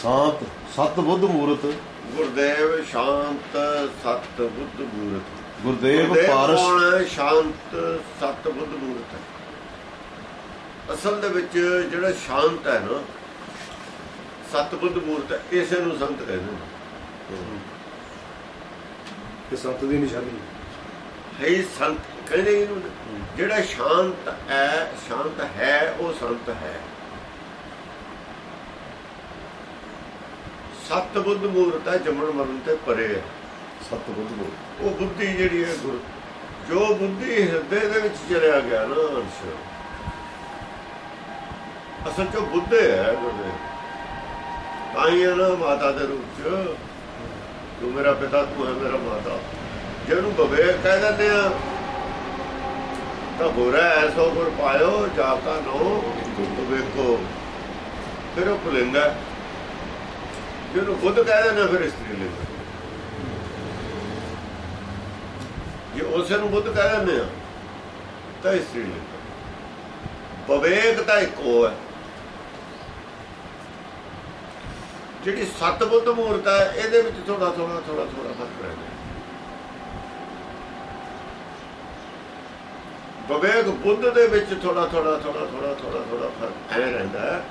ਸ਼ਾਂਤ ਸਤ ਬੁੱਧ ਮੂਰਤ। ਗੁਰਦੇਵ ਸ਼ਾਂਤ ਸਤ ਬੁੱਧ ਮੂਰਤ। ਗੁਰਦੇਵ ਪਾਰਸ। ਸ਼ਾਂਤ ਸਤ ਬੁੱਧ ਮੂਰਤ ਹੈ। ਅਸਲ ਦੇ ਵਿੱਚ ਜਿਹੜਾ ਸ਼ਾਂਤ ਹੈ ਨਾ ਸਤ ਬੁੱਧ ਮੂਰਤ ਹੈ ਇਸੇ ਨੂੰ ਸੰਤ ਕਹਿੰਦੇ ਨੇ। ਕਿ ਸੰਤ ਦੀ ਨਿਸ਼ਾਨੀ ਹੈ ਹੀ ਸੰਤ ਕਹਿੰਦੇ ਇਹਨੂੰ। ਜਿਹੜਾ ਸ਼ਾਂਤ ਹੈ ਸ਼ਾਂਤ ਹੈ ਉਹ ਸੰਤ ਹੈ। ਸਤ ਬੁੱਧ ਮੂਰਤ ਹੈ ਜੰਮਣ ਮਰਨ ਤੇ ਪਰੇ ਹੈ। ਸਤ ਬੁੱਧ ਮੂਰਤ। ਉਹ ਬੁੱਧੀ ਜਿਹੜੀ ਹੈ ਗੁਰ ਜੋ ਬੁੱਧੀ ਹਿਰਦੇ ਦੇ ਵਿੱਚ ਚਲਿਆ ਗਿਆ ਨਾ ਅੰਸ਼। ਅਸਲ ਚ ਬੁੱਧੇ ਹੈ ਗੁਰਦੇ ਹੈ ਨਾ ਮਾਤਾ ਦੇ ਰੂਪ ਚ। ਤੂੰ ਮੇਰਾ ਪਿਤਾ ਤੂੰ ਹੈ ਮੇਰਾ ਮਾਤਾ। ਜਿਹਨੂੰ ਬਵੇਕ ਕਹਿ ਦਿੰਦੇ ਆ ਤਾਂ ਬੁਰਾ ਐਸੋ ਗੁਰ ਪਾਇਓ ਜਾਤਾ ਨੋ ਵੇਖੋ ਫਿਰ ਉਹ ਪੁਲਿੰਗਾ ਜਿਹਨੂੰ ਬੁੱਧ ਕਹਿ ਦਿੰਦੇ ਫਿਰ ਇਸਤਰੀ ਲਿੰਗ ਜੇ ਉਸੇ ਨੂੰ ਬੁੱਧ ਕਹਿ ਦਿੰਦੇ ਆ ਤਾਂ ਇਸਤਰੀ ਲਿੰਗ ਵਿਵੇਕ ਤਾਂ ਇੱਕੋ ਹੈ ਜਿਹੜੀ ਸਤ ਬੁੱਧ ਮੂਰਤ ਹੈ ਇਹਦੇ ਵਿੱਚ ਥੋੜਾ ਥੋੜਾ ਥੋੜਾ ਥੋੜਾ ਫ਼ਰਕ ਰਹਿੰਦਾ ਵਿਵੇਕ ਬੁੱਧ ਦੇ ਵਿੱਚ ਥੋੜਾ ਥੋੜਾ ਥੋੜਾ ਥੋੜਾ ਥੋੜਾ ਥੋੜਾ ਫ਼ਰਕ ਐ ਰਹਿੰਦਾ ਹੈ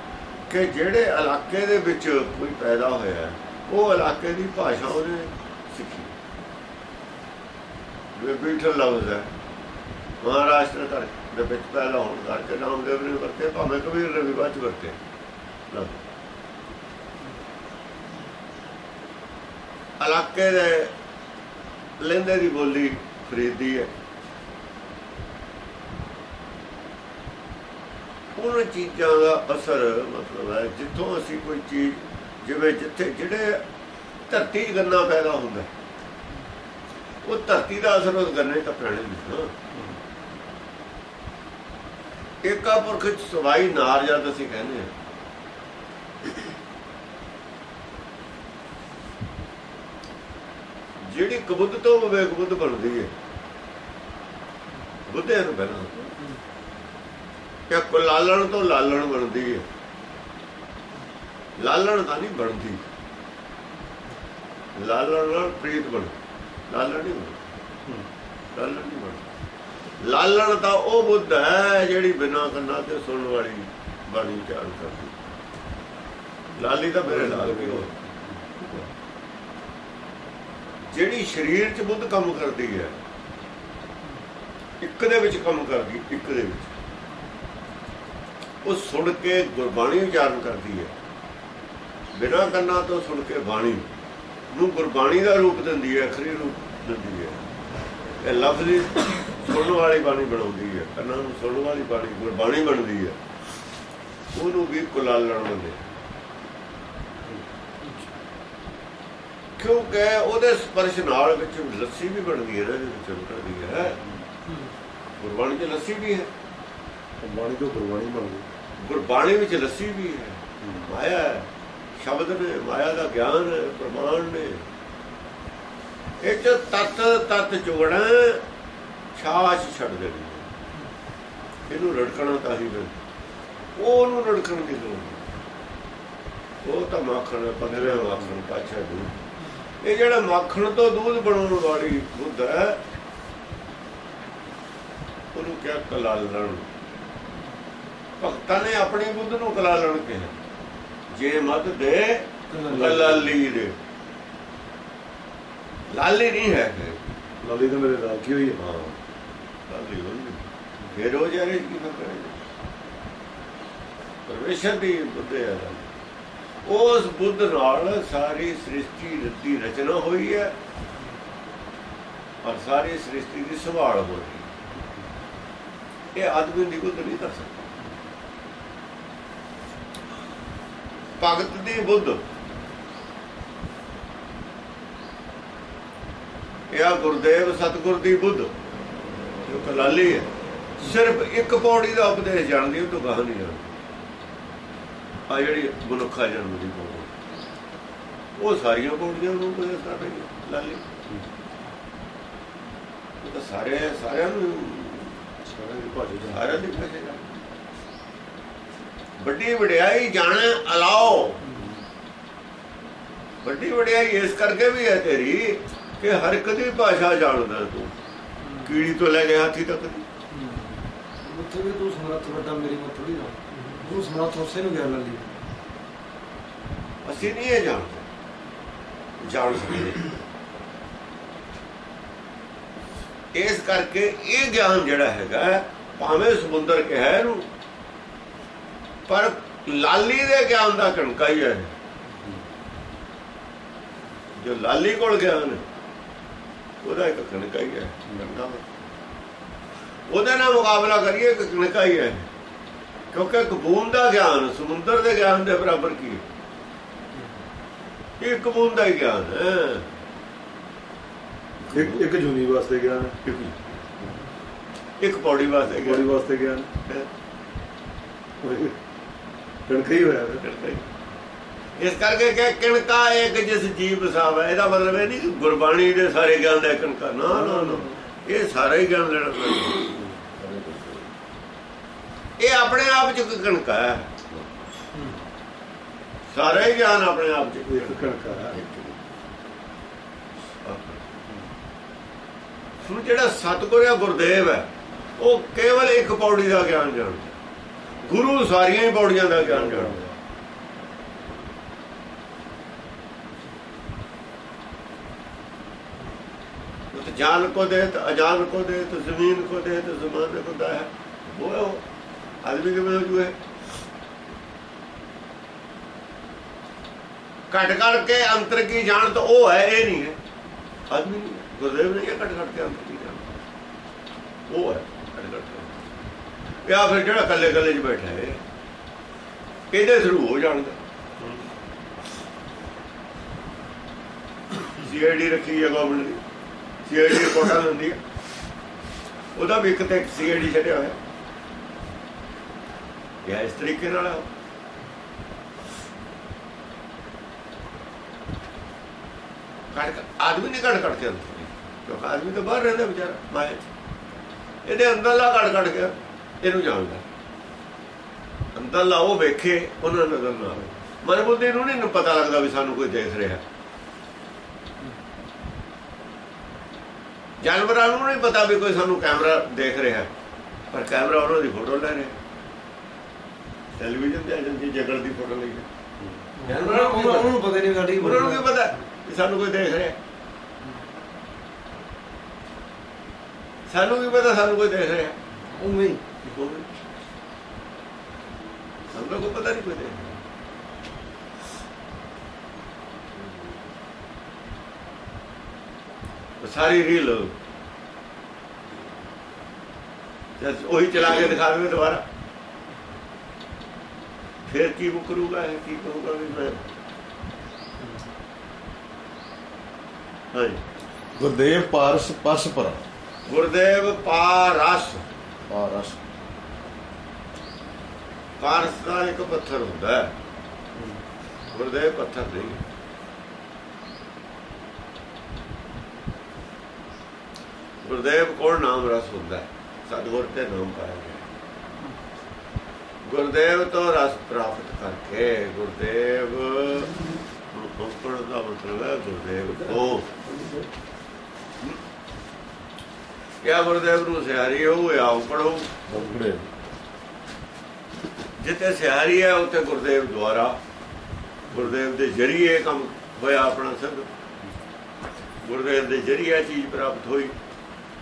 ਕਿ ਜਿਹੜੇ ਇਲਾਕੇ ਦੇ ਵਿੱਚ ਕੋਈ ਪੈਦਾ ਹੋਇਆ ਉਹ ਇਲਾਕੇ ਦੀ ਭਾਸ਼ਾ ਉਹਨੇ ਸਿੱਖੀ। ਵੀ ਬੀਠਲ ਲਫ਼ਜ਼ ਹੈ। ਮਹਾਰਾਸ਼ਟਰ ਕਰ ਦੇ ਵਿੱਚ ਪੈਦਾ ਹੋਣ ਕਰਕੇ ਨਾਮਦੇਵ ਨੇ ਵਰਤੇ, ਭਾਵੇਂ ਕਬੀਰ ਨੇ ਵੀ ਬਾਅਦ ਚ ਵਰਤੇ। ਇਲਾਕੇ ਦੇ ਲੈਂਦੇ ਦੀ ਬੋਲੀ ਫਰੀਦੀ ਹੈ। ਉਹਨਾਂ ਚੀਜ਼ਾਂ ਦਾ ਅਸਰ ਮਤਲਬ ਹੈ, ਜਿੱਥੋਂ ਅਸੀਂ ਕੋਈ ਚੀਜ਼, ਜਿਵੇਂ ਜਿੱਥੇ, ਜਿਹੜੇ ਧਰਤੀ 'ਚ ਗੰਨਾ ਪੈਦਾ ਹੁੰਦਾ ਉਹ ਧਰਤੀ ਦਾ ਅਸਰ ਉਸ ਗੰਨੇ ਤਾਂ ਪੈਣੇ ਨਹੀਂ ਏਕਾ ਪੁਰਖ ਸਵਾਈ ਨਾਰ ਜਦ ਅਸੀਂ ਕਹਿੰਦੇ ਹਾਂ। ਜਿਹੜੀ ਕਬੁੱਧ ਤੋਂ ਵਿਵੇਕ ਬੁੱਧ ਬਣਦੀ ਹੈ, ਬੁੱਧਿਆਂ ਨੂੰ ਪਹਿਲਾਂ। ਕਿ ਕੁਲਾਲਣ ਤੋਂ ਲਾਲਣ ਬਣਦੀ ਹੈ। ਲਾਲਣ ਤਾਂ ਨਹੀਂ ਬਣਦੀ। ਲਾਲਣ ਨਾਲ ਪ੍ਰੀਤ ਬਣ। ਲਾਲਣ ਨਹੀਂ ਬਣ। ਲਾਲਣ ਨਹੀਂ ਬਣ। ਲਾਲਣ ਤਾਂ ਉਹ ਬੁੱਧ ਹੈ ਜਿਹੜੀ ਬਿਨਾਂ ਕੰਨਾਂ ਤੇ ਸੁਣਨ ਵਾਲੀ ਬਾਣੀ ਚਾਲ ਕਰਦੀ। ਲਾਲੀ ਤਾਂ ਮੇਰੇ ਲਾਲ ਵੀ ਹੋ ਜਿਹੜੀ ਸਰੀਰ 'ਚ ਬੁੱਧ ਕੰਮ ਕਰਦੀ ਹੈ, ਇੱਕ ਦੇ ਵਿੱਚ ਕੰਮ ਕਰਦੀ, ਇੱਕ ਦੇ ਵਿੱਚ। ਉਹ ਸੁਣ ਕੇ ਗੁਰਬਾਣੀ ਉਚਾਰਨ ਕਰਦੀ ਹੈ। ਬਿਨਾਂ ਕੰਨਾਂ ਤੋਂ ਸੁਣ ਕੇ ਬਾਣੀ ਨੂੰ ਗੁਰਬਾਣੀ ਦਾ ਰੂਪ ਦਿੰਦੀ ਹੈ ਅਖਰੀ ਰੂਪ ਦਿੰਦੀ ਹੈ। ਇਹ ਲਫ਼ਜ਼ੀ ਸੁਣਨ ਵਾਲੀ ਬਾਣੀ ਬਣਾਉਂਦੀ ਹੈ ਕੰਨਾਂ ਨੂੰ ਸੁਣਨ ਵਾਲੀ ਬਾਣੀ ਗੁਰਬਾਣੀ ਬਣਦੀ ਹੈ। ਉਹਨੂੰ ਵੀ ਕੁਲਾਲਣ ਬੰਦੇ ਕਿਉਂਕਿ ਉਹਦੇ ਸਪਰਸ਼ ਨਾਲ ਵਿੱਚ ਲੱਸੀ ਵੀ ਬਣਦੀ ਹੈ ਨਾ ਜਿਹਦੇ ਵਿੱਚ ਬਣਦੀ ਹੈ। ਗੁਰਬਾਣੀ 'ਚ ਲੱਸੀ ਵੀ ਹੈ। ਬਾਣੀ ਤੋਂ ਗੁਰਬਾਣੀ ਬਣਦੀ ਗੁਰਬਾਣੀ ਵਿੱਚ ਲੱਸੀ ਵੀ ਹੈ, ਮਾਇਆ ਹੈ, ਸ਼ਬਦ ਨੇ, ਮਾਇਆ ਦਾ ਗਿਆਨ ਹੈ, ਪ੍ਰਮਾਣ ਨੇ। ਇਹ ਚ ਤਤ ਤਤ ਜੋੜਨਾ, ਛਾਛ ਛੱਡ ਦੇਣੀ ਇਹਨੂੰ ਰੜਕਣਾ ਤਾਂ ਹੀ ਫਿਰ। ਉਹਨੂੰ ਰੜਕਣ ਦੀ ਲੋੜ ਉਹ ਤਾਂ ਮਾਖਣ, ਪੰਦਰੇ ਮਾਖਣ ਪਾਛਾ ਦੂਧ ਇਹ ਜਿਹੜਾ ਮਾਖਣ ਤੋਂ ਦੁੱਧ ਬਣਾਉਣ ਵਾਲੀ ਦੁੱਧ ਹੈ, ਉਹਨੂੰ ਕਿਹਾ ਕਲਾਲਣ। ਭਗਤਾਂ ਨੇ ਆਪਣੀ ਬੁੱਧ ਨੂੰ ਕਲਾਲਣ ਕਿਹਾ ਜੇ ਮਤ ਦੇ ਕਲਾਲੀ। ਦੇ। ਲਾਲੀ ਨਹੀਂ ਹੈ। ਲਾਲੀ ਤਾਂ ਮੇਰੇ ਨਾਲ ਕੀ ਹੋਈ ਹੈ? ਹਾਂ। ਲਾਲੀ ਹੋਈ ਫਿਰ ਹੋ ਜਾਏ ਕੀ ਕਰੇ ਪਰਮੇਸ਼ਰ ਦੀ ਬੁੱਧ ਹੈ ਲਾਲੀ। ਉਸ ਬੁੱਧ ਨਾਲ ਸਾਰੀ ਸ੍ਰਿਸ਼ਟੀ ਦੀ ਰਚਨਾ ਹੋਈ ਹੈ। ਔਰ ਸਾਰੀ ਸ੍ਰਿਸ਼ਟੀ ਦੀ ਸੰਭਾਲ ਹੋ ਰਹੀ ਹੈ। ਇਹ ਆਦਮੀ ਦੀ ਬੁੱਧ ਨਹੀਂ ਕਰ ਸਕਦਾ। ਭਗਤ ਦੀ ਬੁੱਧ। ਇਹ ਗੁਰਦੇਵ ਸਤਗੁਰ ਦੀ ਬੁੱਧ, ਜੋ ਕਲਾਲੀ ਹੈ। ਸਿਰਫ ਇੱਕ ਪੌੜੀ ਦਾ ਉਪਦੇਸ਼ ਜਾਣਦੀ, ਉਹ ਤੋਂ ਗਾਹ ਨਹੀਂ ਜਾਣਦੀ। ਆ ਜਿਹੜੀ ਮਨੁੱਖਾ ਜਨਮ ਦੀ ਪੌੜੀ ਉਹ ਸਾਰੀਆਂ ਪੌੜੀਆਂ ਨੂੰ ਉਪਦੇਸ਼ ਕਰ ਲਾਲੀ ਉਹ ਤਾਂ ਸਾਰੇ ਸਾਰਿਆਂ ਨੂੰ ਸਾਰਿਆਂ ਦੀ ਭਾਸ਼ਾ ਚ ਸਾਰਿਆਂ ਦੀ ਭਾਸ਼ਾ। ਵੱਡੀ ਵਡਿਆਈ ਜਾਣ ਅਲਾਓ। ਵੱਡੀ ਵਡਿਆਈ ਇਸ ਕਰਕੇ ਵੀ ਹੈ ਤੇਰੀ ਕਿ ਹਰ ਇੱਕ ਦੀ ਭਾਸ਼ਾ ਜਾਣਦਾ ਤੂੰ। ਕੀੜੀ ਤੋਂ ਲੈ ਕੇ ਹਾਥੀ ਤੱਕ ਦੀ। ਉੱਥੇ ਵੀ ਤੂੰ ਸਮਰੱਥ ਵੱਡਾ ਮੇਰੀ ਮਤ ਥੋੜੀ ਨਾ ਤੂੰ ਸਮਰੱਥ ਉਸੇ ਨੂੰ ਗਿਆਨ ਲਈ ਅਸੀਂ ਨਹੀਂ ਇਹ ਜਾਣਦੇ। ਜਾਣ ਸਕਦੇ ਇਸ ਕਰਕੇ ਇਹ ਗਿਆਨ ਜਿਹੜਾ ਹੈਗਾ ਭਾਵੇਂ ਸਮੁੰਦਰ ਕਿਹਾ ਇਹਨੂੰ ਪਰ ਲਾਲੀ ਦੇ ਗਿਆਨ ਦਾ ਕਣਕਾ ਹੀ ਹੈ। ਜੋ ਲਾਲੀ ਕੋਲ ਗਿਆਨ ਹੈ ਉਹਦਾ ਇੱਕ ਕਣਕਾ ਹੀ ਹੈ। ਉਹਦੇ ਨਾਲ ਮੁਕਾਬਲਾ ਕਰੀਏ ਇੱਕ ਕਣਕਾ ਹੀ ਹੈ। ਕਿਉਂਕਿ ਇੱਕ ਬੂੰਦ ਦਾ ਗਿਆਨ ਸਮੁੰਦਰ ਦੇ ਗਿਆਨ ਦੇ ਬਰਾਬਰ ਕੀ ਹੈ? ਇੱਕ ਬੂੰਦ ਦਾ ਹੀ ਗਿਆਨ ਹੈ। ਇੱਕ ਇੱਕ ਜੂਨੀ ਵਾਸਤੇ ਗਿਆ ਨੇ ਇੱਕ ਪੌੜੀ ਵਾਸਤੇ ਗਿਆਨ। ਵਾਸਤੇ ਗਿਆ ਨੇ ਕਣਕ ਹੀ ਹੋਇਆ ਫਿਰ। ਇਸ ਕਰਕੇ ਕਿ ਕਿਣਕਾ ਇੱਕ ਜਿਸ ਜੀਵ ਸਾਬ ਹੈ ਇਹਦਾ ਮਤਲਬ ਇਹ ਨਹੀਂ ਕਿ ਗੁਰਬਾਣੀ ਦੇ ਸਾਰੇ ਗਿਆਨ ਦਾ ਕਿਣਕਾ ਨਾ ਨਾ ਨਾ। ਇਹ ਸਾਰਾ ਹੀ ਗਿਆਨ ਲੈਣਾ ਪੈਂਦਾ। ਇਹ ਆਪਣੇ ਆਪ ਚ ਕਣਕਾ ਹੈ ਸਾਰਾ ਹੀ ਗਿਆਨ ਆਪਣੇ ਆਪ ਚ ਕਣਕ ਆ। ਹੁਣ ਜਿਹੜਾ ਸਤਿਗੁਰ ਹੈ ਗੁਰਦੇਵ ਹੈ ਉਹ ਕੇਵਲ ਇੱਕ ਪੌੜੀ ਦਾ ਗਿਆਨ ਜਾਣਦਾ। ਗੁਰੂ ਸਾਰੀਆਂ ਹੀ ਪੌੜੀਆਂ ਦਾ ਗਿਆਨ ਜਾਣਦਾ ਜਾਨ ਕੋ ਦੇ ਤੇ ਅਜਾਨ ਕੋ ਦੇ ਤੇ ਜ਼ਮੀਨ ਕੋ ਦੇ ਤੇ ਜ਼ਮਾਨੇ ਕੋ ਦਾ ਹੈ ਉਹ। ਆਦਮੀ ਕੇ ਬਜੂ ਹੈ? ਘਟ ਕਰਕੇ ਅੰਤਰ ਕੀ ਜਾਣ ਤਾਂ ਉਹ ਹੈ, ਇਹ ਨਹੀਂ ਹੈ। ਆਦਮੀ ਗੁਰਦੇਵ ਨੇ ਇਹ ਘਟ ਕਰਕੇ ਅੰਤਰ ਕੀ ਜਾਣ। ਉਹ ਹੈ ਘਟ ਕਰਕੇ। ਪਿਆ ਫਿਰ ਜਿਹੜਾ ਕੱਲੇ ਕੱਲੇ 'ਚ ਬੈਠਾ ਹੈ ਇਹਦੇ ਥਰੂ ਹੋ ਜਾਣਦਾ ਸੀਆਈਡੀ ਰੱਖੀ ਹੈ ਗਵਰਨਮੈਂਟ ਦੀ। ਸੀਆਈਡੀ ਕੋਟਾ ਹੁੰਦੀ ਹੈ ਉਹਦਾ ਵੀ ਇੱਕ ਤੇ ਸੀਆਈਡੀ ਛੱਡਿਆ ਹੋਇਆ। ਇਹ ਇਸ ਤਰੀਕੇ ਨਾਲ ਕੜਕ ਆਦਮੀ ਨੇ ਕੜ ਕੜ ਕੇ ਅੰਦਰ। ਆਦਮੀ ਤਾਂ ਬਾਹਰ ਰਹਿੰਦਾ ਵਿਚਾਰਾ, ਮਾਇਆ ਇਹਦੇ ਅੰਦਰਲਾ ਕੜ ਕੜ ਕੇ। ਇਹਨੂੰ ਜਾਣਦਾ। ਅੰਦਰਲਾ ਉਹ ਵੇਖੇ ਉਹਨਾਂ ਨਜ਼ਰ ਨਾ ਆਵੇ। ਮਨ ਬੁੱਧੀ ਨੂੰ ਨਹੀਂ ਪਤਾ ਲੱਗਦਾ ਵੀ ਸਾਨੂੰ ਕੋਈ ਦੇਖ ਰਿਹਾ। ਜਾਨਵਰਾਂ ਨੂੰ ਨਹੀਂ ਪਤਾ ਵੀ ਕੋਈ ਸਾਨੂੰ ਕੈਮਰਾ ਦੇਖ ਰਿਹਾ। ਪਰ ਕੈਮਰਾ ਉਹਨਾਂ ਦੀ ਫੋਟੋ ਲੈ ਰਿਹਾ। ਟੈਲੀਵਿਜ਼ਨ ਤੇ ਏਜੰਸੀ ਜਗਲ ਦੀ ਫੋਟੋ ਲਈ। ਜਾਨਵਰਾਂ ਨੂੰ ਕੀ ਉਹਨਾਂ? ਨੂੰ ਪਤਾ? ਨਹੀਂ ਸਾਡੀ ਉਹਨਾਂ ਨੂੰ ਕੀ ਪਤਾ ਵੀ ਸਾਨੂੰ ਕੋਈ ਦੇਖ ਰਿਹਾ? ਸਾਨੂੰ ਕੀ ਪਤਾ ਸਾਨੂੰ ਕੋਈ ਦੇਖ ਰਿਹਾ? ਉਵੇਂ ਹੀ ਸਾਰੀ ਰੀਲ ਜਦ ਉਹੀ ਚਲਾ ਕੇ ਦਿਖਾ ਦੇਵੇ ਦੁਬਾਰਾ ਫਿਰ ਕੀ ਉਹ ਕਰੂਗਾ ਇਹ ਕੀ ਕਹੂਗਾ ਵੀ ਮੈਂ ਹਾਂਜੀ ਗੁਰਦੇਵ ਪਾਰਸ ਪਸ ਪਰ ਗੁਰਦੇਵ ਪਾਰਸ ਪਾਰਸ ਪਾਰਸ ਦਾ ਇੱਕ ਪੱਥਰ ਹੁੰਦਾ ਹੈ। ਗੁਰਦੇਵ ਪੱਥਰ ਨਹੀਂ ਗੁਰਦੇਵ ਕੋਲ ਨਾਮ ਰਸ ਹੁੰਦਾ ਹੈ। ਸਤਿਗੁਰ ਤੇ ਨਾਮ ਪਾਇਆ ਗਿਆ ਗੁਰਦੇਵ ਤੋਂ ਰਸ ਪ੍ਰਾਪਤ ਕਰਕੇ ਗੁਰਦੇਵ ਉਪਰ ਦਾ ਮਤਲਬ ਹੈ ਗੁਰਦੇਵ ਤੋਂ ਕਿਆ ਗੁਰਦੇਵ ਨੂੰ ਸਿਆਰੀ ਹੋ ਜਾਂ ਉਪੜੋ ਬੰਗੜੇ ਜਿੱਥੇ ਸਿਆਰੀ ਹੈ, ਉੱਥੇ ਗੁਰਦੇਵ ਦੁਆਰਾ, ਗੁਰਦੇਵ ਦੇ ਜਰੀਏ ਕੰਮ ਹੋਇਆ ਆਪਣਾ ਸਿੱਧ ਗੁਰਦੇਵ ਦੇ ਜਰੀਏ ਇਹ ਚੀਜ਼ ਪ੍ਰਾਪਤ ਹੋਈ।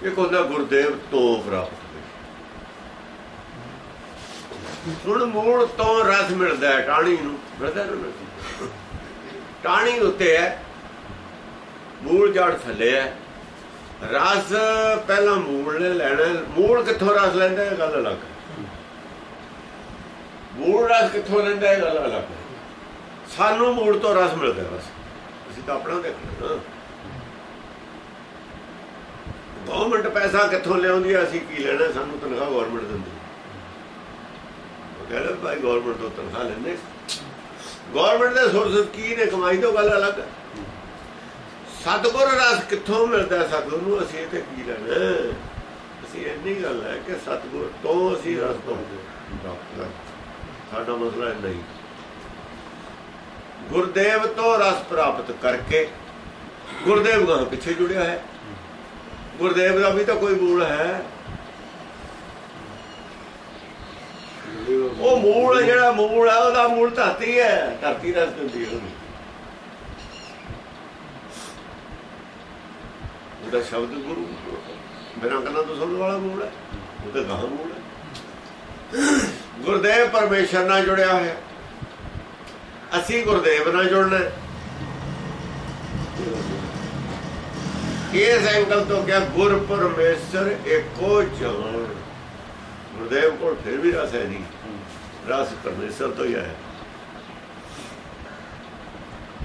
ਇੱਕ ਹੁੰਦਾ ਗੁਰਦੇਵ ਤੋਂ ਪ੍ਰਾਪਤ ਹੋਈ ਹੁਣ ਮੂਲ ਤੋਂ ਰਸ ਮਿਲਦਾ ਹੈ ਟਾਣੀ ਨੂੰ। ਮਿਲਦਾ ਨਾ ਟਾਣੀ ਉੱਤੇ ਹੈ, ਮੂਲ ਜੜ ਥੱਲੇ ਹੈ। ਰਸ ਪਹਿਲਾਂ ਮੂਲ ਨੇ ਲੈਣਾ ਮੂਲ ਕਿੱਥੋਂ ਰਸ ਲੈਂਦਾ ਇਹ ਗੱਲ ਅਲੱਗ ਹੈ। ਮੂਲ ਰਸ ਕਿੱਥੋਂ ਲੈਂਦਾ ਇਹ ਗੱਲ ਅਲੱਗ। ਹੈ ਸਾਨੂੰ ਮੂਲ ਤੋਂ ਰਸ ਮਿਲਦਾ ਬਸ। ਅਸੀਂ ਤਾਂ ਆਪਣਾ ਦੇਖਣਾ ਗਵਰਨਮੈਂਟ ਪੈਸਾ ਕਿੱਥੋਂ ਲਿਆਉਂਦੀ ਹੈ? ਅਸੀਂ ਕੀ ਲੈਣਾ? ਸਾਨੂੰ ਤਨਖਾਹ ਗਵਰਨਮੈਂਟ ਦਿੰਦੀ ਉਹ ਕਹਿੰਦਾ ਭਾਈ ਗਵਰਨਮੈਂਟ ਤੋਂ ਤਨਖਾਹ ਲੈਂਦੇ ਗਵਰਨਮੈਂਟ ਦੇ ਸੋਰਸ ਕੀ ਨੇ? ਕਮਾਈ ਤੋਂ ਗੱਲ ਅਲੱਗ। ਹੈ ਸਤਿਗੁਰ ਰਸ ਕਿੱਥੋਂ ਮਿਲਦਾ ਹੈ ਸਤਿਗੁਰ ਨੂੰ? ਅਸੀਂ ਇਹ ਤੇ ਕੀ ਲੈਣਾ? ਅਸੀਂ ਇੰਨੀ ਗੱਲ ਹੈ ਕਿ ਸਤਿਗੁਰ ਤੋਂ ਅਸੀਂ ਰਸ ਤੋਂ ਪ੍ਰਾਪਤ ਸਾਡਾ ਮਸਲਾ ਇਹ ਨਹੀਂ ਗੁਰਦੇਵ ਤੋਂ ਰਸ ਪ੍ਰਾਪਤ ਕਰਕੇ ਗੁਰਦੇਵ ਗਾਂ ਪਿੱਛੇ ਜੁੜਿਆ ਹੈ। ਗੁਰਦੇਵ ਦਾ ਵੀ ਤਾਂ ਕੋਈ ਮੂਲ ਹੈ। ਉਹ ਮੂਲ ਜਿਹੜਾ ਮੂਲ ਹੈ, ਉਹਦਾ ਮੂਲ ਧਰਤੀ ਹੈ। ਧਰਤੀ ਰਸ ਦਿੰਦੀ ਹੈ ਉਹਨੂੰ। ਉਹਦਾ ਸ਼ਬਦ ਗੁਰੂ ਬਿਨਾਂ ਕੰਨਾਂ ਤੋਂ ਸੁਣਨ ਵਾਲਾ ਮੂਲ ਹੈ। ਉਹਦਾ ਗਾਹ ਮੂਲ ਹੈ। ਗੁਰਦੇਵ ਪਰਮੇਸ਼ਰ ਨਾਲ ਜੁੜਿਆ ਹੋਇਆ। ਅਸੀਂ ਗੁਰਦੇਵ ਨਾਲ ਜੁੜਨਾ। ਇਸ ਐਂਗਲ ਤੋਂ ਕਿਹਾ ਗੁਰ ਪਰਮੇਸ਼ਰ ਏਕੋ ਜਾਣ ਗੁਰਦੇਵ ਕੋਲ ਫਿਰ ਵੀ ਰਸ ਹੈ ਨਹੀਂ। ਰਸ ਪਰਮੇਸ਼ਰ ਤੋਂ ਹੀ ਆਇਆ।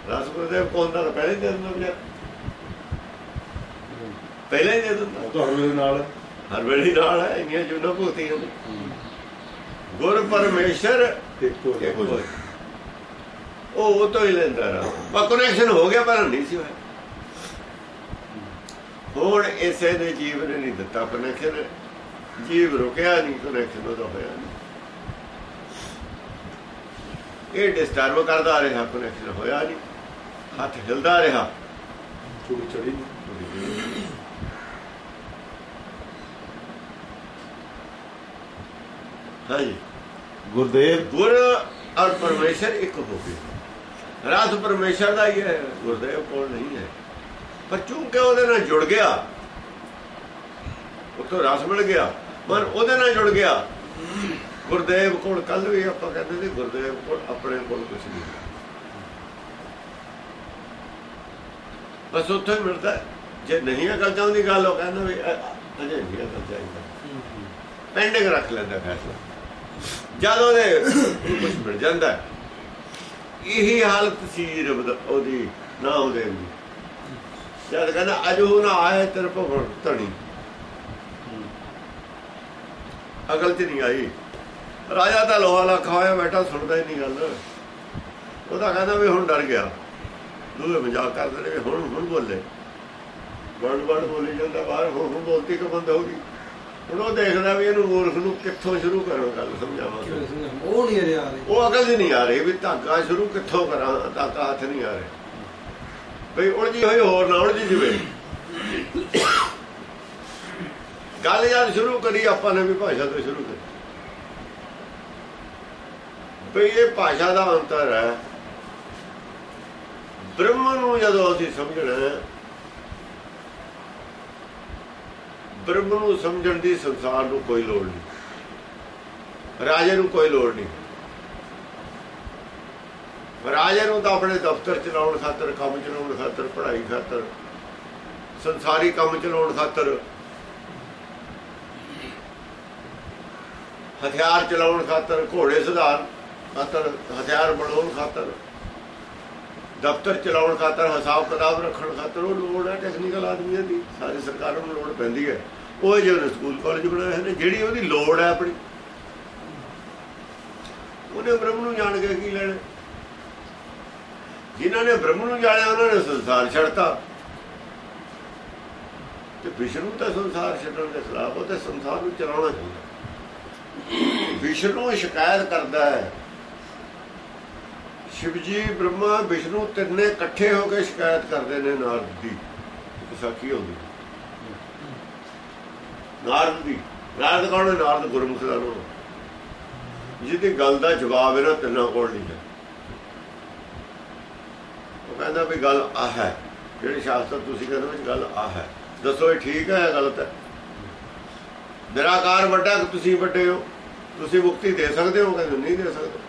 ਰਸ ਗੁਰਦੇਵ ਕੋਲ ਦਾ ਪਹਿਲੇ ਹੀ ਦੇ ਦਿੰਦਾ ਪਹਿਲੇ ਹੀ ਦੇ ਦਿੰਦਾ। ਉਹ ਤਾਂ ਹਰ ਵੇਲੇ ਨਾਲ ਹੈ। ਹਰ ਵੇਲੇ ਨਾਲ ਹੈ ਇੰਨੀਆਂ ਜੁਨਾ ਭੂਤੀਆਂ ਨੇ। ਗੁਰ ਪਰਮੇਸ਼ਰ ਹੀ। ਉਹ ਉਹ ਤੋਂ ਹੀ ਲੈਂਦਾ ਰਹਾ। ਪਰ ਕਨੈਕਸ਼ਨ ਹੋ ਗਿਆ ਪਰ ਨਹੀਂ ਸੀ ਹੋਇਆ। ਹੁਣ ਇਸੇ ਨੇ ਜੀਵ ਨੇ ਨਹੀਂ ਦਿੱਤਾ ਕਨੈਕਸ਼ਨ ਜੀਵ ਰੁਕਿਆ ਨਹੀਂ ਕਨੈਕਸ਼ਨ ਉਹਦਾ ਹੋਇਆ ਨਹੀਂ। ਇਹ ਡਿਸਟਰਬ ਕਰਦਾ ਰਿਹਾ ਕਨੈਕਸ਼ਨ ਹੋਇਆ ਨਹੀਂ। ਹੱਥ ਹਿਲਦਾ ਰਿਹਾ। ਚੂੜੀ ਚੜੀ। ਹਾਂਜੀ। ਗੁਰਦੇਵ ਗੁਰ ਔਰ ਪਰਮੇਸ਼ਰ ਇੱਕ ਹੋ ਗਏ। ਰਸ ਪਰਮੇਸ਼ਰ ਦਾ ਹੀ ਹੈ ਗੁਰਦੇਵ ਕੋਲ ਨਹੀਂ ਹੈ। ਪਰ ਚੂੰਕਿ ਉਹਦੇ ਨਾਲ ਜੁੜ ਗਿਆ ਉਤੋਂ ਰਸ ਮਿਲ ਗਿਆ ਮਨ ਉਹਦੇ ਨਾਲ ਜੁੜ ਗਿਆ ਗੁਰਦੇਵ ਕੋਲ ਕੱਲ ਵੀ ਆਪਾਂ ਕਹਿੰਦੇ ਸੀ ਗੁਰਦੇਵ ਕੋਲ ਆਪਣੇ ਕੋਲ ਕੁਝ ਨਹੀਂ। ਬਸ ਉੱਥੇ ਹੀ ਮਿਲਦਾ। ਜੇ ਨਹੀਂ ਅਕਲ ਚਾਹੁੰਦੀ ਗੱਲ ਉਹ ਕਹਿੰਦਾ ਵੀ ਅਜੇ ਨਹੀਂ ਅਕਲ ਚਾਹੀਦਾ। ਪੈਂਡਿੰਗ ਰੱਖ ਲੈਂਦਾ ਫੈਸਲਾ। ਜਦ ਉਹਦੇ ਕੁਝ ਮਿਲ ਜਾਂਦਾ ਇਹੀ ਹਾਲਤ ਸੀ ਰੱਬ ਉਹਦੀ ਨਾ ਉਹਦੇ ਦੀ ਜਦ ਕਹਿੰਦਾ, ਅਜ ਉਹ ਨਾ ਆਏ ਤੇਰੇ ਭਵਨ ਧਣੀ। ਅਕਲ ਚ ਨਹੀਂ ਆਈ। ਰਾਜਾ ਤਾਂ ਲੋਹਾ ਲੱਖਾ ਹੋਇਆ ਬੈਠਾ, ਸੁਣਦਾ ਹੀ ਨਹੀਂ ਗੱਲ। ਉਹਦਾ ਕਹਿੰਦਾ ਵੀ ਹੁਣ ਡਰ ਗਿਆ। ਦੂਏ ਮਜ਼ਾਕ ਕਰਦੇ ਨੇ ਵੀ ਹੁਣ ਹੁਣ ਬੋਲੇ। ਵੜ ਵੜ ਬੋਲੀ ਜਾਂਦਾ, ਬਾਹਰ ਹੁਣ ਹੁਣ ਬੋਲਤੀ ਕਿ ਬੰਦ ਹੋ ਗਈ। ਹੁਣ ਉਹ ਦੇਖਦਾ ਵੀ ਇਹਨੂੰ ਮੂਰਖ ਨੂੰ ਕਿੱਥੋਂ ਸ਼ੁਰੂ ਕਰਾਂ ਗੱਲ ਸਮਝਾਵਾਂ? ਉਹ ਨਹੀਂ ਰਿਹਾ ਰਹੀ। ਉਹ ਅਕਲ 'ਚ ਨਹੀਂ ਆ ਰਹੀ ਵੀ ਧਾਗਾ ਸ਼ੁਰੂ ਕਿੱਥੋਂ ਕਰਾਂ ਧਾਗਾ ਹੱਥ ਨਹੀਂ ਆ ਰਿਹਾ। ਭਈ ਉਲਝੀ ਹੋਈ ਹੋਰ ਨਾ ਉਲਝੀ ਜਵੇ। ਗੱਲ ਜਦ ਸ਼ੁਰੂ ਕਰੀ ਆਪਾਂ ਨੇ ਵੀ ਭਾਸ਼ਾ ਤੋਂ ਸ਼ੁਰੂ ਕਰੀ। ਭਈ ਇਹ ਭਾਸ਼ਾ ਦਾ ਅੰਤਰ ਹੈ। ਬ੍ਰਹਮ ਨੂੰ ਜਦੋਂ ਅਸੀਂ ਸਮਝਣਾ ਹੈ, ਬ੍ਰਹਮ ਨੂੰ ਸਮਝਣ ਦੀ ਸੰਸਾਰ ਨੂੰ ਕੋਈ ਲੋੜ ਨਹੀਂ। ਰਾਜੇ ਨੂੰ ਕੋਈ ਲੋੜ ਨਹੀਂ। ਰਾਜੇ ਨੂੰ ਤਾਂ ਆਪਣੇ ਦਫ਼ਤਰ ਚਲਾਉਣ ਖਾਤਰ, ਕੰਮ ਚਲਾਉਣ ਖਾਤਰ, ਪੜ੍ਹਾਈ ਖਾਤਰ, ਸੰਸਾਰੀ ਕੰਮ ਚਲਾਉਣ ਖਾਤਰ, ਹਥਿਆਰ ਚਲਾਉਣ ਖਾਤਰ, ਘੋੜੇ ਸੁਧਾਰ ਖਾਤਰ, ਹਥਿਆਰ ਬਣਾਉਣ ਖਾਤਰ ਦਫ਼ਤਰ ਚਲਾਉਣ ਖਾਤਰ, ਹਿਸਾਬ ਕਿਤਾਬ ਰੱਖਣ ਖਾਤਰ ਉਹ ਲੋੜ ਹੈ ਟੈਕਨੀਕਲ ਆਦਮੀਆਂ ਦੀ। ਸਾਰੀ ਸਰਕਾਰਾਂ ਨੂੰ ਲੋੜ ਪੈਂਦੀ ਹੈ। ਉਹ ਜਿਹੜੇ ਸਕੂਲ ਕਾਲਜ ਬਣਾਏ ਹੋਏ ਨੇ, ਜਿਹੜੀ ਉਹਦੀ ਲੋੜ ਹੈ ਆਪਣੀ। ਉਹਨੇ ਬ੍ਰਹਮ ਨੂੰ ਜਾਣ ਕੇ ਕੀ ਲੈਣਾ? ਜਿਨ੍ਹਾਂ ਨੇ ਬ੍ਰਹਮ ਨੂੰ ਜਾਣਿਆ, ਉਹਨਾਂ ਨੇ ਸੰਸਾਰ ਛੱਡਤਾ। ਤੇ ਵਿਸ਼ਨੂੰ ਤਾਂ ਸੰਸਾਰ ਛੱਡਣ ਦੇ ਖਿਲਾਫ, ਉਹ ਤੇ ਸੰਸਾਰ ਨੂੰ ਚਲਾਉਣਾ ਚਾਹੀਦਾ। ਵਿਸ਼ਨੂੰ ਸ਼ਿਕਾਇਤ ਕਰਦਾ ਹੈ ਸ਼ਿਵਜੀ ਬ੍ਰਹਮਾ, ਵਿਸ਼ਨੂੰ ਤਿੰਨੇ ਇਕੱਠੇ ਹੋ ਕੇ ਸ਼ਿਕਾਇਤ ਕਰਦੇ ਨੇ ਨਾਰਦ ਦੀ। ਵਿਸਾਖੀ ਹੁੰਦੀ ਨਾਰਦ ਦੀ। ਨਾਰਦ ਕੌਣ ਨਾਰਦ ਗੁਰਮੁਖ ਦਾ ਨਾਮ। ਜਿਹਦੀ ਗੱਲ ਦਾ ਜਵਾਬ ਇਹਨਾਂ ਤਿੰਨਾਂ ਕੋਲ ਨਹੀਂ ਹੈ। ਉਹ ਕਹਿੰਦਾ ਵੀ ਗੱਲ ਆ ਹੈ। ਜਿਹੜੀ ਸ਼ਾਸਤਰ ਤੁਸੀਂ ਕਹਿੰਦੇ ਹੋ ਗੱਲ ਆ ਹੈ। ਦੱਸੋ ਇਹ ਠੀਕ ਹੈ ਜਾਂ ਗਲਤ ਹੈ? ਨਿਰਾਕਾਰ ਵੱਡਾ ਤੁਸੀਂ ਵੱਡੇ ਹੋ? ਤੁਸੀਂ ਮੁਕਤੀ ਦੇ ਸਕਦੇ ਹੋ ਕਹਿੰਦੇ ਨਹੀਂ ਦੇ ਸਕਦੇ?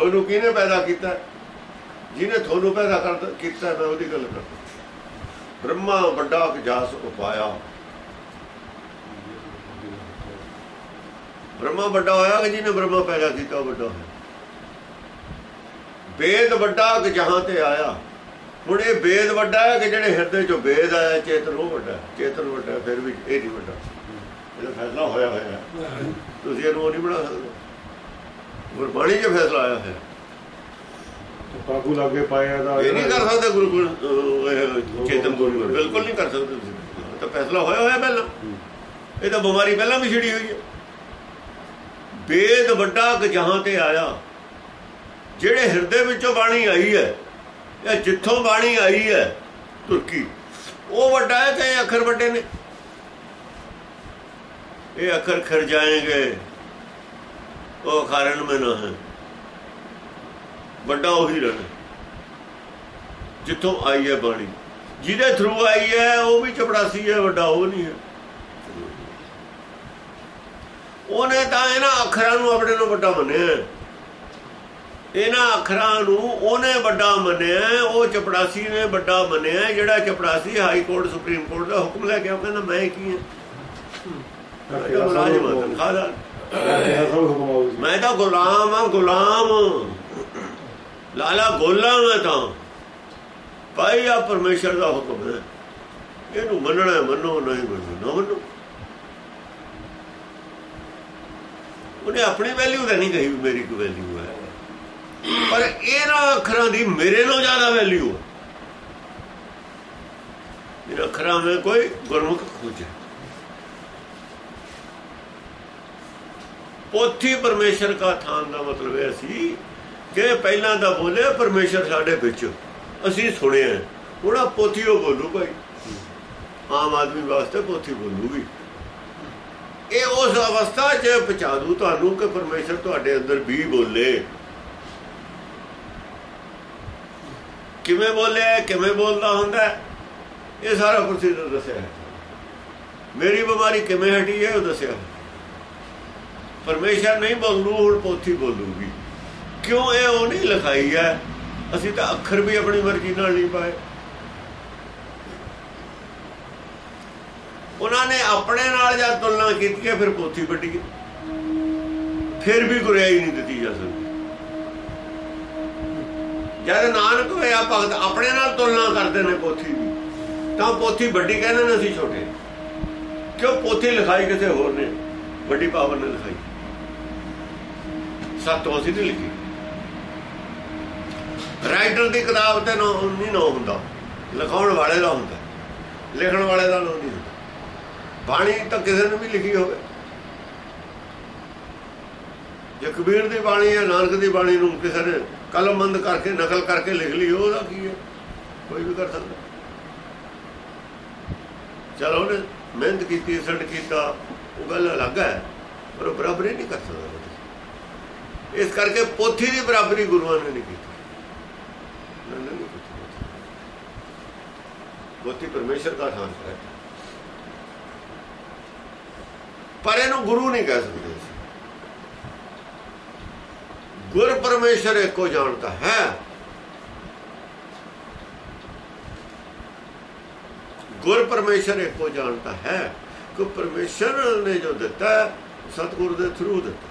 ਤੁਹਾਨੂੰ ਕਿਹਨੇ ਪੈਦਾ ਕੀਤਾ? ਜਿਹਨੇ ਤੁਹਾਨੂੰ ਪੈਦਾ ਕਰ ਕੀਤਾ ਮੈਂ ਉਹਦੀ ਗੱਲ ਕਰਦਾ। ਬ੍ਰਹਮਾ ਵੱਡਾ ਕਿ ਜਾਸ ਉਪਾਇਆ। ਬ੍ਰਹਮਾ ਵੱਡਾ ਹੋਇਆ ਕਿ ਜਿਹਨੇ ਬ੍ਰਹਮਾ ਪੈਦਾ ਕੀਤਾ ਉਹ ਵੱਡਾ ਹੋਇਆ। ਵੇਦ ਵੱਡਾ ਕਿ ਜਹਾਂ ਤੇ ਆਇਆ। ਹੁਣ ਇਹ ਵੇਦ ਵੱਡਾ ਹੈ ਕਿ ਜਿਹੜੇ ਹਿਰਦੇ ਚੋਂ ਵੇਦ ਆਇਆ ਚੇਤਨ ਉਹ ਵੱਡਾ। ਚੇਤਨ ਵੱਡਾ ਫਿਰ ਵੀ ਇਹ ਨਹੀਂ ਵੱਡਾ। ਇਹਦਾ ਫੈਸਲਾ ਹੋਇਆ ਹੋਇਆ ਤੁਸੀਂ ਇਹਨੂੰ ਉਹ ਨਹੀਂ ਬਣਾ ਸਕਦੇ। ਗੁਰਬਾਣੀ 'ਚ ਫੈਸਲਾ ਆਇਆ ਹੈ ਕਾਬੂ ਲਾਗੇ ਪਾਇਆ ਦਾ ਇਹ ਨਹੀਂ ਕਰ ਸਕਦੇ ਗੁਰੂ ਇਹ ਚੇਤਨ ਗੁਰੂ ਬਿਲਕੁਲ ਨਹੀਂ ਕਰ ਸਕਦੇ ਤੁਸੀਂ। ਤਾਂ ਫੈਸਲਾ ਹੋਇਆ ਹੋਇਆ ਪਹਿਲਾਂ। ਇਹ ਤਾਂ ਬਿਮਾਰੀ ਪਹਿਲਾਂ ਵੀ ਛਿੜੀ ਹੋਈ ਹੈ। ਵੇਦ ਵੱਡਾ ਕਿ ਜਹਾਂ ਤੇ ਆਇਆ। ਜਿਹੜੇ ਹਿਰਦੇ ਵਿੱਚੋਂ ਬਾਣੀ ਆਈ ਹੈ ਜਾਂ ਜਿੱਥੋਂ ਬਾਣੀ ਆਈ ਹੈ ਤੁਰਕੀ ਉਹ ਵੱਡਾ ਹੈ ਇਹ ਅੱਖਰ ਵੱਡੇ ਨੇ। ਇਹ ਅੱਖਰ ਖਰ ਜਾਣਗੇ ਉਹ ਕਾਰਨ ਮੈਂ ਨਾ ਹੈ। ਵੱਡਾ ਉਹੀ ਰਹਿਣਾ ਜਿੱਥੋਂ ਆਈ ਹੈ ਬਾਣੀ। ਜਿਹਦੇ ਥਰੂ ਆਈ ਹੈ ਉਹ ਵੀ ਚਪੜਾਸੀ ਹੈ ਵੱਡਾ ਉਹ ਨਹੀਂ ਹੈ। ਉਹਨੇ ਤਾਂ ਇਹਨਾਂ ਅੱਖਰਾਂ ਨੂੰ ਆਪਣੇ ਨੂੰ ਵੱਡਾ ਮੰਨਿਆ ਇਹਨਾਂ ਅੱਖਰਾਂ ਨੂੰ ਉਹਨੇ ਵੱਡਾ ਮੰਨਿਆ ਉਹ ਚਪੜਾਸੀ ਨੇ ਵੱਡਾ ਮੰਨਿਆ ਜਿਹੜਾ ਚਪੜਾਸੀ ਹਾਈ ਕੋਰਟ ਸੁਪਰੀਮ ਕੋਰਟ ਦਾ ਹੁਕਮ ਲੈ ਕੇ ਆ ਕਹਿੰਦਾ ਮੈਂ ਕੀ ਹਾਂ? ਮੁਲਾਜ਼ਮ ਹਾਂ ਮੈਂ ਤਾਂ ਗੁਲਾਮ ਆ, ਗੁਲਾਮ। ਲਾਲਾ ਗੋਲਾ ਮੈਂ ਤਾਂ। ਭਾਈ ਆ ਪਰਮੇਸ਼ਰ ਦਾ ਹੁਕਮ ਹੈ। ਇਹਨੂੰ ਮੰਨਣਾ ਮੰਨੋ, ਨਹੀਂ ਮੰਨੋ, ਨਾ ਮੰਨੋ। ਉਹਨੇ ਆਪਣੀ ਵੈਲਿਊ ਤਾਂ ਨਹੀਂ ਕਹੀ ਵੀ ਮੇਰੀ ਕੋਈ ਵੈਲਿਊ ਹੈ। ਪਰ ਇਹਨਾਂ ਅੱਖਰਾਂ ਦੀ ਮੇਰੇ ਨਾਲੋਂ ਜ਼ਿਆਦਾ ਵੈਲਿਊ ਹੈ। ਇਹਨਾਂ ਅੱਖਰਾਂ ਵਿੱਚ ਕੋਈ ਗੁਰਮੁਖ ਖੋਜ ਪੋਥੀ ਪਰਮੇਸ਼ਰ ਦਾ ਥਾਨ ਦਾ ਮਤਲਬ ਇਹ ਸੀ ਕਿ ਪਹਿਲਾਂ ਦਾ ਬੋਲੇ ਪਰਮੇਸ਼ਰ ਸਾਡੇ ਵਿੱਚ ਅਸੀਂ ਸੁਣਿਆ ਹੁਣ ਪੋਥੀ ਉਹ ਬੋਲੂ ਭਾਈ। ਆਮ ਆਦਮੀ ਵਾਸਤੇ ਪੋਥੀ ਬੋਲੂਗੀ। ਇਹ ਉਸ ਅਵਸਥਾ 'ਚ ਪਹੁੰਚਾ ਦੂ ਤੁਹਾਨੂੰ ਕਿ ਪਰਮੇਸ਼ਰ ਤੁਹਾਡੇ ਅੰਦਰ ਵੀ ਬੋਲੇ। ਕਿਵੇਂ ਬੋਲਿਆ, ਕਿਵੇਂ ਬੋਲਦਾ ਹੁੰਦਾ ਇਹ ਸਾਰਾ ਪ੍ਰੋਸੀਜਰ ਦੱਸਿਆ ਹੈ। ਮੇਰੀ ਬਿਮਾਰੀ ਕਿਵੇਂ ਹਟੀ ਹੈ, ਉਹ ਦੱਸਿਆ ਪਰਮੇਸ਼ਰ ਨਹੀਂ ਬੋਲੂ, ਹੁਣ ਪੋਥੀ ਬੋਲੂਗੀ। ਕਿਉਂ ਇਹ ਉਹ ਨਹੀਂ ਲਿਖਾਈ ਹੈ? ਅਸੀਂ ਤਾਂ ਅੱਖਰ ਵੀ ਆਪਣੀ ਮਰਜ਼ੀ ਨਾਲ ਨਹੀਂ ਪਾਏ। ਉਹਨਾਂ ਨੇ ਆਪਣੇ ਨਾਲ ਜਦ ਤੁਲਨਾ ਕੀਤੀ ਹੈ, ਫਿਰ ਪੋਥੀ ਵੱਡੀ ਫਿਰ ਵੀ ਗੁਰਿਆਈ ਨਹੀਂ ਦਿੱਤੀ ਜਾ ਸਕਦੀ। ਜਦ ਨਾਨਕ ਹੋਇਆ, ਭਗਤ ਆਪਣੇ ਨਾਲ ਤੁਲਨਾ ਕਰਦੇ ਨੇ ਪੋਥੀ ਦੀ, ਤਾਂ ਪੋਥੀ ਵੱਡੀ ਕਹਿੰਦੇ ਨੇ ਅਸੀਂ ਛੋਟੇ। ਕਿਉਂ ਪੋਥੀ ਲਿਖਾਈ ਕਿਸੇ ਹੋਰ ਨੇ? ਵੱਡੀ ਪਾਵਰ ਨੇ ਲਿਖਾਈ। ਸੱਤ ਅਸੀਂ ਨਹੀਂ ਲਿਖੀ ਰਾਈਟਰ ਦੀ ਕਿਤਾਬ ਤੇ ਨਾਂ ਨਹੀਂ ਨਾਂ ਹੁੰਦਾ। ਲਿਖਾਉਣ ਵਾਲੇ ਦਾ ਹੁੰਦਾ। ਲਿਖਣ ਵਾਲੇ ਦਾ ਨਾਂ ਨਹੀਂ ਹੁੰਦਾ। ਬਾਣੀ ਤਾਂ ਕਿਸੇ ਨੇ ਵੀ ਲਿਖੀ ਹੋਵੇ। ਜੇ ਕਬੀਰ ਦੀ ਬਾਣੀ ਹੈ ਨਾਨਕ ਦੀ ਬਾਣੀ ਨੂੰ ਕਿਸੇ ਨੇ ਕਲਮਬੰਦ ਕਰਕੇ, ਨਕਲ ਕਰਕੇ ਲਿਖ ਲਈ, ਉਹਦਾ ਕੀ ਹੈ? ਕੋਈ ਵੀ ਕਰ ਸਕਦਾ। ਚਲੋ ਉਹਨੇ ਮਿਹਨਤ ਕੀਤੀ ਸੜ ਕੀਤਾ, ਉਹ ਗੱਲ ਅਲੱਗ ਹੈ, ਪਰ ਉਹ ਬਰਾਬਰੀ ਨਹੀਂ ਕਰ ਸਕਦਾ। ਇਸ ਕਰਕੇ ਪੋਥੀ ਦੀ ਬਰਾਬਰੀ ਗੁਰੂਆਂ ਨੇ ਨਹੀਂ ਕੀਤੀ। ਪੋਥੀ। ਪਰਮੇਸ਼ਰ ਦਾ ਥਾਨ ਹੈ। ਪਰ ਇਹਨੂੰ ਗੁਰੂ ਨਹੀਂ ਕਹਿ ਸਕਦੇ ਸੀ ਗੁਰ ਪਰਮੇਸ਼ਰ ਇੱਕੋ ਜਾਣਦਾ ਹੈ। ਗੁਰ ਪਰਮੇਸ਼ਰ ਇੱਕੋ ਜਾਣਦਾ ਹੈ। ਕਿ ਪਰਮੇਸ਼ਰ ਨੇ ਜੋ ਦਿੱਤਾ ਹੈ, ਦੇ ਥਰੂ ਦਿੱਤਾ।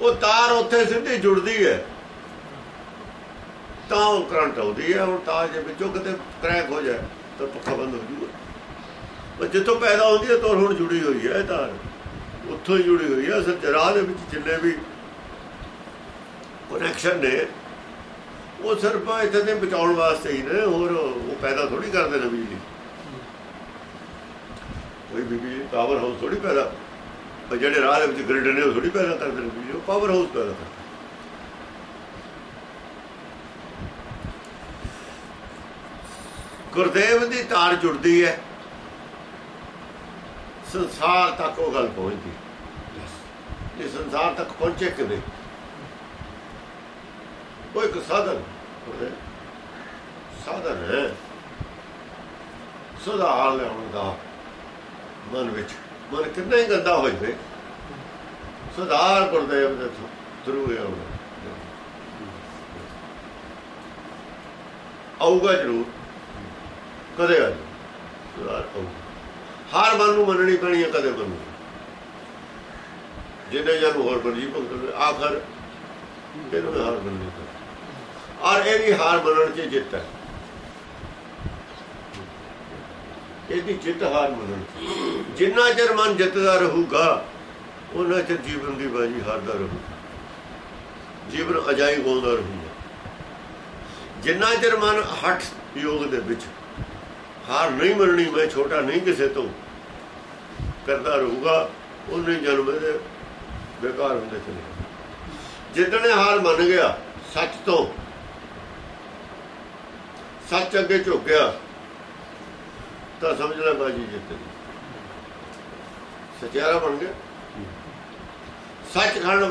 ਉਹ ਤਾਰ ਉੱਥੇ ਸਿੱਧੀ ਜੁੜਦੀ ਹੈ। ਤਾਂ ਉਹ ਕਰੰਟ ਆਉਂਦੀ ਹੈ, ਹੁਣ ਤਾਰ ਜੇ ਵਿੱਚੋਂ ਕਿਤੇ ਕਰੈਕ ਹੋ ਜਾਏ, ਤਾਂ ਪੱਖਾ ਬੰਦ ਹੋ ਜੂਗਾ। ਪਰ ਜਿੱਥੋਂ ਪੈਦਾ ਹੁੰਦੀ ਹੈ, ਤਾਂ ਹੁਣ ਜੁੜੀ ਹੋਈ ਹੈ ਤਾਰ। ਉੱਥੋਂ ਹੀ ਜੁੜੀ ਹੋਈ ਹੈ, ਅਸਲ ਰਾਹ ਦੇ ਵਿੱਚ ਜਿੰਨੇ ਵੀ ਕਨੈਕਸ਼ਨ ਨੇ, ਉਹ ਸਿਰਫ ਇੱਥੇ ਦੇ ਬਚਾਉਣ ਵਾਸਤੇ ਹੀ ਨੇ, ਹੋਰ ਉਹ ਪੈਦਾ ਥੋੜੀ ਕਰਦੇ ਨੇ ਬਿਜਲੀ। ਕੋਈ ਬਿਜਲੀ ਪਾਵਰ ਹਾਊਸ ਥੋੜੀ ਪੈਦਾ ਪਰ ਜਿਹੜੇ ਰਾਹ ਦੇ ਵਿੱਚ ਗ੍ਰਿਡ ਨੇ ਉਹ ਥੋੜੀ ਪੈਦਾ ਕਰਦੇ ਨੇ, ਉਹ ਪਾਵਰ ਹਾਊਸ ਪੈਦਾ ਕਰਦੇ ਗੁਰਦੇਵ ਦੀ ਤਾਰ ਜੁੜਦੀ ਹੈ। ਸੰਸਾਰ ਤੱਕ ਉਹ ਗੱਲ ਪਹੁੰਚਦੀ ਇਹ ਸੰਸਾਰ ਤੱਕ ਪਹੁੰਚੇ ਕਿਵੇਂ? ਉਹ ਇੱਕ ਸਾਧਨ ਸਾਧਨ ਹੈ। ਸੁਧਾਰ ਲਿਆਉਣ ਦਾ ਮਨ ਵਿੱਚ। ਮਨ ਕਿੰਨਾ ਹੀ ਗੰਦਾ ਹੋ ਜਾਵੇ ਸੁਧਾਰ ਗੁਰਦੇਵ ਦੇ ਥਰੂ ਲਿਆਉਣਾ ਆਊਗਾ ਜ਼ਰੂਰ। ਕਦੇ ਆ ਸੁਧਾਰ ਆਊਗਾ। ਹਾਰ ਮਨ ਨੂੰ ਮੰਨਣੀ ਪੈਣੀ ਹੈ ਕਦੇ ਮੰਨੂ ਜਿੰਨੇ ਜਨ ਹੋਰ ਬਰਜੀ ਭਗਤ ਆਖਰ ਇਹਨੂੰ ਹਾਰ ਮੰਨਣੀ ਔਰ ਇਹਦੀ ਹਾਰ ਮੰਨਣ ਚ ਜਿੱਤ ਹੈ। ਇਹਦੀ ਜਿੱਤ ਹਾਰ ਮੰਨਣ ਜਿੰਨਾ ਚਿਰ ਮਨ ਜਿੱਤਦਾ ਰਹੂਗਾ, ਉਹਨਾਂ ਚਿਰ ਜੀਵਨ ਦੀ ਬਾਜੀ ਹਾਰਦਾ ਰਹੂ ਜੀਵਨ ਅਜਾਈ ਗਾਉਂਦਾ ਰਹੂਗਾ। ਜਿੰਨਾ ਚਿਰ ਮਨ ਹੱਠ ਯੋਗ ਦੇ ਵਿੱਚ ਹਾਰ ਨਹੀਂ ਮੰਨਣੀ, ਮੈਂ ਛੋਟਾ ਨਹੀਂ ਕਿਸੇ ਤੋਂ ਕਰਦਾ ਰਹੂਗਾ, ਉਹਨੇ ਜਨਮ ਦੇ ਬੇਕਾਰ ਹੁੰਦੇ ਚਲੇ ਜਿੱਦਣੇ ਹਾਰ ਮੰਨ ਗਿਆ ਸੱਚ ਤੋਂ, ਸੱਚ ਅੱਗੇ ਝੁਕਿਆ ਤਾਂ ਸਮਝ ਲੈ ਬਾਜੀ ਜਿੱਤ ਗਈ ਸਚਿਆਰਾ ਬਣ ਗਿਆ। ਸੱਚਖੰਡ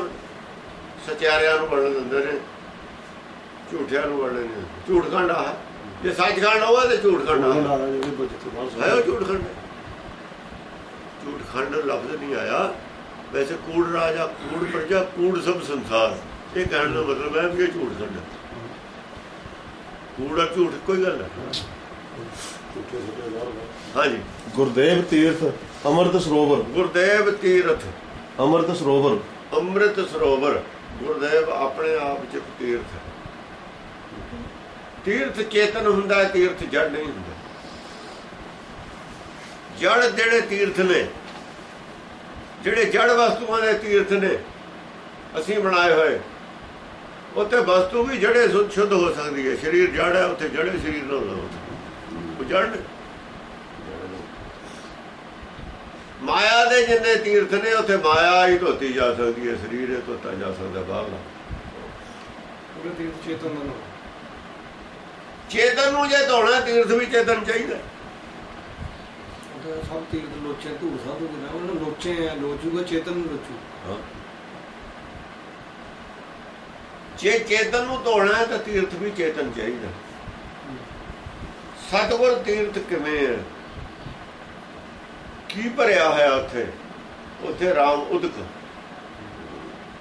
ਸਚਿਆਰਿਆਂ ਨੂੰ ਬਣਨ ਦਿੰਦੇ ਨੇ ਝੂਠਿਆਂ ਨੂੰ ਬਣਨ ਨਹੀਂ ਦਿੰਦੇ। ਝੂਠਖੰਡ ਆ ਜੇ ਸੱਚਖੰਡ ਹੋਵੇ ਤੇ ਆ ਜਿਹੜੇ ਜਿੱਥੇ ਬਾਹਰ ਹੈ ਉਹ ਝੂਠਖੰਡ। ਝੂਠਖੰਡ ਲਫ਼ਜ਼ ਨਹੀਂ ਆਇਆ। ਵੈਸੇ ਕੂੜ ਰਾਜਾ ਕੂੜ ਪ੍ਰਜਾ ਕੂੜ ਸਭ ਸੰਸਾਰ। ਇਹ ਕਹਿਣ ਦਾ ਮਤਲਬ ਹੈ ਵੀ ਇਹ ਝੂਠਖੰਡ ਹੈ। ਕੂੜ ਝੂਠ ਕੋਈ ਗੱਲ ਹੈ ਹਾਂਜੀ। ਗੁਰਦੇਵ ਤੀਰਥ ਅੰਮ੍ਰਿਤ ਸਰੋਵਰ। ਗੁਰਦੇਵ ਤੀਰਥ। ਅੰਮ੍ਰਿਤ ਸਰੋਵਰ। ਅੰਮ੍ਰਿਤ ਸਰੋਵਰ। ਗੁਰਦੇਵ ਆਪਣੇ ਆਪ ਚ ਤੀਰਥ ਹੈ। ਤੀਰਥ ਚੇਤਨ ਹੁੰਦਾ ਹੈ ਤੀਰਥ ਜੜ ਨਹੀਂ ਹੁੰਦਾ। ਜੜ ਜਿਹੜੇ ਤੀਰਥ ਨੇ ਜਿਹੜੇ ਜੜ ਵਸਤੂਆਂ ਦੇ ਤੀਰਥ ਨੇ ਅਸੀਂ ਬਣਾਏ ਹੋਏ ਉੱਥੇ ਵਸਤੂ ਵੀ ਜੜੇ ਸ਼ੁੱਧ ਸ਼ੁੱਧ ਹੋ ਸਕਦੀ ਹੈ। ਸਰੀਰ ਜੜ ਹੈ ਉੱਥੇ ਜੜੇ ਸਰੀਰ ਨਾਲ ਹੋ ਉਹ ਜੜ। ਮਾਇਆ ਦੇ ਜਿੰਨੇ ਤੀਰਥ ਨੇ ਉੱਥੇ ਮਾਇਆ ਹੀ ਧੋਤੀ ਜਾ ਸਕਦੀ ਹੈ ਸਰੀਰ ਇਹ ਧੋਤਾ ਜਾ ਸਕਦਾ ਬਾਹਰਲਾ। ਪੂਰੇ ਤੀਰਥ ਚੇਤਨ ਨੂੰ ਜੇ ਧੋਣਾ ਤੀਰਥ ਵੀ ਚੇਤਨ ਚਾਹੀਦਾ। ਸਭ ਤੀਰਥ ਲੋਚੇ ਧੂੜ ਸਾਧੂ ਦੇ ਨਾਮ। ਉਹਨਾਂ ਲੋਚੇ ਆ ਲੋਚੂਗਾ ਚੇਤਨ ਨੂੰ ਲੋਚੂ। ਜੇ ਚੇਤਨ ਨੂੰ ਧੋਣਾ ਤਾਂ ਤੀਰਥ ਵੀ ਚੇਤਨ ਚਾਹੀਦਾ। ਸਤਿਗੁਰ ਤੀਰਥ ਕਿਵੇਂ ਹੈ? ਕੀ ਭਰਿਆ ਹੋਇਆ ਉੱਥੇ? ਉੱਥੇ ਰਾਮ ਉਦਕ।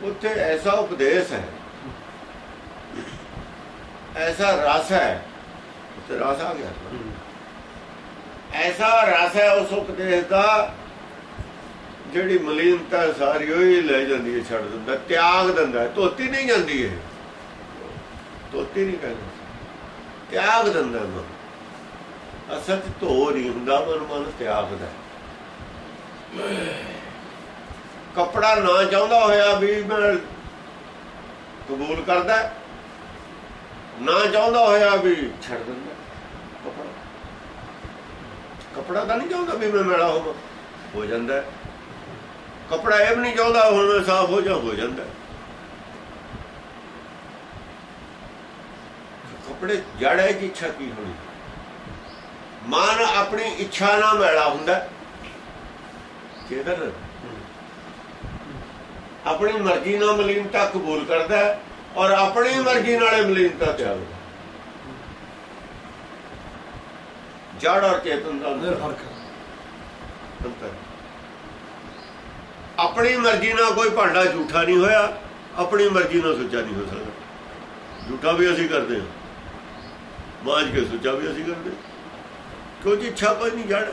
ਉੱਥੇ ਐਸਾ ਉਪਦੇਸ਼ ਹੈ। ਐਸਾ ਰਸ ਹੈ। ਉੱਥੇ ਰਸ ਆ ਗਿਆ। ਐਸਾ ਰਸ ਹੈ ਉਸ ਉਪਦੇਸ਼ ਦਾ ਜਿਹੜੀ ਮਲੀਨਤਾ ਸਾਰੀ ਉਹ ਹੀ ਲੈ ਜਾਂਦੀ ਹੈ, ਛੱਡ ਦਿੰਦਾ, ਤਿਆਗ ਦਿੰਦਾ ਧੋਤੀ ਨਹੀਂ ਜਾਂਦੀ ਹੈ ਧੋਤੀ ਨਹੀਂ ਕਹਿੰਦੇ ਤਿਆਗ ਦਿੰਦਾ ਮਨ ਅਸਲ 'ਚ ਧੋ ਨਹੀਂ ਹੁੰਦਾ ਮਨ ਮਨ ਤਿਆਗਦਾ ਕਪੜਾ ਨਾ ਚਾਹੁੰਦਾ ਹੋਇਆ ਵੀ ਮੈਂ ਕਬੂਲ ਕਰਦਾ ਨਾ ਚਾਹੁੰਦਾ ਹੋਇਆ ਵੀ ਛੱਡ ਦਿੰਦਾ ਕਪੜਾ ਕਪੜਾ ਤਾਂ ਨਹੀਂ ਚਾਹੁੰਦਾ ਵੀ ਮੈਂ ਮੇਲਾ ਹੋਵਾਂ, ਹੋ ਜਾਂਦਾ ਹੈ। ਕਪੜਾ ਇਹ ਵੀ ਨਹੀਂ ਚਾਹੁੰਦਾ ਹੁਣ ਮੈਂ ਸਾਫ਼ ਹੋ ਜਾ, ਹੋ ਜਾਂਦਾ ਹੈ। ਕਪੜੇ ਜੜ ਹੈ ਕਿ ਇੱਛਾ ਕੀ ਹੋਣੀ ਮਨ ਆਪਣੀ ਇੱਛਾ ਨਾਲ ਮੈਲਾ ਹੁੰਦਾ। ਚੇਤਨ ਆਪਣੀ ਮਰਜ਼ੀ ਨਾਲ ਮਲੀਨਤਾ ਕਬੂਲ ਕਰਦਾ ਔਰ ਆਪਣੀ ਮਰਜ਼ੀ ਨਾਲ ਮਲੀਨਤਾ ਤਿਆਗਦਾ ਜੜ ਔਰ ਚੇਤਨ ਦਾ ਫ਼ਰਕ ਅੰਤਰ। ਆਪਣੀ ਮਰਜ਼ੀ ਨਾਲ ਕੋਈ ਭਾਂਡਾ ਝੂਠਾ ਨਹੀਂ ਹੋਇਆ ਆਪਣੀ ਮਰਜ਼ੀ ਨਾਲ ਸੁੱਚਾ ਨਹੀਂ ਹੋ ਸਕਦਾ। ਝੂਠਾ ਵੀ ਅਸੀਂ ਕਰਦੇ ਹਾਂ। ਮਾਜ ਕੇ ਸੁੱਚਾ ਵੀ ਅਸੀਂ ਕਰਦੇ ਹਾਂ। ਕਿਉਂਕਿ ਇੱਛਾ ਕੋਈ ਨਹੀਂ ਜੜ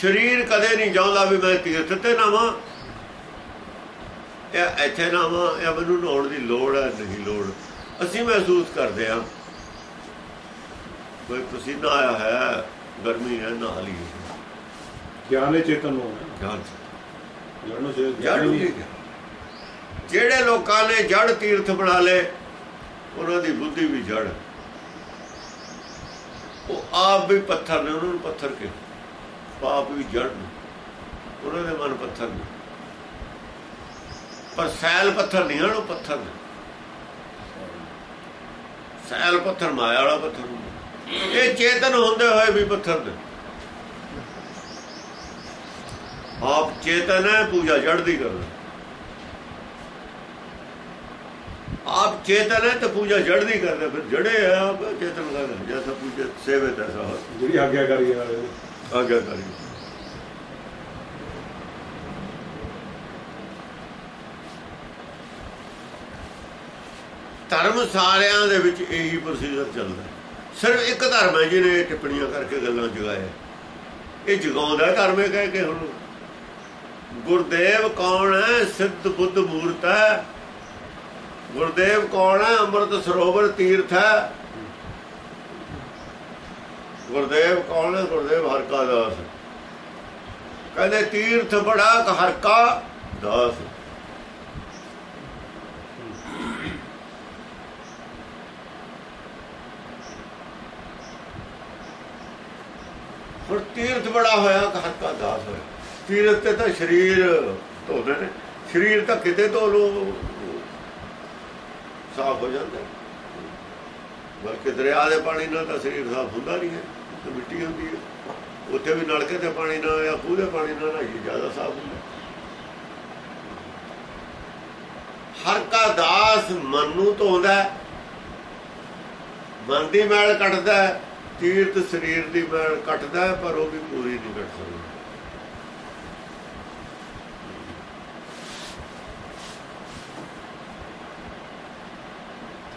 ਸਰੀਰ ਕਦੇ ਨਹੀਂ ਚਾਹੁੰਦਾ ਵੀ ਮੈਂ ਤੀਰਥ ਤੇ ਨਾਵਾਂ। ਇਹ ਇੱਥੇ ਨਾਵਾਂ ਇਹ ਮੈਨੂੰ ਨਹਾਉਣ ਦੀ ਲੋੜ ਹੈ ਨਹੀਂ ਲੋੜ। ਅਸੀਂ ਮਹਿਸੂਸ ਕਰਦੇ ਹਾਂ ਕੋਈ ਪਸੀਨਾ ਆਇਆ ਹੈ ਗਰਮੀ ਹੈ ਨਹਾ ਲਈ ਗਿਆਨ ਹੈ ਚੇਤਨ ਹੈ। ਗਿਆਨ। ਜਿਹੜੇ ਲੋਕਾਂ ਨੇ ਜੜ ਤੀਰਥ ਬਣਾ ਲਏ ਉਹਨਾਂ ਦੀ ਬੁੱਧੀ ਵੀ ਜੜ ਉਹ ਆਪ ਵੀ ਪੱਥਰ ਨੇ, ਉਹਨਾਂ ਨੂੰ ਪੱਥਰ ਕੇ ਪਾਪ ਵੀ ਜੜ ਨੇ, ਉਹਨਾਂ ਦੇ ਮਨ ਪੱਥਰ ਨੇ। ਪਰ ਸੈਲ ਪੱਥਰ ਨਹੀਂ ਹਨ, ਉਹ ਪੱਥਰ ਨੇ। ਸੈਲ ਪੱਥਰ ਮਾਇਆ ਵਾਲਾ ਪੱਥਰ ਇਹ ਚੇਤਨ ਹੁੰਦੇ ਹੋਏ ਵੀ ਪੱਥਰ ਨੇ। ਆਪ ਚੇਤਨ ਹੈ, ਪੂਜਾ ਜੜ ਦੀ ਕਰਦਾ। ਆਪ ਚੇਤਨ ਹੈ ਤੇ ਪੂਜਾ ਜੜ ਦੀ ਕਰਦਾ ਫਿਰ ਜੜੇ ਹੈ ਆਪ ਚੇਤਨ ਕਰਦਾ ਜੈਸਾ ਪੂਜਾ ਸੇਵੇ ਤੈਸਾ ਹੋ ਜਿਹੜੀ ਆਗਿਆ ਕਰੀ ਹੈ ਆਗਿਆ ਕਰੀ ਧਰਮ ਸਾਰਿਆਂ ਦੇ ਵਿੱਚ ਇਹੀ ਪ੍ਰੋਸੀਜਰ ਚੱਲਦਾ ਸਿਰਫ ਇੱਕ ਧਰਮ ਹੈ ਜਿਹਨੇ ਇਹ ਟਿੱਪਣੀਆਂ ਕਰਕੇ ਗੱਲਾਂ ਜਗਾਇਆ ਇਹ ਜਗਾਉਂਦਾ ਧਰਮ ਇਹ ਕਹਿ ਕੇ ਹੁਣ। ਗੁਰਦੇਵ ਕੌਣ ਹੈ? ਸਿੱਧ ਬੁੱਧ ਮੂਰਤ ਹੈ। ਗੁਰਦੇਵ ਕੌਣ ਹੈ? ਅੰਮ੍ਰਿਤ ਸਰੋਵਰ ਤੀਰਥ ਹੈ। ਗੁਰਦੇਵ ਕੌਣ ਹੈ? ਗੁਰਦੇਵ ਹਰਕਾ ਦਾਸ। ਕਹਿੰਦੇ ਤੀਰਥ ਬੜਾ ਕ ਦਾਸ। ਹੁਣ ਤੀਰਥ ਬੜਾ ਹੋਇਆ ਕ ਹਰ ਦਾਸ ਹੋਇਆ। ਤੀਰਥ ਤੇ ਤਾਂ ਸਰੀਰ ਧੋਦੇ ਨੇ। ਸਰੀਰ ਤਾਂ ਕਿਤੇ ਧੋ ਲੋ ਸਾਫ਼ ਹੋ ਜਾਂਦਾ ਬਲਕਿ ਦਰਿਆ ਦੇ ਪਾਣੀ ਨਾਲ ਤਾਂ ਸਰੀਰ ਸਾਫ਼ ਹੁੰਦਾ ਨਹੀਂ ਹੈ ਤੇ ਮਿੱਟੀ ਹੁੰਦੀ ਹੈ। ਉੱਥੇ ਵੀ ਨਲਕੇ ਦੇ ਪਾਣੀ ਨਾਲ ਜਾਂ ਖੂਹ ਦੇ ਪਾਣੀ ਨਾਲ ਨਹਾਈਏ ਜ਼ਿਆਦਾ ਸਾਫ਼ ਹੁੰਦਾ ਹਰ ਕਾ ਦਾਸ ਮਨ ਨੂੰ ਧੋਂਦਾ ਮਨ ਦੀ ਮੈਲ ਕੱਟਦਾ ਹੈ, ਸਰੀਰ ਦੀ ਮੈਲ ਕੱਟਦਾ ਪਰ ਉਹ ਵੀ ਪੂਰੀ ਨਹੀਂ ਕੱਟ ਸਕਦਾ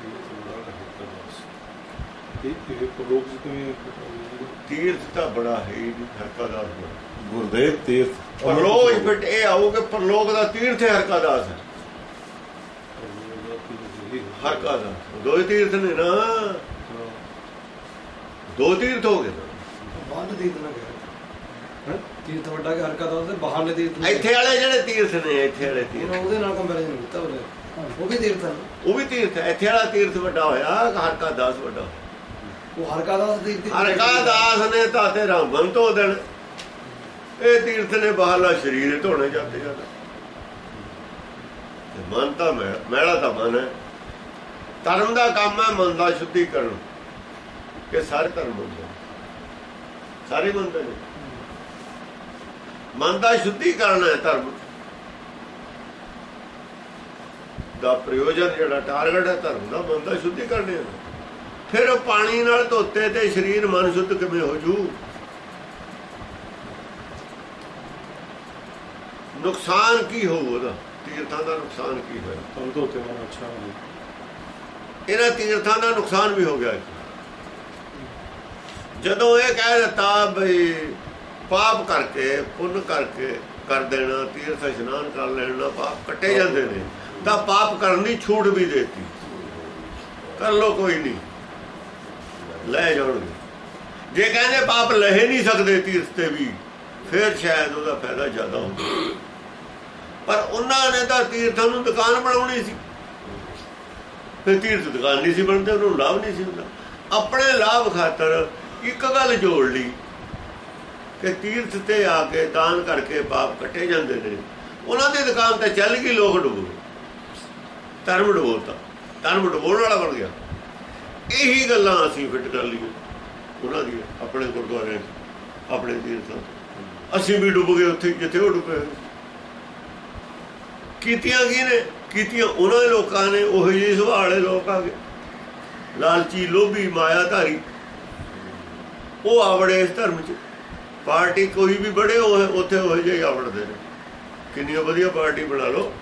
ਇਹ ਇਹ ਪ੍ਰਲੋਕ ਜਿ ਕਿਵੇਂ ਤੀਰਥ ਤਾਂ ਬੜਾ ਹੈ ਨਹੀਂ ਹਰ ਕਾ ਦਾਸ ਗੁਰਦੇਵ ਤੀਰਥ। ਪਰਲੋਕ ਫਿਟ ਇਹ ਕਿ ਪਰਲੋਕ ਦਾ ਤੀਰਥ ਹੈ ਹਰ ਕਾ ਦਾਸ। ਹੈ ਹਰ ਕਾ ਦਾਸ। ਦੋ ਤੀਰਥ ਨੇ ਨਾ। ਦੋ ਤੀਰਥ ਹੋ ਗਏ। ਬੰਦ ਤੀਰਥ ਨਾ ਗਿਆ ਤੀਰਥ ਵੱਡਾ ਕਿ ਹਰਕਤ ਉਹਦੇ ਬਾਹਰਲੇ ਤੀਰਥ ਨੇ ਇੱਥੇ ਵਾਲੇ ਜਿਹੜੇ ਤੀਰਥ ਨੇ ਇੱਥੇ ਵਾਲੇ ਤੀਰਥ ਉਹਦੇ ਨਾਲ ਕੰਪੈਰੀਜ਼ਨ ਕੀਤਾ ਉਹਨੇ। ਉਹ ਵੀ ਤੀਰਥ ਹੈ ਉਹ ਵੀ ਤੀਰਥ ਹੈ। ਇੱਥੇ ਵਾਲਾ ਤੀਰਥ ਵੱਡਾ ਹੋਇਆ ਹਰ ਕਾ ਦਾਸ ਵੱਡਾ ਹੋਇਆ। ਉਹ ਹਰਕਤ ਦਾ ਤੀਰਥ ਹਰ ਦਾਸ ਨੇ ਤਾਂ ਤੇਰਾ ਮਨ ਧੋ ਦੇਣ। ਇਹ ਤੀਰਥ ਨੇ ਬਾਹਰਲਾ ਸਰੀਰ ਧੋਣੇ ਜਾਂਦੇ ਜਾਂਦਾ ਤੇ ਮਨ ਤਾਂ ਮੈਲਾ ਤਾਂ ਮਨ ਹੈ। ਧਰਮ ਦਾ ਕੰਮ ਹੈ ਮਨ ਦਾ ਸ਼ੁੱਧੀਕਰਨ। ਇਹ ਸਾਰੇ ਧਰਮ ਹੁੰਦੇ ਨੇ। ਸਾਰੇ ਮੰਨਦੇ ਨੇ। ਮਨ ਦਾ ਸ਼ੁੱਧੀਕਰਨ ਹੈ ਧਰਮ। ਦਾ ਪ੍ਰਯੋਜਨ ਜਿਹੜਾ ਟਾਰਗੇਟ ਹੈ ਧਰਮ ਦਾ, ਮਨ ਦਾ ਸ਼ੁੱਧੀਕਰਨ ਹੈ। ਫਿਰ ਉਹ ਪਾਣੀ ਨਾਲ ਧੋਤੇ ਤੇ ਸਰੀਰ ਮਨ ਸ਼ੁੱਧ ਕਿਵੇਂ ਹੋ ਜੂ? ਨੁਕਸਾਨ ਕੀ ਹੋਊ ਉਹਦਾ? ਤੀਰਥਾਂ ਦਾ ਨੁਕਸਾਨ ਕੀ ਹੋਇਆ? ਤੋਂ ਤੇ ਮਨ ਅੱਛਾ ਹੋ ਇਹਨਾਂ ਤੀਰਥਾਂ ਦਾ ਨੁਕਸਾਨ ਵੀ ਹੋ ਗਿਆ ਜਦੋਂ ਇਹ ਕਹਿ ਦਿੱਤਾ ਬਈ ਪਾਪ ਕਰਕੇ ਪੁੰਨ ਕਰਕੇ ਕਰ ਦੇਣਾ ਤੀਰਥ ਇਸ਼ਨਾਨ ਕਰ ਲੈਣਾ ਪਾਪ ਕੱਟੇ ਜਾਂਦੇ ਨੇ ਤਾਂ ਪਾਪ ਕਰਨ ਦੀ ਛੂਟ ਵੀ ਦੇਤੀ। ਕਰ ਲੋ ਕੋਈ ਨਹੀਂ। ਲੈ ਜਾਣਗੇ ਜੇ ਕਹਿੰਦੇ ਪਾਪ ਲਹੇ ਨਹੀਂ ਸਕਦੇ ਤੀਰਥ ਤੇ ਵੀ, ਫਿਰ ਸ਼ਾਇਦ ਉਹਦਾ ਫਾਇਦਾ ਜ਼ਿਆਦਾ ਹੁੰਦਾ। ਪਰ ਉਹਨਾਂ ਨੇ ਤਾਂ ਤੀਰਥਾਂ ਨੂੰ ਦੁਕਾਨ ਬਣਾਉਣੀ ਸੀ। ਫਿਰ ਤੀਰਥ ਦੁਕਾਨ ਨਹੀਂ ਸੀ ਬਣਦੇ, ਉਹਨੂੰ ਲਾਭ ਨਹੀਂ ਸੀ ਹੁੰਦਾ। ਆਪਣੇ ਲਾਭ ਖਾਤਰ ਇੱਕ ਗੱਲ ਜੋੜ ਲਈ ਕਿ ਤੀਰਥ ਤੇ ਆ ਕੇ ਦਾਨ ਕਰਕੇ ਪਾਪ ਕੱਟੇ ਜਾਂਦੇ ਨੇ। ਉਹਨਾਂ ਦੀ ਦੁਕਾਨ ਤੇ ਚੱਲ ਗਈ, ਲੋਕ ਡੁੱਬ ਗਏ। ਧਰਮ ਡੁਬੋਤਾ। ਧਰਮ ਡੁਬੋਣ ਵਾਲਾ ਬਣ ਗਿਆ। ਇਹੀ ਗੱਲਾਂ ਅਸੀਂ ਫਿੱਟ ਕਰ ਲਈਏ ਉਹਨਾਂ ਦੀ ਆਪਣੇ ਗੁਰਦੁਆਰੇ 'ਚ, ਆਪਣੇ ਤੀਰਥਾਂ 'ਚ। ਅਸੀਂ ਵੀ ਡੁੱਬ ਗਏ ਉੱਥੇ ਜਿੱਥੇ ਉਹ ਡੁੱਬੇ ਕੀਤੀਆਂ ਕੀ ਨੇ? ਕੀਤੀਆਂ ਉਹਨਾਂ ਦੇ ਲੋਕਾਂ ਨੇ ਉਹ ਜਿਹੇ ਸੁਭਾਅ ਵਾਲੇ ਲੋਕ ਆ ਗਏ। ਲਾਲਚੀ ਲੋਭੀ ਮਾਇਆਧਾਰੀ। ਉਹ ਆਵੜੇ ਇਸ ਧਰਮ 'ਚ। ਪਾਰਟੀ ਕੋਈ ਵੀ ਬੜੇ ਹੋਏ ਉੱਥੇ ਉਹ ਜਿਹੇ ਆਵੜਦੇ ਨੇ। ਕਿੰਨੀ ਵਧੀਆ ਪਾਰਟੀ ਬਣਾ ਲਓ।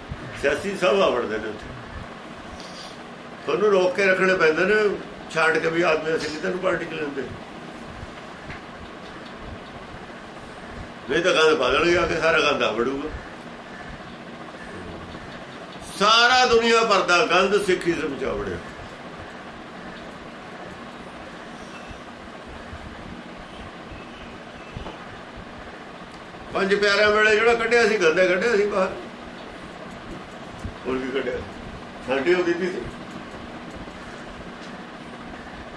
ਸਿਆਸੀ ਸਭ ਆਵੜਦੇ ਨੇ ਉੱਥੇ। ਤੁਹਾਨੂੰ ਰੋਕ ਕੇ ਰੱਖਣੇ ਪੈਂਦੇ ਨੇ। ਛਾੜ ਕੇ ਵੀ ਆਦਮੀ ਅਸੀਂ ਕਿਤੇ ਨੂੰ ਪਾਰਟੀ ਚ ਲੈਂਦੇ ਨਹੀਂ ਤਾਂ ਗੰਦ ਪਾ ਆ ਕੇ ਸਾਰਾ ਗੰਦ ਆਵੜੂਗਾ ਸਾਰਾ ਦੁਨੀਆ ਭਰ ਦਾ ਸਿੱਖੀ ਸਿੱਖੀਜ਼ਮ ਚ ਆਵੜਿਆ ਪੰਜ ਪਿਆਰਿਆਂ ਵੇਲੇ ਜਿਹੜਾ ਕੱਢਿਆ ਸੀ, ਗੰਦੇ ਕੱਢਿਆ ਸੀ ਬਾਹਰ। ਹੋਰ ਵੀ ਕੱਢਿਆ? ਸਾਡੀ ਉਹ ਦਿੱਤੀ ਸੀ।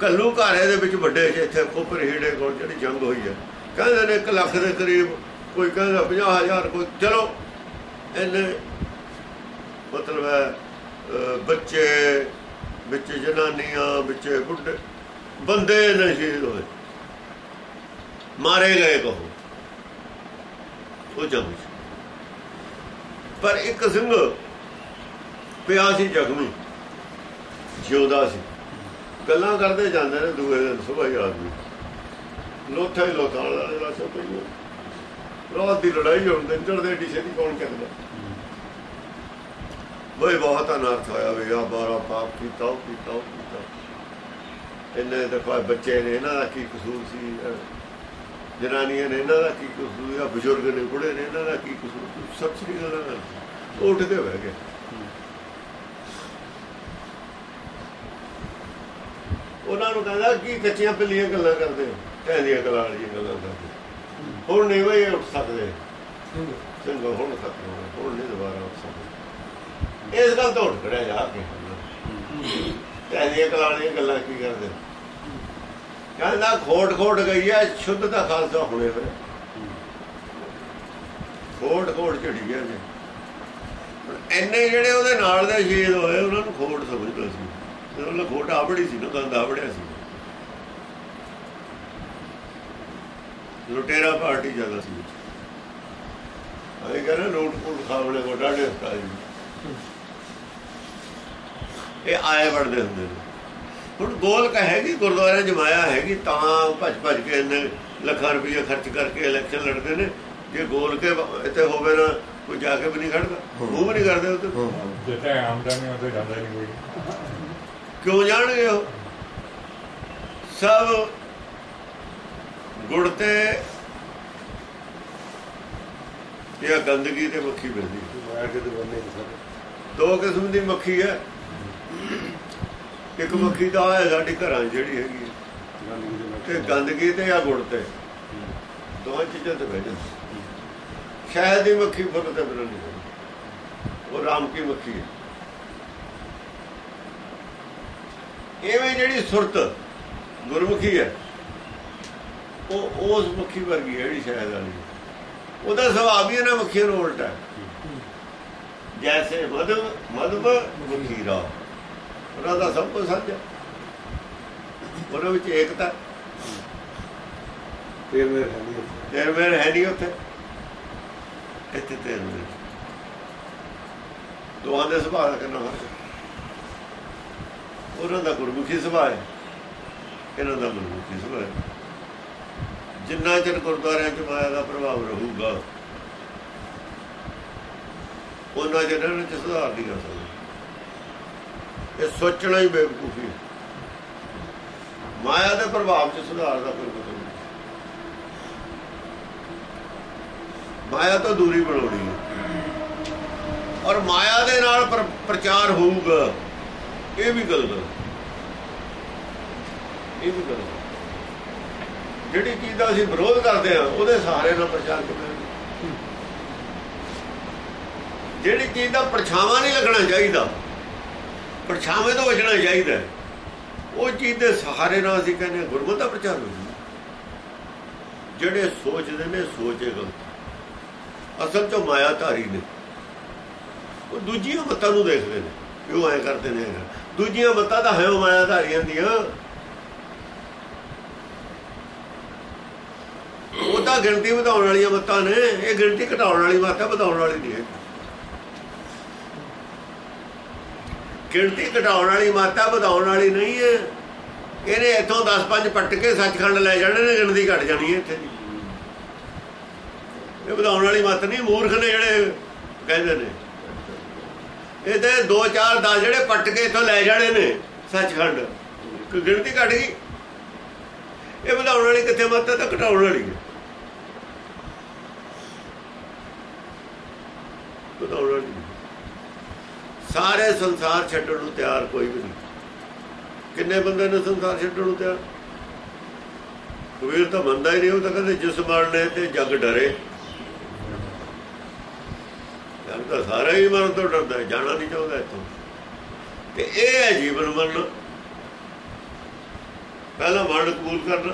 ਕੱਲੂ ਘਾਰੇ ਦੇ ਵਿੱਚ ਵੱਡੇ ਜਿੱਥੇ ਕੋਪਰ ਹੀੜੇ ਕੋਲ ਜਿਹੜੀ ਜੰਗ ਹੋਈ ਹੈ ਕਹਿੰਦੇ ਨੇ 1 ਲੱਖ ਦੇ ਕਰੀਬ, ਕੋਈ ਕਹਿੰਦਾ 50000 ਕੋਈ ਚਲੋ। ਇਹਨੇ ਮਤਲਬ ਹੈ ਬੱਚੇ ਵਿੱਚ ਜਨਾਨੀਆਂ, ਵਿੱਚ ਬੁੱਢੇ, ਬੰਦੇ ਨੇ ਸ਼ਹੀਦ ਹੋਏ ਮਾਰੇ ਗਏ ਕਹੋ। ਉਹ ਜੰਗ 'ਚ। ਪਰ ਇੱਕ ਸਿੰਘ ਪਿਆ ਸੀ ਜ਼ਖਮੀ, ਜਿਉਂਦਾ ਸੀ। ਗੱਲਾਂ ਕਰਦੇ ਜਾਂਦੇ ਨੇ ਦੂਏ ਦਿਨ, ਸਵੇਰ ਆਦਮੀ। ਲੋਥਾ ਹੀ ਲੋਥਾ ਵਾਲਾ ਪਈ ਰਾਤ ਦੀ ਲੜਾਈ ਹੋਣ ਦਿਨ ਚੜਦੇ ਢੀਸੇ ਦੀ ਕੌਣ ਕਹਿੰਦਾ? ਬਈ ਬਹੁਤ ਅਨਰਥ ਹੋਇਆ ਵੀ ਆ ਬਾਰਾ ਪਾਪ ਕੀਤਾ, ਉਹ ਕੀਤਾ ਉਹ ਕੀਤਾ। ਇਹਨੇ ਤਾਂ ਬੱਚੇ ਨੇ, ਇਹਨਾਂ ਦਾ ਕੀ ਕਸੂਰ ਸੀ? ਜਨਾਨੀਆਂ ਨੇ, ਇਹਨਾਂ ਦਾ ਕੀ ਕਸੂਰ? ਆ ਬਜ਼ੁਰਗ ਨੇ ਬੁੜੇ ਨੇ, ਇਹਨਾਂ ਦਾ ਕੀ ਕਸੂਰ? ਸਭ ਸ੍ਰੀ ਗੱਲਾਂ ਨਾਲ ਉਹ ਉੱਠ ਕੇ ਗਏ। ਉਹਨਾਂ ਨੂੰ ਕਹਿੰਦਾ ਕੀ ਕੱਚੀਆਂ ਪਿੱਲੀਆਂ ਗੱਲਾਂ ਕਰਦੇ ਹੋ? ਕਹਿੰਦੀਆਂ ਗੱਲਾਂ ਵਾਲੀਆਂ ਗੱਲਾਂ ਕਰਦੇ। ਹੁਣ ਨਹੀਂ ਬਈ ਉੱਠ ਸਕਦੇ। ਚੰਗਾ। ਹੁਣ ਗਿਆ, ਹੁਣ ਨਹੀਂ ਦੁਬਾਰਾ ਉੱਠ ਸਕਦੇ। ਇਸ ਗੱਲ ਤੋਂ ਉੱਠ ਖੜਿਆ ਜਾ ਕੇ। ਕਹਿੰਦੀਆਂ ਗੱਲਾਂ ਵਾਲੀਆਂ ਗੱਲਾਂ ਕੀ ਕਰਦੇ? ਕਹਿੰਦਾ ਖੋਟ ਖੋਟ ਗਈ ਹੈ ਸ਼ੁੱਧ ਦਾ ਖਾਲਸਾ ਹੁਣੇ ਫਿਰ। ਖੋਟ ਖੋਟ ਝੜੀ ਗਿਆ ਜੀ ਐਨੇ ਜਿਹੜੇ ਉਹਦੇ ਨਾਲ ਦੇ ਸ਼ਹੀਦ ਹੋਏ ਉਹਨਾਂ ਨੂੰ ਖੋਟ ਸਮਝਦਾ ਸੀ। ਤੇ ਉਹਨਾਂ ਖੋਟ ਆਵੜੀ ਸੀ ਨਾ ਗੰਦ ਆਵੜਿਆ ਸੀ। ਲੁਟੇਰਾ ਪਾਰਟੀ ਜ਼ਿਆਦਾ ਸੀ। ਆਏ ਕਹਿੰਦੇ ਲੋਟ ਕੋਟ ਖਾਵਲੇ ਕੋ ਡਾਡੇ ਉਸਤਾਦ ਜੀ ਇਹ ਆਏ ਵੜਦੇ ਹੁੰਦੇ ਨੇ। ਹੁਣ ਗੋਲਕ ਹੈਗੀ ਗੁਰਦੁਆਰੇ ਜਮਾਇਆ ਹੈਗੀ ਤਾਂ ਭੱਜ ਭੱਜ ਕੇ ਇੰਨੇ ਲੱਖਾਂ ਰੁਪਏ ਖਰਚ ਕਰਕੇ ਇਲੈਕਸ਼ਨ ਲੜਦੇ ਨੇ। ਜੇ ਗੋਲ ਕੇ ਇੱਥੇ ਹੋਵੇ ਨਾ ਕੋਈ ਜਾ ਕੇ ਵੀ ਨਹੀਂ ਖੜਦਾ। ਉਹ ਵੀ ਨਹੀਂ ਕਰਦੇ ਉੱਥੇ ਜਿੱਥੇ ਆਮਦਨੀ ਉਹਦੇ ਜਾਂਦਾ ਨਹੀਂ ਕੋਈ। ਕਿਉਂ ਜਾਣਗੇ ਉਹ? ਸਭ ਗੁੜ ਤੇ ਇਹ ਗੰਦਗੀ ਤੇ ਮੱਖੀ ਮਿਲਦੀ ਮਾਇਆ ਦੇ ਦਵਾਨੇ ਦੋ ਕਿਸਮ ਦੀ ਮੱਖੀ ਹੈ। ਇੱਕ ਮੱਖੀ ਦਾ ਹੈ ਸਾਡੀ ਘਰਾਂ ਜਿਹੜੀ ਹੈਗੀ ਤੇ ਗੰਦਗੀ ਤੇ ਜਾਂ ਗੁੜ ਤੇ। ਦੋਹਾਂ ਚੀਜ਼ਾਂ ਤੇ ਜਾਂਦੀ। ਸ਼ਹਿਦ ਦੀ ਮੱਖੀ ਫੁੱਲ ਤੇ ਬਿਨਾਂ ਨਹੀਂ। ਉਹ ਰਾਮ ਕੀ ਮੱਖੀ ਹੈ। ਐਵੇਂ ਜਿਹੜੀ ਸੁਰਤ ਗੁਰਮੁਖੀ ਹੈ ਉਹ ਉਸ ਮੱਖੀ ਵਰਗੀ ਹੈ ਜਿਹੜੀ ਸ਼ਹਿਦ ਵਾਲੀ। ਉਹਦਾ ਸੁਭਾਅ ਵੀ ਇਹਨਾਂ ਮੱਖੀਆਂ ਨੂੰ ਉਲਟਾ ਹੈ। ਜੈਸੇ ਮਧਵ ਮਧਵ ਮੱਖੀਰਾ ਉਹਨਾਂ ਦਾ ਸਭ ਕੁਝ ਸੱਚ ਹੈ ਉਹਨਾਂ ਵਿੱਚ ਏਕਤਾ। ਤੇਰ ਮੇਰ ਹੈ ਨਹੀਂ ਤੇਰ ਮੇਰ ਹੈ ਨਹੀਂ ਉੱਥੇ। ਇੱਥੇ ਤੇਰ ਮੇਰ ਦੋਹਾਂ ਦੇ ਸੁਭਾਅ ਦਾ ਕਿੰਨਾ ਫ਼ਰਕ ਹੈ। ਉਹਨਾਂ ਦਾ ਗੁਰਮੁਖੀ ਸੁਭਾਅ ਹੈ। ਇਹਨਾਂ ਦਾ ਗੁਰਮੁਖੀ ਸੁਭਾਅ ਹੈ। ਜਿੰਨਾ ਚਿਰ ਗੁਰਦੁਆਰਿਆਂ 'ਚ ਮਾਇਆ ਦਾ ਪ੍ਰਭਾਵ ਰਹੂਗਾ, ਉਹਨਾਂ ਚਿਰ ਇਹਨਾਂ 'ਚ ਸੁਧਾਰ ਨਹੀਂ ਆ ਸਕਦਾ। ਇਹ ਸੋਚਣਾ ਹੀ ਬੇਵਕੂਫੀ ਮਾਇਆ ਦੇ ਪ੍ਰਭਾਵ 'ਚ ਸੁਧਾਰ ਦਾ ਕੋਈ ਮਤਲਬ ਨਹੀਂ। ਮਾਇਆ ਤੋਂ ਦੂਰੀ ਬਣਾਉਣੀ ਹੈ। ਔਰ ਮਾਇਆ ਦੇ ਨਾਲ ਪ੍ਰ- ਪ੍ਰਚਾਰ ਹੋਊਗਾ। ਇਹ ਵੀ ਗਲਤ ਇਹ ਵੀ ਗਲਤ ਜਿਹੜੀ ਚੀਜ਼ ਦਾ ਅਸੀਂ ਵਿਰੋਧ ਕਰਦੇ ਹਾਂ, ਉਹਦੇ ਸਹਾਰੇ ਨਾਲ ਪ੍ਰਚਾਰ ਕਰਦੇ ਜਿਹੜੀ ਚੀਜ਼ ਦਾ ਪਰਛਾਵਾਂ ਨਹੀਂ ਲੱਗਣਾ ਚਾਹੀਦਾ, ਪਰਛਾਵੇਂ ਤੋਂ ਬਚਣਾ ਚਾਹੀਦਾ ਹੈ। ਉਹ ਚੀਜ਼ ਦੇ ਸਹਾਰੇ ਨਾਲ ਅਸੀਂ ਕਹਿੰਦੇ ਹਾਂ, ਗੁਰਮਤਿ ਦਾ ਪ੍ਰਚਾਰ ਹੋ ਜਿਹੜੇ ਸੋਚਦੇ ਨੇ, ਸੋਚੇ ਗਲਤ ਅਸਲ ਚ ਮਾਇਆ ਧਾਰੀ ਨੇ। ਉਹ ਦੂਜੀਆਂ ਮੱਤਾਂ ਨੂੰ ਦੇਖਦੇ ਨੇ ਕਿ ਉਹ ਐ ਕਰਦੇ ਨੇ। ਦੂਜੀਆਂ ਮੱਤਾਂ ਤਾਂ ਹੈ ਉਹ ਮਾਇਆ ਧਾਰੀਆਂ ਦੀਆਂ। ਉਹ ਤਾਂ ਗਿਣਤੀ ਵਧਾਉਣ ਵਾਲੀਆਂ ਮੱਤਾਂ ਨੇ। ਇਹ ਗਿਣਤੀ ਘਟਾਉਣ ਵਾਲੀ ਮੱਤ ਹੈ, ਵਧਾਉਣ ਵਾਲੀ ਨਹੀਂ ਹੈ। ਗਿਣਤੀ ਘਟਾਉਣ ਵਾਲੀ ਮਾਤਾ ਵਧਾਉਣ ਵਾਲੀ ਨਹੀਂ ਹੈ। ਇਹਨੇ ਇੱਥੋਂ 10 5 ਪੱਟ ਕੇ ਸੱਚਖੰਡ ਲੈ ਜਾਣੇ ਨੇ, ਗਿਣਤੀ ਘਟ ਜਾਣੀ ਹੈ ਇੱਥੇ। ਦੀ ਇਹ ਵਧਾਉਣ ਵਾਲੀ ਮਤ ਨਹੀਂ, ਮੂਰਖ ਨੇ ਜਿਹੜੇ ਕਹਿੰਦੇ ਨੇ। ਇਹਦੇ ਤੇ 2 4 10 ਜਿਹੜੇ ਪੱਟ ਕੇ ਇੱਥੋਂ ਲੈ ਜਾਣੇ ਨੇ, ਸੱਚਖੰਡ। ਕੋਈ ਗਿਣਤੀ ਘਟ ਗਈ? ਇਹ ਵਧਾਉਣ ਵਾਲੀ ਕਿੱਥੇ ਮਤ ਤਾਂ ਘਟਾਉਣ ਵਾਲੀ ਹੈ। ਵਧਾਉਣ ਵਾਲੀ ਸਾਰੇ ਸੰਸਾਰ ਛੱਡਣ ਨੂੰ ਤਿਆਰ ਕੋਈ ਵੀ ਨਹੀਂ। ਕਿੰਨੇ ਬੰਦੇ ਨੇ ਸੰਸਾਰ ਛੱਡਣ ਨੂੰ ਤਿਆਰ? ਕਬੀਰ ਤਾਂ ਮੰਨਦਾ ਹੀ ਨਹੀਂ, ਉਹ ਤਾਂ ਕਹਿੰਦੇ ਜਿਸ ਮਰਨੇ ਤੇ ਜੱਗ ਡਰੇ। ਜਗ ਤਾਂ ਸਾਰਾ ਹੀ ਮਰਨ ਤੋਂ ਡਰਦਾ ਹੈ, ਜਾਣਾ ਨਹੀਂ ਚਾਹੁੰਦਾ ਇੱਥੋਂ। ਤੇ ਇਹ ਹੈ ਜੀਵਨ ਮਰਨ। ਪਹਿਲਾਂ ਮਰਨ ਕਬੂਲ ਕਰਨਾ।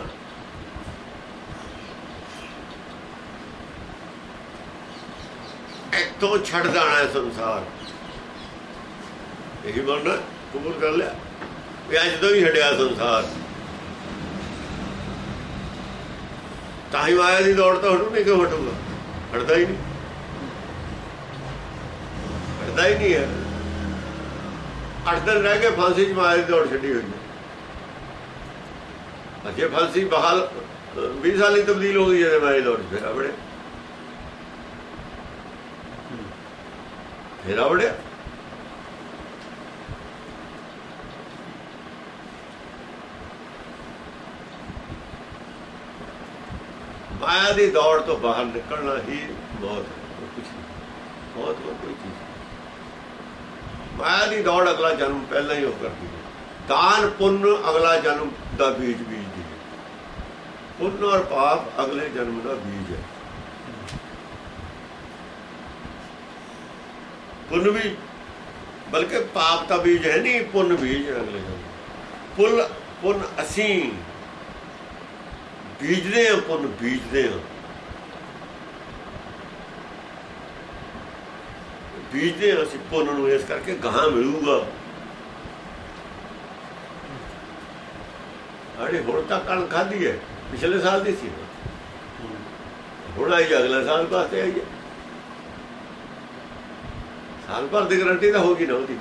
ਇੱਥੋਂ ਛੱਡ ਜਾਣਾ ਹੈ ਸੰਸਾਰ। ਇਹੀ ਮਰਨਾ ਕਬੂਲ ਕਰ ਲਿਆ। ਵੀ ਅੱਜ ਤੋਂ ਹੀ ਹਟਿਆ ਸੰਸਾਰ। ਤਾਂ ਹੀ ਮਾਇਆ ਦੀ ਦੌੜ ਤਾਂ ਹਟੂ ਨਹੀਂ ਕਿਉਂ ਹਟੂਗਾ? ਹਟਦਾ ਹੀ ਨਹੀਂ। ਹਟਦਾ ਹੀ ਨਹੀਂ ਹੈ। ਅੱਠ ਦਿਨ ਰਹਿ ਕੇ ਫਾਂਸੀ ਚ ਮਾਇਆ ਦੀ ਦੌੜ ਛੱਡੀ ਹੋਈ ਹੈ। ਅਜੇ ਫਾਂਸੀ ਬਹਾਲ 20 ਸਾਲ ਦੀ ਤਬਦੀਲ ਹੋ ਗਈ ਹੈ ਮਾਇਆ ਦੀ ਦੌੜ 'ਚ, ਫਿਰ ਆਵੜੇ ਫਿਰ ਆਵੜਿਆ ਮਾਇਆ ਦੀ ਦੌੜ ਤੋਂ ਬਾਹਰ ਨਿਕਲਣਾ ਹੀ ਬਹੁਤ ਕੁਝ ਬਹੁਤ ਹੋਰ ਕੋਈ ਮਾਇਆ ਦੀ ਦੌੜ ਅਗਲਾ ਜਨਮ ਪਹਿਲਾਂ ਹੀ ਉਹ ਕਰਦੀ ਹੈ। ਦਾਨ, ਪੁੰਨ ਅਗਲਾ ਜਨਮ ਦਾ ਬੀਜ ਬੀਜਦੀ ਹੈ। ਪੁੰਨ ਔਰ ਪਾਪ ਅਗਲੇ ਜਨਮ ਦਾ ਬੀਜ ਹੈ। ਪੁੰਨ ਵੀ, ਬਲਕਿ ਪਾਪ ਦਾ ਬੀਜ ਹੈ ਨਹੀਂ, ਪੁੰਨ ਬੀਜ ਅਗਲੇ ਜਨਮ ਪੁੰਨ ਪੁੰਨ ਅਸੀਂ ਬੀਜਦੇ ਹਾਂ, ਪੁੰਨ ਬੀਜਦੇ ਹਾਂ। ਬੀਜਦੇ ਅਸੀਂ ਪੁੰਨ ਨੂੰ ਇਸ ਕਰਕੇ ਗਾਹਾਂ ਮਿਲੂਗਾ। ਅਰੇ ਹੁਣ ਤਾਂ ਕਣਕ ਖਾਧੀ ਹੈ ਪਿਛਲੇ ਸਾਲ ਦੀ ਸੀ। ਹੁਣ ਆਈ ਅਗਲੇ ਸਾਲ ਵਾਸਤੇ ਆਈ ਹੈ। ਸਾਲ ਭਰ ਦੀ ਗਰੰਟੀ ਤਾਂ ਹੋਗੀ ਨਾ ਉਹਦੀ।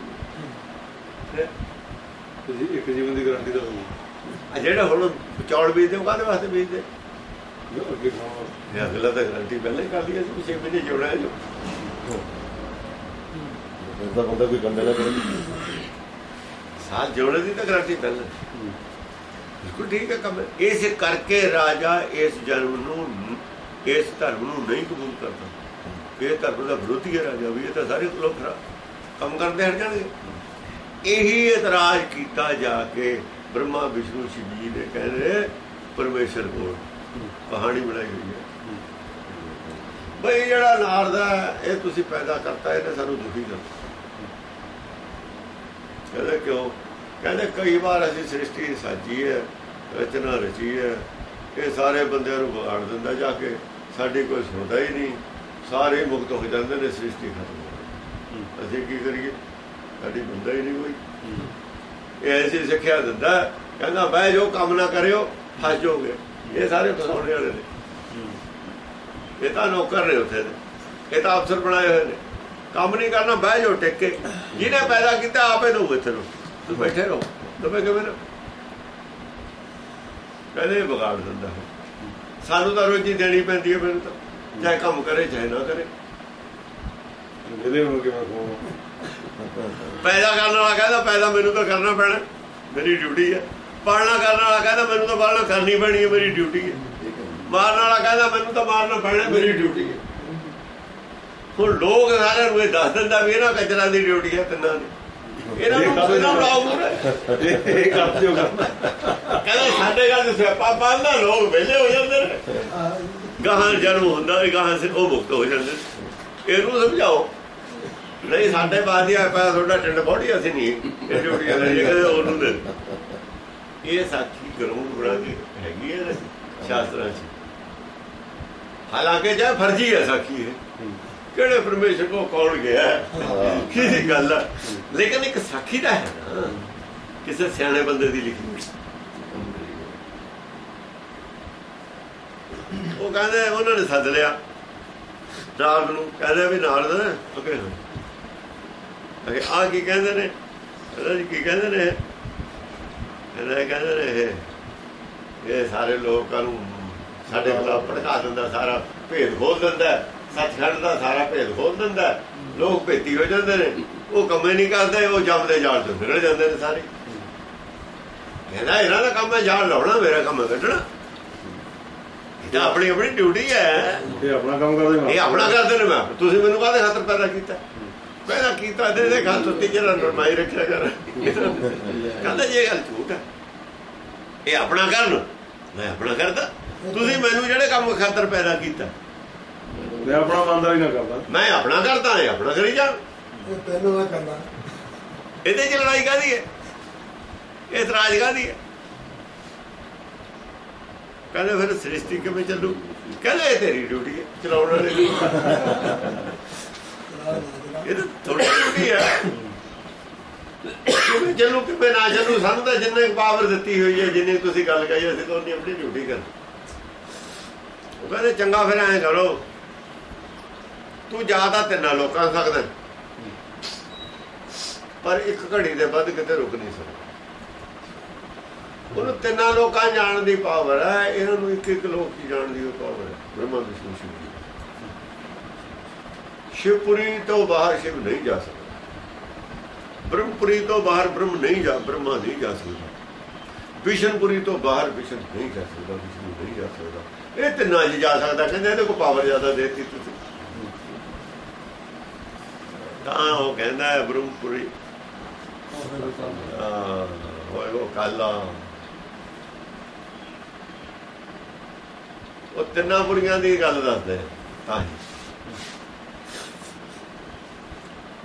ਇੱਕ ਜੀਵਨ ਦੀ ਗਾਰੰਟੀ ਦਾ ਹੋਊ ਆ ਜਿਹੜਾ ਹੁਣ ਚੌਲ ਬੀਜਦੇ ਉਹ ਕਾਹਦੇ ਵਾਸਤੇ ਬੀਜਦੇ? ਅਗਲਾ ਤਾਂ ਗਰੰਟੀ ਪਹਿਲਾਂ ਹੀ ਕਰ ਲਈ ਅਸੀਂ ਪਿਛੇ ਮਹੀਨੇ ਜੋੜਿਆ ਜੋ। ਇਸ ਦਾ ਬੰਦਾ ਕੋਈ ਗੰਦੇ ਨਾ ਕਰੇ। ਸਾਲ ਜੋੜੇ ਦੀ ਤਾਂ ਗਰੰਟੀ ਪਹਿਲਾਂ ਬਿਲਕੁਲ ਠੀਕ ਹੈ ਕੰਮ। ਇਸ ਕਰਕੇ ਰਾਜਾ ਇਸ ਜਨਮ ਨੂੰ ਇਸ ਧਰਮ ਨੂੰ ਨਹੀਂ ਕਬੂਲ ਕਰਦਾ। ਇਹ ਧਰਮ ਦਾ ਵਿਰੋਧੀ ਹੈ ਰਾਜਾ ਵੀ ਇਹ ਤਾਂ ਸਾਰੇ ਲੋਕ ਖਰਾ- ਕੰਮ ਕਰਦੇ ਹਟ ਜਾਣਗੇ। ਇਹੀ ਇਤਰਾਜ਼ ਕੀਤਾ ਜਾ ਕੇ ਬ੍ਰਹਮਾ ਵਿਸ਼ਨੂੰ ਸ਼ਿਵ ਜੀ ਨੇ ਕਹਿੰਦੇ ਪਰਮੇਸ਼ਰ ਕੋਲ ਕਹਾਣੀ ਬਣਾਈ ਹੋਈ ਹੈ। ਬਈ ਜਿਹੜਾ ਨਾਰਦ ਹੈ ਇਹ ਤੁਸੀਂ ਪੈਦਾ ਕਰਤਾ ਇਹਨੇ ਸਾਨੂੰ ਦੁਖੀ ਕਰਤਾ। ਕਹਿੰਦੇ ਕਿਉਂ? ਕਹਿੰਦੇ ਕਈ ਵਾਰ ਅਸੀਂ ਸ੍ਰਿਸ਼ਟੀ ਸਾਜੀ ਹੈ ਰਚਨਾ ਰਚੀ ਹੈ ਇਹ ਸਾਰੇ ਬੰਦਿਆਂ ਨੂੰ ਵਿਗਾੜ ਦਿੰਦਾ ਜਾ ਕੇ ਸਾਡੀ ਕੋਈ ਸੁਣਦਾ ਹੀ ਨਹੀਂ। ਸਾਰੇ ਮੁਕਤ ਹੋ ਜਾਂਦੇ ਨੇ ਸ੍ਰਿਸ਼ਟੀ ਖਤਮ ਅਸੀਂ ਕੀ ਕਰੀਏ? ਸਾਡੀ ਬੰਦਾ ਹੀ ਨਹੀਂ ਕੋਈ। ਇਹ ਐਸੀ ਸਿੱਖਿਆ ਦਿੰਦਾ ਕਹਿੰਦਾ ਬਹਿ ਜੋ ਕੰਮ ਨਾ ਕਰਿਓ ਫਸ ਜਾਓਗੇ। ਇਹ ਸਾਰੇ ਫਸਾਉਣੇ ਵਾਲੇ ਨੇ। ਇਹ ਤਾਂ ਨੌਕਰ ਨੇ ਉੱਥੇ ਦੇ। ਇਹ ਤਾਂ ਅਫਸਰ ਬਣਾਏ ਹੋਏ ਨੇ। ਕੰਮ ਨਹੀਂ ਕਰਨਾ ਬਹਿ ਜਾਓ ਟਿਕ। ਕੇ ਜਿਹਨੇ ਪੈਦਾ ਕੀਤਾ ਆਪੇ ਨੂੰ ਇੱਥੇ ਨੂੰ ਤੂੰ ਬੈਠੇ ਰਹੋ। ਦਬੇ ਕਿਵੇਂ ਨਾ। ਕਹਿੰਦੇ ਵਿਗਾੜ ਦਿੰਦਾ ਸਾਨੂੰ ਤਾਂ ਰੋਜੀ ਦੇਣੀ ਪੈਂਦੀ ਹੈ ਮੈਨੂੰ ਤਾਂ। ਚਾਹੇ ਕੰਮ ਕਰੇ ਚਾਹੇ ਨਾ ਕਰੇ। ਵਿਲੇ ਹੋ ਕੇ ਮੈਂ ਕਹੂੰ? ਪੈਦਾ ਕਰਨ ਵਾਲਾ ਕਹਿੰਦਾ ਪੈਦਾ ਮੈਨੂੰ ਤਾਂ ਕਰਨਾ ਪੈਣਾ। ਮੇਰੀ ਡਿਊਟੀ ਹੈ। ਪਾਲਣਾ ਕਰਨ ਵਾਲਾ ਕਹਿੰਦਾ ਮੈਨੂੰ ਤਾਂ ਪਾਲਣਾ ਕਰਨੀ ਪੈਣੀ ਹੈ ਮੇਰੀ ਡਿਊਟੀ ਹੈ। ਮਾਰਨ ਵਾਲਾ ਕਹਿੰਦਾ ਮੈਨੂੰ ਤਾਂ ਮਾਰਨਾ ਪੈਣਾ ਮੇਰੀ ਡਿਊਟੀ ਹੈ। ਹੁਣ ਲੋਕ ਸਾਰਿਆਂ ਨੂੰ ਇਹ ਦੱਸ ਦਿੰਦਾ ਵੀ ਇਹਨਾਂ ਕੰਜਰਾਂ ਦੀ ਡਿਊਟੀ ਹੈ ਤਿੰਨਾਂ ਦੀ। ਇਹਨਾਂ ਨੂੰ ਲਾਓ ਮੂਹਰੇ। ਇਹ ਇਹ ਕਰ ਦਿਓ ਕੰਮ ਕਹਿੰਦੇ ਸਾਡੇ ਗੱਲ ਸਿਆਪਾ ਪਾਉਂਦਾ ਲੋਕ ਵਿਹਲੇ ਹੋ ਜਾਂਦੇ ਨੇ। ਗਾਹਾਂ ਜਨਮ ਹੁੰਦਾ ਵੀ ਗਾਹਾਂ ਸੇ ਉਹ ਮੁਕਤ ਹੋ ਜਾਂਦੇ। ਇਹਨੂੰ ਸਮਝਾਓ। ਨਹੀਂ ਸਾਡੇ ਬਾਦੀ ਆ ਪਾ ਤੁਹਾਡਾ ਟਿੰਡ ਬੋੜੀ ਅਸੀਂ ਨਹੀਂ ਇਹ ਡਿਊਟੀ ਵਾਲੇ ਜੇ ਕਹਿੰਦੇ ਉਹਨੂੰ ਦੇ ਇਹ ਸਾਖੀ ਗਰਾਊਂਡ ਬਣਾ ਕੇ ਹੈਗੀ ਹੈ ਸ਼ਾਸਤਰਾਂ 'ਚ। ਹਾਲਾਂਕਿ ਜੇ ਫਰਜ਼ੀ ਹੈ ਸਾਖੀ ਹੈ ਕਿਹੜੇ ਪਰਮੇਸ਼ਰ ਕੋ ਕੌਣ ਗਿਆ? ਕਿਹਦੀ ਗੱਲ ਹੈ ਲੇਕਿਨ ਇੱਕ ਸਾਖੀ ਦਾ ਹੈ ਨਾ। ਕਿਸੇ ਸਿਆਣੇ ਬੰਦੇ ਦੀ ਲਿਖੀ ਹੋਈ ਉਹ ਕਹਿੰਦੇ ਉਹਨਾਂ ਨੇ ਸੱਦ ਲਿਆ। ਨਾਲ ਨੂੰ ਕਹਿੰਦੇ ਵੀ ਨਾਰਦ ਅਕੇ ਅਕੇ ਆ ਕੀ ਕਹਿੰਦੇ ਨੇ? ਕਹਿੰਦਾ ਕੀ ਕਹਿੰਦੇ ਨੇ ਕਹਿੰਦੇ ਕਹਿੰਦੇ ਨੇ ਇਹ ਸਾਰੇ ਲੋਕਾਂ ਨੂੰ ਸਾਡੇ ਖਿਲਾਫ ਭੜਕਾ ਦਿੰਦਾ, ਸਾਰਾ ਭੇਦ ਖੋਲ ਦਿੰਦਾ। ਸੱਚਖੰਡ ਦਾ ਸਾਰਾ ਭੇਦ ਖੋਲ ਦਿੰਦਾ ਲੋਕ ਭੇਤੀ ਹੋ ਜਾਂਦੇ ਨੇ। ਉਹ ਕੰਮੇ ਨਹੀਂ ਕਰਦੇ ਉਹ ਜੰਮਦੇ ਜਾਲ ਤੋਂ ਨਿਕਲ ਜਾਂਦੇ ਨੇ ਸਾਰੇ। ਕਹਿੰਦਾ ਇਹਨਾਂ ਦਾ ਕੰਮ ਹੈ ਜਾਲ ਲਾਉਣਾ ਮੇਰਾ ਕੰਮ ਹੈ ਕੱਢਣਾ। ਇਹ ਤਾਂ ਆਪਣੀ ਆਪਣੀ ਡਿਊਟੀ ਹੈ। ਇਹ ਆਪਣਾ ਕੰਮ ਕਰਦੇ ਮੈਂ ਇਹ ਆਪਣਾ ਕਰਦੇ ਨੇ ਮੈਂ। ਤੁਸੀਂ ਮੈਨੂੰ ਕਾਹਦੇ ਖਾਤਰ ਪੈਦਾ ਕੀਤਾ? ਪੈਦਾ ਕੀਤਾ ਤੇ ਇਹਦੇ ਖਾਤਰ ਤੇ ਜਿਹੜਾ ਨਰਮਾਈ ਰੱਖਿਆ ਕਰ ਕਹਿੰਦਾ ਜੇ ਗੱਲ ਝੂਠ ਹੈ ਇਹ ਆਪਣਾ ਕਰਨ। ਮੈਂ ਆਪਣਾ ਕਰਦਾ। ਤੁਸੀਂ ਮੈਨੂੰ ਜਿਹੜੇ ਕੰਮ ਖਾਤਰ ਪੈਦਾ ਕੀਤਾ ਮੈਂ ਆਪਣਾ ਮੰਨਦਾ ਹੀ ਨਾ ਕਰਦਾ। ਮੈਂ ਆਪਣਾ ਕਰਦਾ ਇਹ ਆਪਣਾ ਕਰੀ ਜਾ। ਇਹ ਤੈਨੂੰ ਨਾ ਕਰਨਾ ਇਹਦੇ ਚ ਲੜਾਈ ਕਾਦੀ ਹੈ? ਇਹ ਇਤਰਾਜ਼ ਕਾਦੀ ਹੈ? ਕਹਿੰਦੇ ਫਿਰ ਸ੍ਰਿਸ਼ਟੀ ਕਿਵੇਂ ਚੱਲੂ? ਕਹਿੰਦੇ ਤੇਰੀ ਡਿਊਟੀ ਹੈ ਚਲਾਉਣ ਵਾਲੇ। ਦੀ ਇਹ ਤਾਂ ਤੁਹਾਡੀ ਡਿਊਟੀ ਹੈ। ਕਿਵੇਂ ਚੱਲੂ ਕਿਵੇਂ ਨਾ ਚੱਲੂ? ਸਾਨੂੰ ਤਾਂ ਜਿੰਨੇ ਪਾਵਰ ਦਿੱਤੀ ਹੋਈ ਹੈ ਜਿੰਨੀ ਤੁਸੀਂ ਗੱਲ ਕਹੀ ਅਸੀਂ ਤਾਂ ਉਹਨੀ ਆਪਣੀ ਡਿਊਟੀ ਕਰ ਉਹ ਕਹਿੰਦੇ ਚੰਗਾ ਫਿਰ ਐਂ ਕਰੋ। ਤੂੰ ਜ਼ਿਆਦਾ ਤਿੰਨਾਂ ਲੋਕਾਂ ਸਕਦਾ ਪਰ ਇੱਕ ਘੜੀ ਦੇ ਵੱਧ ਕਿਤੇ ਰੁਕ ਨਹੀਂ ਸਕਦਾ। ਉਹਨੂੰ ਤਿੰਨਾਂ ਲੋਕਾਂ ਜਾਣ ਦੀ ਪਾਵਰ ਹੈ, ਇਹਨਾਂ ਨੂੰ ਇੱਕ ਇੱਕ ਲੋਕ ਹੀ ਜਾਣ ਦੀ ਪਾਵਰ ਹੈ। ਬ੍ਰਹਮਾ ਵਿਸ਼ਨੂੰ ਸ਼ਿਵ ਜੀ। ਸ਼ਿਵਪੁਰੀ ਤੋਂ ਬਾਹਰ ਸ਼ਿਵ ਨਹੀਂ ਜਾ ਸਕਦਾ। ਬ੍ਰਹਮਪੁਰੀ ਤੋਂ ਬਾਹਰ ਬ੍ਰਹਮ ਨਹੀਂ ਜਾ, ਬ੍ਰਹਮਾ ਨਹੀਂ ਜਾ ਸਕਦਾ। ਵਿਸ਼ਨਪੁਰੀ ਤੋਂ ਬਾਹਰ ਵਿਸ਼ਨ ਨਹੀਂ ਜਾ ਸਕਦਾ ਵਿਸ਼ਨੂੰ ਨਹੀਂ ਜਾ ਸਕਦਾ। ਇਹ ਤਿੰਨਾਂ ਜੀ ਜਾ ਸਕਦਾ, ਕਹਿੰਦੇ ਇਹਦੇ ਕੋਲ ਪਾਵਰ ਜ਼ਿਆਦਾ ਦੇਤੀ ਤੁਸੀਂ ਤਾਂ ਉਹ ਕਹਿੰਦਾ ਹੈ ਬ੍ਰਹਮਪੁਰੀ। ਹੋਏ ਉਹ ਕਾਲਾ ਉਹ ਤਿੰਨਾਂ ਪੁਰੀਆਂ ਦੀ ਗੱਲ ਦੱਸਦੇ ਤਾਂ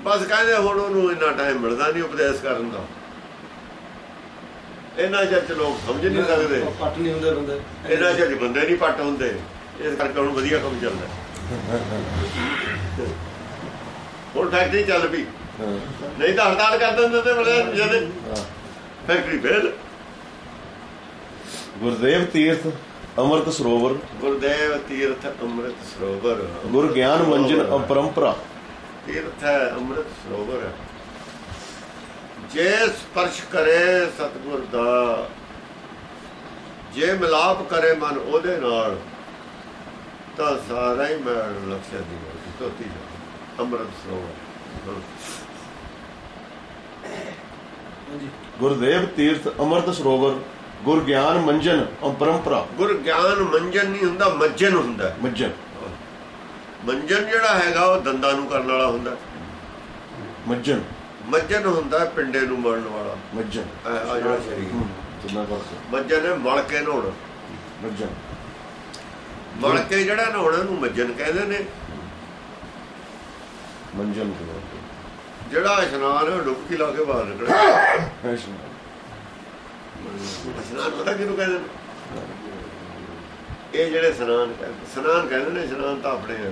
ਬਸ ਕਹਿੰਦੇ ਹੁਣ ਉਹਨੂੰ ਇੰਨਾ ਟਾਈਮ ਮਿਲਦਾ ਨਹੀਂ ਉਪਦੇਸ਼ ਕਰਨ ਦਾ। ਇਹਨਾਂ ਚਿਰ ਚ ਲੋਕ ਸਮਝ ਨਹੀਂ ਸਕਦੇ। ਪੱਟ ਨਹੀਂ ਹੁੰਦੇ ਬੰਦੇ। ਇਹਨਾਂ ਚਿਰ ਚ ਬੰਦੇ ਨਹੀਂ ਪੱਟ ਹੁੰਦੇ। ਇਸ ਕਰਕੇ ਹੁਣ ਵਧੀਆ ਕੰਮ ਚੱਲਦਾ ਹੁਣ ਫੈਕਟਰੀ ਚੱਲ ਪਈ। ਨਹੀਂ ਤਾਂ ਹੜਤਾਲ ਕਰ ਦਿੰਦੇ ਤੇ ਬਲੇ ਜਦ। ਫੈਕਟਰੀ ਫੇਲ ਗੁਰਦੇਵ ਤੀਰਥ ਅੰਮ੍ਰਿਤ ਸਰੋਵਰ। ਗੁਰਦੇਵ ਤੀਰਥ ਅੰਮ੍ਰਿਤ ਸਰੋਵਰ। ਗੁਰ ਗਿਆਨ ਮੰਜਨ ਅਪਰੰਪਰਾ। ਤੀਰਥ ਹੈ ਅੰਮ੍ਰਿਤ ਸਰੋਵਰ ਜੇ ਸਪਰਸ਼ ਕਰੇ ਸਤਿਗੁਰ ਦਾ ਜੇ ਮਿਲਾਪ ਕਰੇ ਮਨ ਉਹਦੇ ਨਾਲ ਤਾਂ ਸਾਰਾ ਹੀ ਮੈਲ ਲਖਿਆ ਦੀ ਤੋਤੀ ਜਾ ਅੰਮ੍ਰਿਤ ਸਰੋਵਰ ਹਾਂਜੀ. ਗੁਰਦੇਵ ਤੀਰਥ ਅੰਮ੍ਰਿਤ ਸਰੋਵਰ ਗੁਰ ਗਿਆਨ ਮੰਜਨ ਅਪਰੰਪਰਾ ਗੁਰ ਗਿਆਨ ਮੰਜਨ ਨਹੀਂ ਹੁੰਦਾ ਮੱਜਨ ਹੁੰਦਾ। ਮੱਜਨ। ਮੰਜਨ ਜਿਹੜਾ ਹੈਗਾ ਉਹ ਦੰਦਾਂ ਨੂੰ ਕਰਨ ਵਾਲਾ ਹੁੰਦਾ। ਮੱਜਨ। ਮੱਜਨ ਹੁੰਦਾ ਪਿੰਡੇ ਨੂੰ ਮਰਨ ਵਾਲਾ। ਮੱਜਨ। ਆ ਜਿਹੜਾ ਸ਼ਰੀਰ। ਕਿੰਨਾ ਫ਼ਰਕ ਮੱਜਨ ਹੈ ਮਲ ਕੇ ਨਹਾਉਣਾ। ਮੱਜਨ। ਮਲ ਕੇ ਜਿਹੜਾ ਨਹਾਉਣਾ ਨੂੰ ਮੱਜਨ ਕਹਿੰਦੇ ਨੇ। ਮੰਜਨ ਜਿਹੜਾ ਇਸ਼ਨਾਨ ਹੈ ਡੁਬਕੀ ਲਾ ਕੇ ਬਾਹਰ ਨਿਕਲੇ ਇਸ਼ਨਾਨ। ਇਸ਼ਨਾਨ ਪਤਾ ਕਿਹਨੂੰ ਕਹਿੰਦੇ ਨੇ? ਇਹ ਜਿਹੜੇ ਇਸ਼ਨਾਨ ਕਹਿੰਦੇ ਇਸ਼ਨਾਨ ਕਹਿੰਦੇ ਨੇ ਇਸ਼ਨਾਨ ਤਾਂ ਆਪਣੇ ਆ।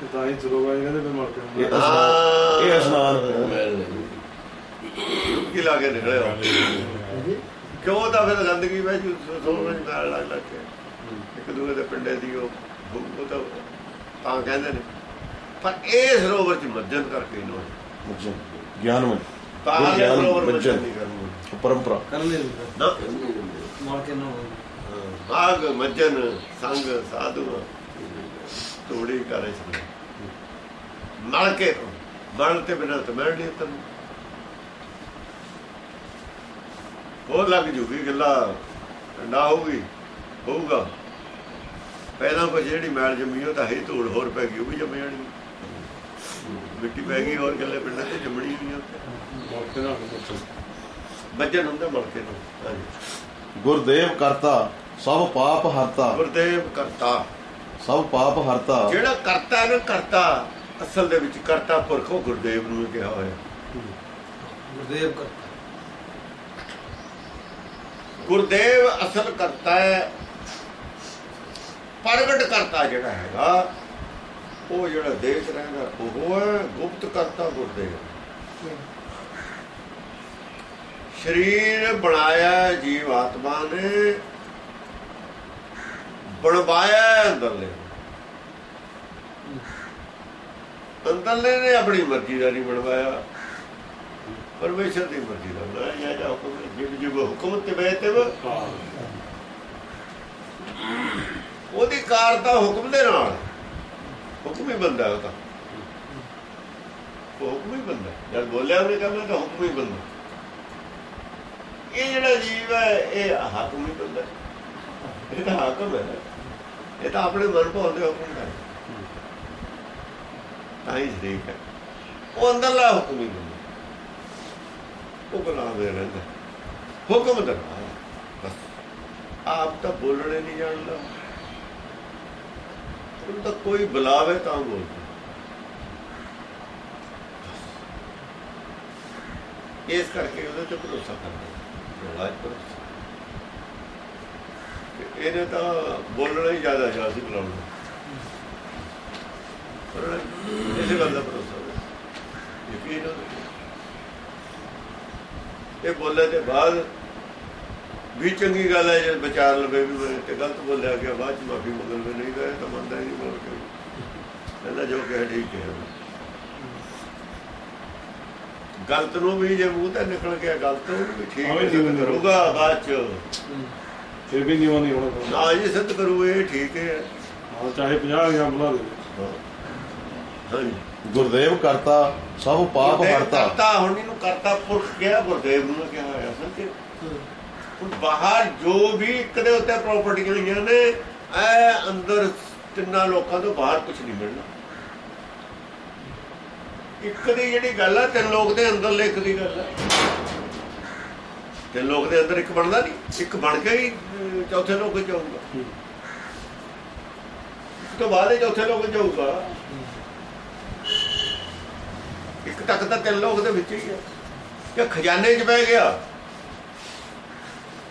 ਤੇ ਤਾਂ ਹੀ ਸਰੋਗਾ ਕਹਿੰਦੇ ਵੀ ਮਰ ਕੇ ਇਹ ਇਸ਼ਨਾਨ ਡੁਬਕੀ ਲਾ ਕੇ ਨਿਕਲੇ ਉਹ। ਕਿਉਂ ਤਾਂ ਫਿਰ ਗੰਦਗੀ ਵਿੱਚ ਸੋਹਣ ਨਾਲ ਲੱਗ ਲੱਗ ਕੇ। ਇੱਕ ਦੂਜੇ ਦੇ ਪਿੰਡੇ ਦੀ ਉਹ ਉਹ ਤਾਂ ਤਾਂ ਕਹਿੰਦੇ ਨੇ। ਪਰ ਇਹ ਸਰੋਵਰ ਚ ਮੱਜਨ ਕਰਕੇ ਨੋ। ਮੱਜਨ ਗਿਆਨ ਮੰਜਨ ਤਾਂ ਸਰੋਵਰ ਮੱਜਨ ਅਪਰੰਪਰਾ ਕਰ ਲੈ ਨਾ। ਮਾਰ ਕੇ ਨਾ ਆਗ ਮੱਜਨ ਸੰਗ ਸਾਧੂ ਤੋੜੀ ਕਰੇ ਸੀ ਮਲ ਕੇ ਮਲ ਤੇ ਬਿਨਾਂ ਤੇ ਮਿਲ ਨਹੀਂ ਤੈਨੂੰ। ਹੋਰ ਲੱਗ ਜੂਗੀ ਗੱਲਾਂ। ਨਾ ਹੋਊਗੀ ਹੋਊਗਾ। ਪਹਿਲਾਂ ਕੁਝ ਜਿਹੜੀ ਮੈਲ ਜੰਮੀ ਉਹ ਤਾਂ ਹੈ ਹੀ ਧੂੜ ਹੋਰ ਪੈ ਗਈ ਉਹ ਵੀ ਜੰਮ ਜਾਣੀ ਮਿੱਟੀ ਪੈ ਗਈ ਹੋਰ ਗੱਲੇ ਪਿੰਡਾਂ ਤੇ ਜੰਮਣੀ ਨਹੀਂ ਉੱਥੇ ਮਰ ਕੇ ਨਾ ਪੁੱਛੋ। ਮੱਜਨ ਹੁੰਦਾ ਮਲਕੇ ਨੂੰ ਹਾਂਜੀ। ਗੁਰਦੇਵ ਕਰਤਾ ਸਭ ਪਾਪ ਹਰਤਾ। ਗੁਰਦੇਵ ਕਰਤਾ। ਸਭ ਪਾਪ ਹਰਤਾ। ਜਿਹੜਾ ਕਰਤਾ ਹੈ ਨਾ ਕਰਤਾ ਅਸਲ ਦੇ ਵਿੱਚ ਕਰਤਾ ਪੁਰਖ ਉਹ ਗੁਰਦੇਵ ਨੂੰ ਹੀ ਕਿਹਾ ਹੋਇਆ। ਗੁਰਦੇਵ ਕਰ ਗੁਰਦੇਵ ਅਸਲ ਕਰਤਾ ਹੈ ਪ੍ਰਗਟ ਕਰਤਾ ਜਿਹੜਾ ਹੈਗਾ ਉਹ ਜਿਹੜਾ ਦੇਖ ਰਹਿੰਦਾ ਉਹ ਹੈ ਗੁਪਤ ਕਰਤਾ ਗੁਰਦੇਵ। ਸਰੀਰ ਬਣਾਇਆ ਜੀਵ ਆਤਮਾ ਨੇ ਬਣਵਾਇਆ ਅੰਦਰਲੇ ਅੰਦਰਲੇ ਨੇ ਆਪਣੀ ਮਰਜ਼ੀ ਦਾ ਨਹੀਂ ਬਣਵਾਇਆ। ਪਰਮੇਸ਼ਰ ਦੀ ਮਰਜ਼ੀ ਦਾ ਬਣਾਇਆ। ਜਾਂ ਹੁਕਮ ਜਿਵ ਜਿਵ ਹੁਕਮ ਤੇ ਬੈਤੇ ਉਹਦੀ ਕਾਰਤਾ ਹੁਕਮ ਦੇ ਨਾਲ। ਹੁਕਮ ਹੀ ਬੰਦਾ ਉਹ ਹੁਕਮ ਹੀ ਬੰਦਾ ਜਦ ਬੋਲਿਆ ਉਹਨੇ ਕਹਿੰਦਾ ਤਾਂ ਹੁਕਮ ਹੀ ਬੰਦਾ ਇਹ ਜਿਹੜਾ ਜੀਵ ਹੈ ਇਹ ਹਾਕਮ ਹੀ ਬੰਦਾ ਇਹ ਤਾਂ ਹਾਕਮ ਹੈ ਇਹ ਤਾਂ ਆਪਣੇ ਮਨ ਭਾਉਂਦੇ ਹੁਕਮ ਦਾ ਤਾਂ ਹੀ ਸ਼ਰੀਕ ਹੈ ਉਹ ਅੰਦਰਲਾ ਹੁਕਮ ਹੀ ਬੰਦਾ ਉਹ ਗੁਲਾਮ ਦੇ ਰਹਿੰਦਾ ਹੁਕਮ ਦਾ ਆਪ ਤਾਂ ਬੋਲਣੇ ਨਹੀਂ ਜਾਣਦਾ ਉਹਨੂੰ ਤਾਂ ਕੋਈ ਬੁਲਾਵੇ ਤਾਂ ਬੋਲਦਾ ਇਸ ਕਰਕੇ ਉਹਦੇ ਤੇ ਭਰੋਸਾ ਕਰਦਾ ਰਾਜ ਭਰੋਸਾ ਇਹਨੇ ਤਾਂ ਬੋਲਣਾ ਹੀ ਜ਼ਿਆਦਾ ਜਾ ਸੀ ਬੁਲਾਉਣਾ ਪਰ ਇਸੇ ਗੱਲ ਦਾ ਭਰੋਸਾ ਯਕੀਨ ਇਹ ਬੋਲੇ ਦੇ ਬਾਅਦ ਵੀ ਚੰਗੀ ਗੱਲ ਹੈ ਜੇ ਵਿਚਾਰ ਲਵੇ ਵੀ ਮੈਂ ਤੇ ਗਲਤ ਬੋਲਿਆ ਗਿਆ ਬਾਅਦ ਚ ਮਾਫੀ ਮੰਗ ਲਵੇ ਨਹੀਂ ਤਾਂ ਮੰਨਦਾ ਹੀ ਨਹੀਂ ਬੋਲ ਕੇ। ਕਹਿੰਦਾ ਜੋ ਕਿ ਠੀਕ ਹੈ ਗਲਤ ਨੂੰ ਵੀ ਜੇ ਮੂੰਹ ਤੇ ਨਿਕਲ ਗਿਆ ਗਲਤ ਉਹ ਵੀ ਠੀਕ ਹਾਂ ਕਰੂਗਾ ਬਾਅਦ ਚ। ਫਿਰ ਵੀ ਨਹੀਂ ਆਉਂਦੀ ਹੁਣ ਨਾ ਜੀ ਸਿੱਧ ਕਰੂ ਇਹ ਠੀਕ ਹੈ। ਹਾਂ ਚਾਹੇ 50 ਜਾਂ ਬੁਲਾ ਦੇ ਹਾਂਜੀ। ਗੁਰਦੇਵ ਕਰਤਾ ਸਭ ਪਾਪ ਹਰਤਾ ਕਰਤਾ। ਹੁਣ ਇਹਨੂੰ ਕਰਤਾ ਪੁਰਖ ਗਿਆ ਗੁਰਦੇਵ ਨੂੰ ਕਿਹਾ ਹੋਇਆ ਸੱਚੇ ਹੁਣ ਬਾਹਰ ਜੋ ਵੀ ਇੱਕ ਦੇ ਉੱਤੇ ਪ੍ਰਾਪਰਟੀਆਂ ਹੋਈਆਂ ਨੇ ਐ ਅੰਦਰ ਤਿੰਨਾਂ ਲੋਕਾਂ ਤੋਂ ਬਾਹਰ ਕੁਝ ਨਹੀਂ ਮਿਲਣਾ। ਇੱਕ ਦੀ ਜਿਹੜੀ ਗੱਲ ਹੈ ਤਿੰਨ ਲੋਕ ਦੇ ਅੰਦਰ ਲਿਖ ਦੀ ਗੱਲ ਹੈ ਤਿੰਨ ਲੋਕ ਦੇ ਅੰਦਰ ਇੱਕ ਬਣਦਾ ਨਹੀਂ ਇੱਕ ਬਣ ਕੇ ਹੀ ਚੌਥੇ ਲੋਕ ਜਾਊਗਾ। ਤੋਂ ਬਾਅਦ ਹੀ ਚੌਥੇ ਲੋਕ ਜਾਊਗਾ। ਇੱਕ ਤੱਕ ਤਾਂ ਤਿੰਨ ਲੋਕ ਦੇ ਵਿੱਚ ਹੀ ਹੈ ਕਿ ਖਜ਼ਾਨੇ 'ਚ ਬਹਿ ਗਿਆ।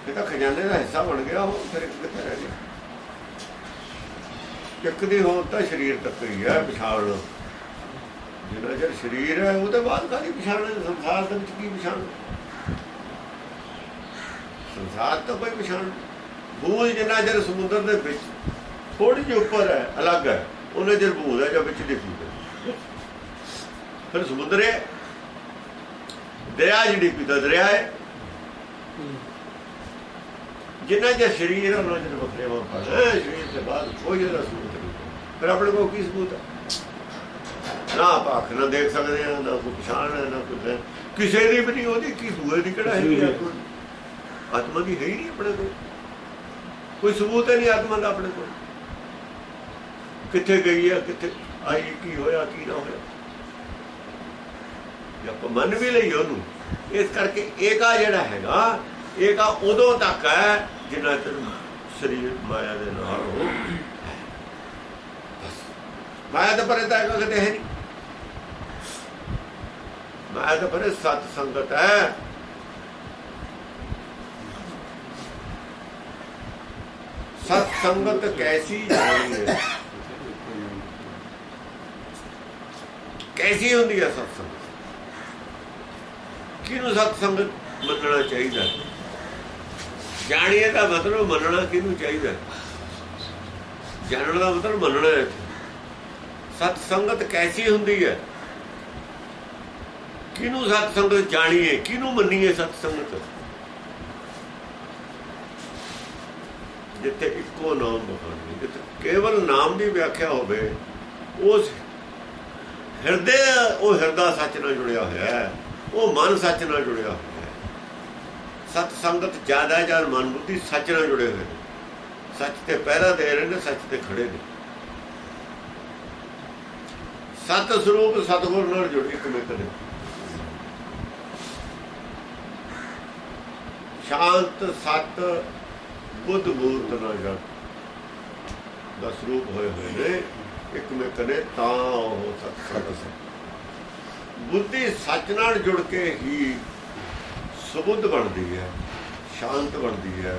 ਇਹ ਤਾਂ ਖਜ਼ਾਨੇ ਦਾ ਹਿੱਸਾ ਬਣ ਗਿਆ, ਉਹ ਫਿਰ ਕਿੱਥੇ ਰਹਿ ਗਿਆ? ਇੱਕ ਦੀ ਹੋਂਦ ਤਾਂ ਸਰੀਰ ਤੱਕ ਹੀ ਹੈ, ਪਛਾਣ ਜਿਹੜਾ ਜਰ ਸਰੀਰ ਹੈ ਉਹਦੇ ਬਾਅਦ ਕਾਹਦੀ ਪਛਾਣ ਸੰਸਾਰ ਦੇ ਵਿੱਚ ਕੀ ਪਛਾਣ? ਸੰਸਾਰ ਤਾਂ ਕੋਈ ਪਛਾਣ ਨਹੀਂ। ਬੂਝ ਜਿੰਨਾ ਜਰ ਸਮੁੰਦਰ ਦੇ ਵਿੱਚ ਥੋੜੀ ਜਿਹੀ ਉੱਪਰ ਹੈ, ਅਲੱਗ ਹੈ, ਉਹਨੇ ਜਰ ਬੂਝ ਹੈ, ਜਾਂ ਵਿੱਚ ਡਿੱਗੀ ਫਿਰ ਸਮੁੰਦਰ ਹੈ ਦਰਿਆ ਜਿਹੜੀ ਪਿਤਾ ਦਰਿਆ ਹੈ ਜਿੰਨਾ ਜਰ ਸਰੀਰ ਹੈ ਉਹਨਾਂ ਜਰ ਵੱਖਰੇ ਹੋ ਪਰ ਸਰੀਰ ਦੇ ਬਾਅਦ ਕੋਈ ਜਿਹੜਾ ਸਬੂਤ ਨਹੀਂ। ਫਿਰ ਆਪਣੇ ਕੋਲ ਕੀ ਸਬੂਤ ਹੈ ਨਾ ਆਪਾਂ ਅੱਖ ਨਾਲ ਦੇਖ ਸਕਦੇ ਆ ਨਾ ਕੋਈ ਪਛਾਣ ਹੈ ਨਾ ਹੈ। ਕਿਸੇ ਦੀ ਵੀ ਨਹੀਂ ਉਹਦੀ ਕੀ ਦੂਏ ਦੀ ਕਿਹੜਾ ਦੀ ਹੈ। ਆਤਮਾ ਦੀ ਹੈ ਹੀ ਨਹੀਂ ਆਪਣੇ ਕੋਲ। ਕੋਈ ਸਬੂਤ ਹੈ ਨਹੀਂ ਆਤਮਾ ਦਾ ਆਪਣੇ ਕੋਲ। ਕਿੱਥੇ ਗਈ ਹੈ ਕਿੱਥੇ ਆਈ ਕੀ ਹੋਇਆ ਕੀ ਨਾ ਹੋਇਆ। ਜੇ ਆਪਾਂ ਮੰਨ ਵੀ ਲਈ ਉਹਨੂੰ ਇਸ ਕਰਕੇ ਏਕਾ ਜਿਹੜਾ ਹੈਗਾ ਇਹ ਤਾਂ ਉਦੋਂ ਤੱਕ ਹੈ ਜਿੰਨਾ ਚਿਰ ਸਰੀਰ ਮਾਇਆ ਦੇ ਨਾਲ ਹੋ ਬਸ। ਮਾਇਆ ਦੇ ਪਰੇ ਤਾਂ ਹੈਗਾ ਕਿਤੇ ਹੈ ਨਹੀਂ। ਮਾਇਆ ਦੇ ਪਰੇ ਸਤ ਸੰਗਤ ਹੈ। ਸਤ ਸੰਗਤ ਕੈਸੀ ਜਾਣੀ ਹੈ? ਕੈਸੀ ਹੁੰਦੀ ਹੈ ਸਤ ਸੰਗਤ? ਕਿਹਨੂੰ ਸਤ ਸੰਗਤ ਮੰਨਣਾ ਚਾਹੀਦਾ? ਹੈ? ਜਾਣੀਏ ਦਾ ਮਤਲਬ ਮੰਨਣਾ ਕਿਹਨੂੰ ਚਾਹੀਦਾ? ਜਾਣਨ ਦਾ ਮਤਲਬ ਮੰਨਣਾ ਹੈ। ਸਤ ਸੰਗਤ ਕੈਸੀ ਹੁੰਦੀ ਹੈ? ਕਿਹਨੂੰ ਸਤ ਸੰਗਤ ਜਾਣੀਏ? ਕਿਹਨੂੰ ਮੰਨੀਏ ਸਤ ਸੰਗਤ? ਜਿੱਥੇ ਇੱਕੋ ਨਾਮ ਬਖਾਨੀ ਜਿੱਥੇ ਕੇਵਲ ਨਾਮ ਦੀ ਵਿਆਖਿਆ ਹੋਵੇ, ਉਸ ਹਿਰਦੇ, ਉਹ ਹਿਰਦਾ ਸੱਚ ਨਾਲ ਜੁੜਿਆ ਹੋਇਆ ਹੈ। ਉਹ ਮਨ ਸੱਚ ਨਾਲ ਜੁੜਿਆ ਹੋਇਆ ਸਤ ਸੰਗਤ ਜ਼ਿਆਦਾ ਜਨ ਮਨ ਬੁੱਧੀ ਸੱਚ ਨਾਲ ਜੁੜੇ ਹੋਏ ਨੇ? ਸੱਚ ਤੇ ਪਹਿਰਾ ਦੇ ਰਹੇ ਨੇ, ਸੱਚ ਤੇ ਖੜੇ ਨੇ। ਸਤ ਸਰੂਪ ਸਤਗੁਰ ਨਾਲ ਜੁੜ ਇੱਕ ਨੇ। ਸ਼ਾਂਤ, ਸਤ, ਬੁੱਧ ਮੂਰਤ ਨਾਲ ਜੜ ਦਾ ਸਰੂਪ ਹੋਏ ਹੋਏ ਨੇ, ਇੱਕ ਮੇ ਨੇ, ਤਾਂ ਉਹ ਸਤ ਸੰਗਤ ਬੁੱਧੀ ਸੱਚ ਨਾਲ ਜੁੜ ਕੇ ਹੀ ਸੁਬੁੱਧ ਬਣਦੀ ਹੈ, ਸ਼ਾਂਤ ਬਣਦੀ ਹੈ।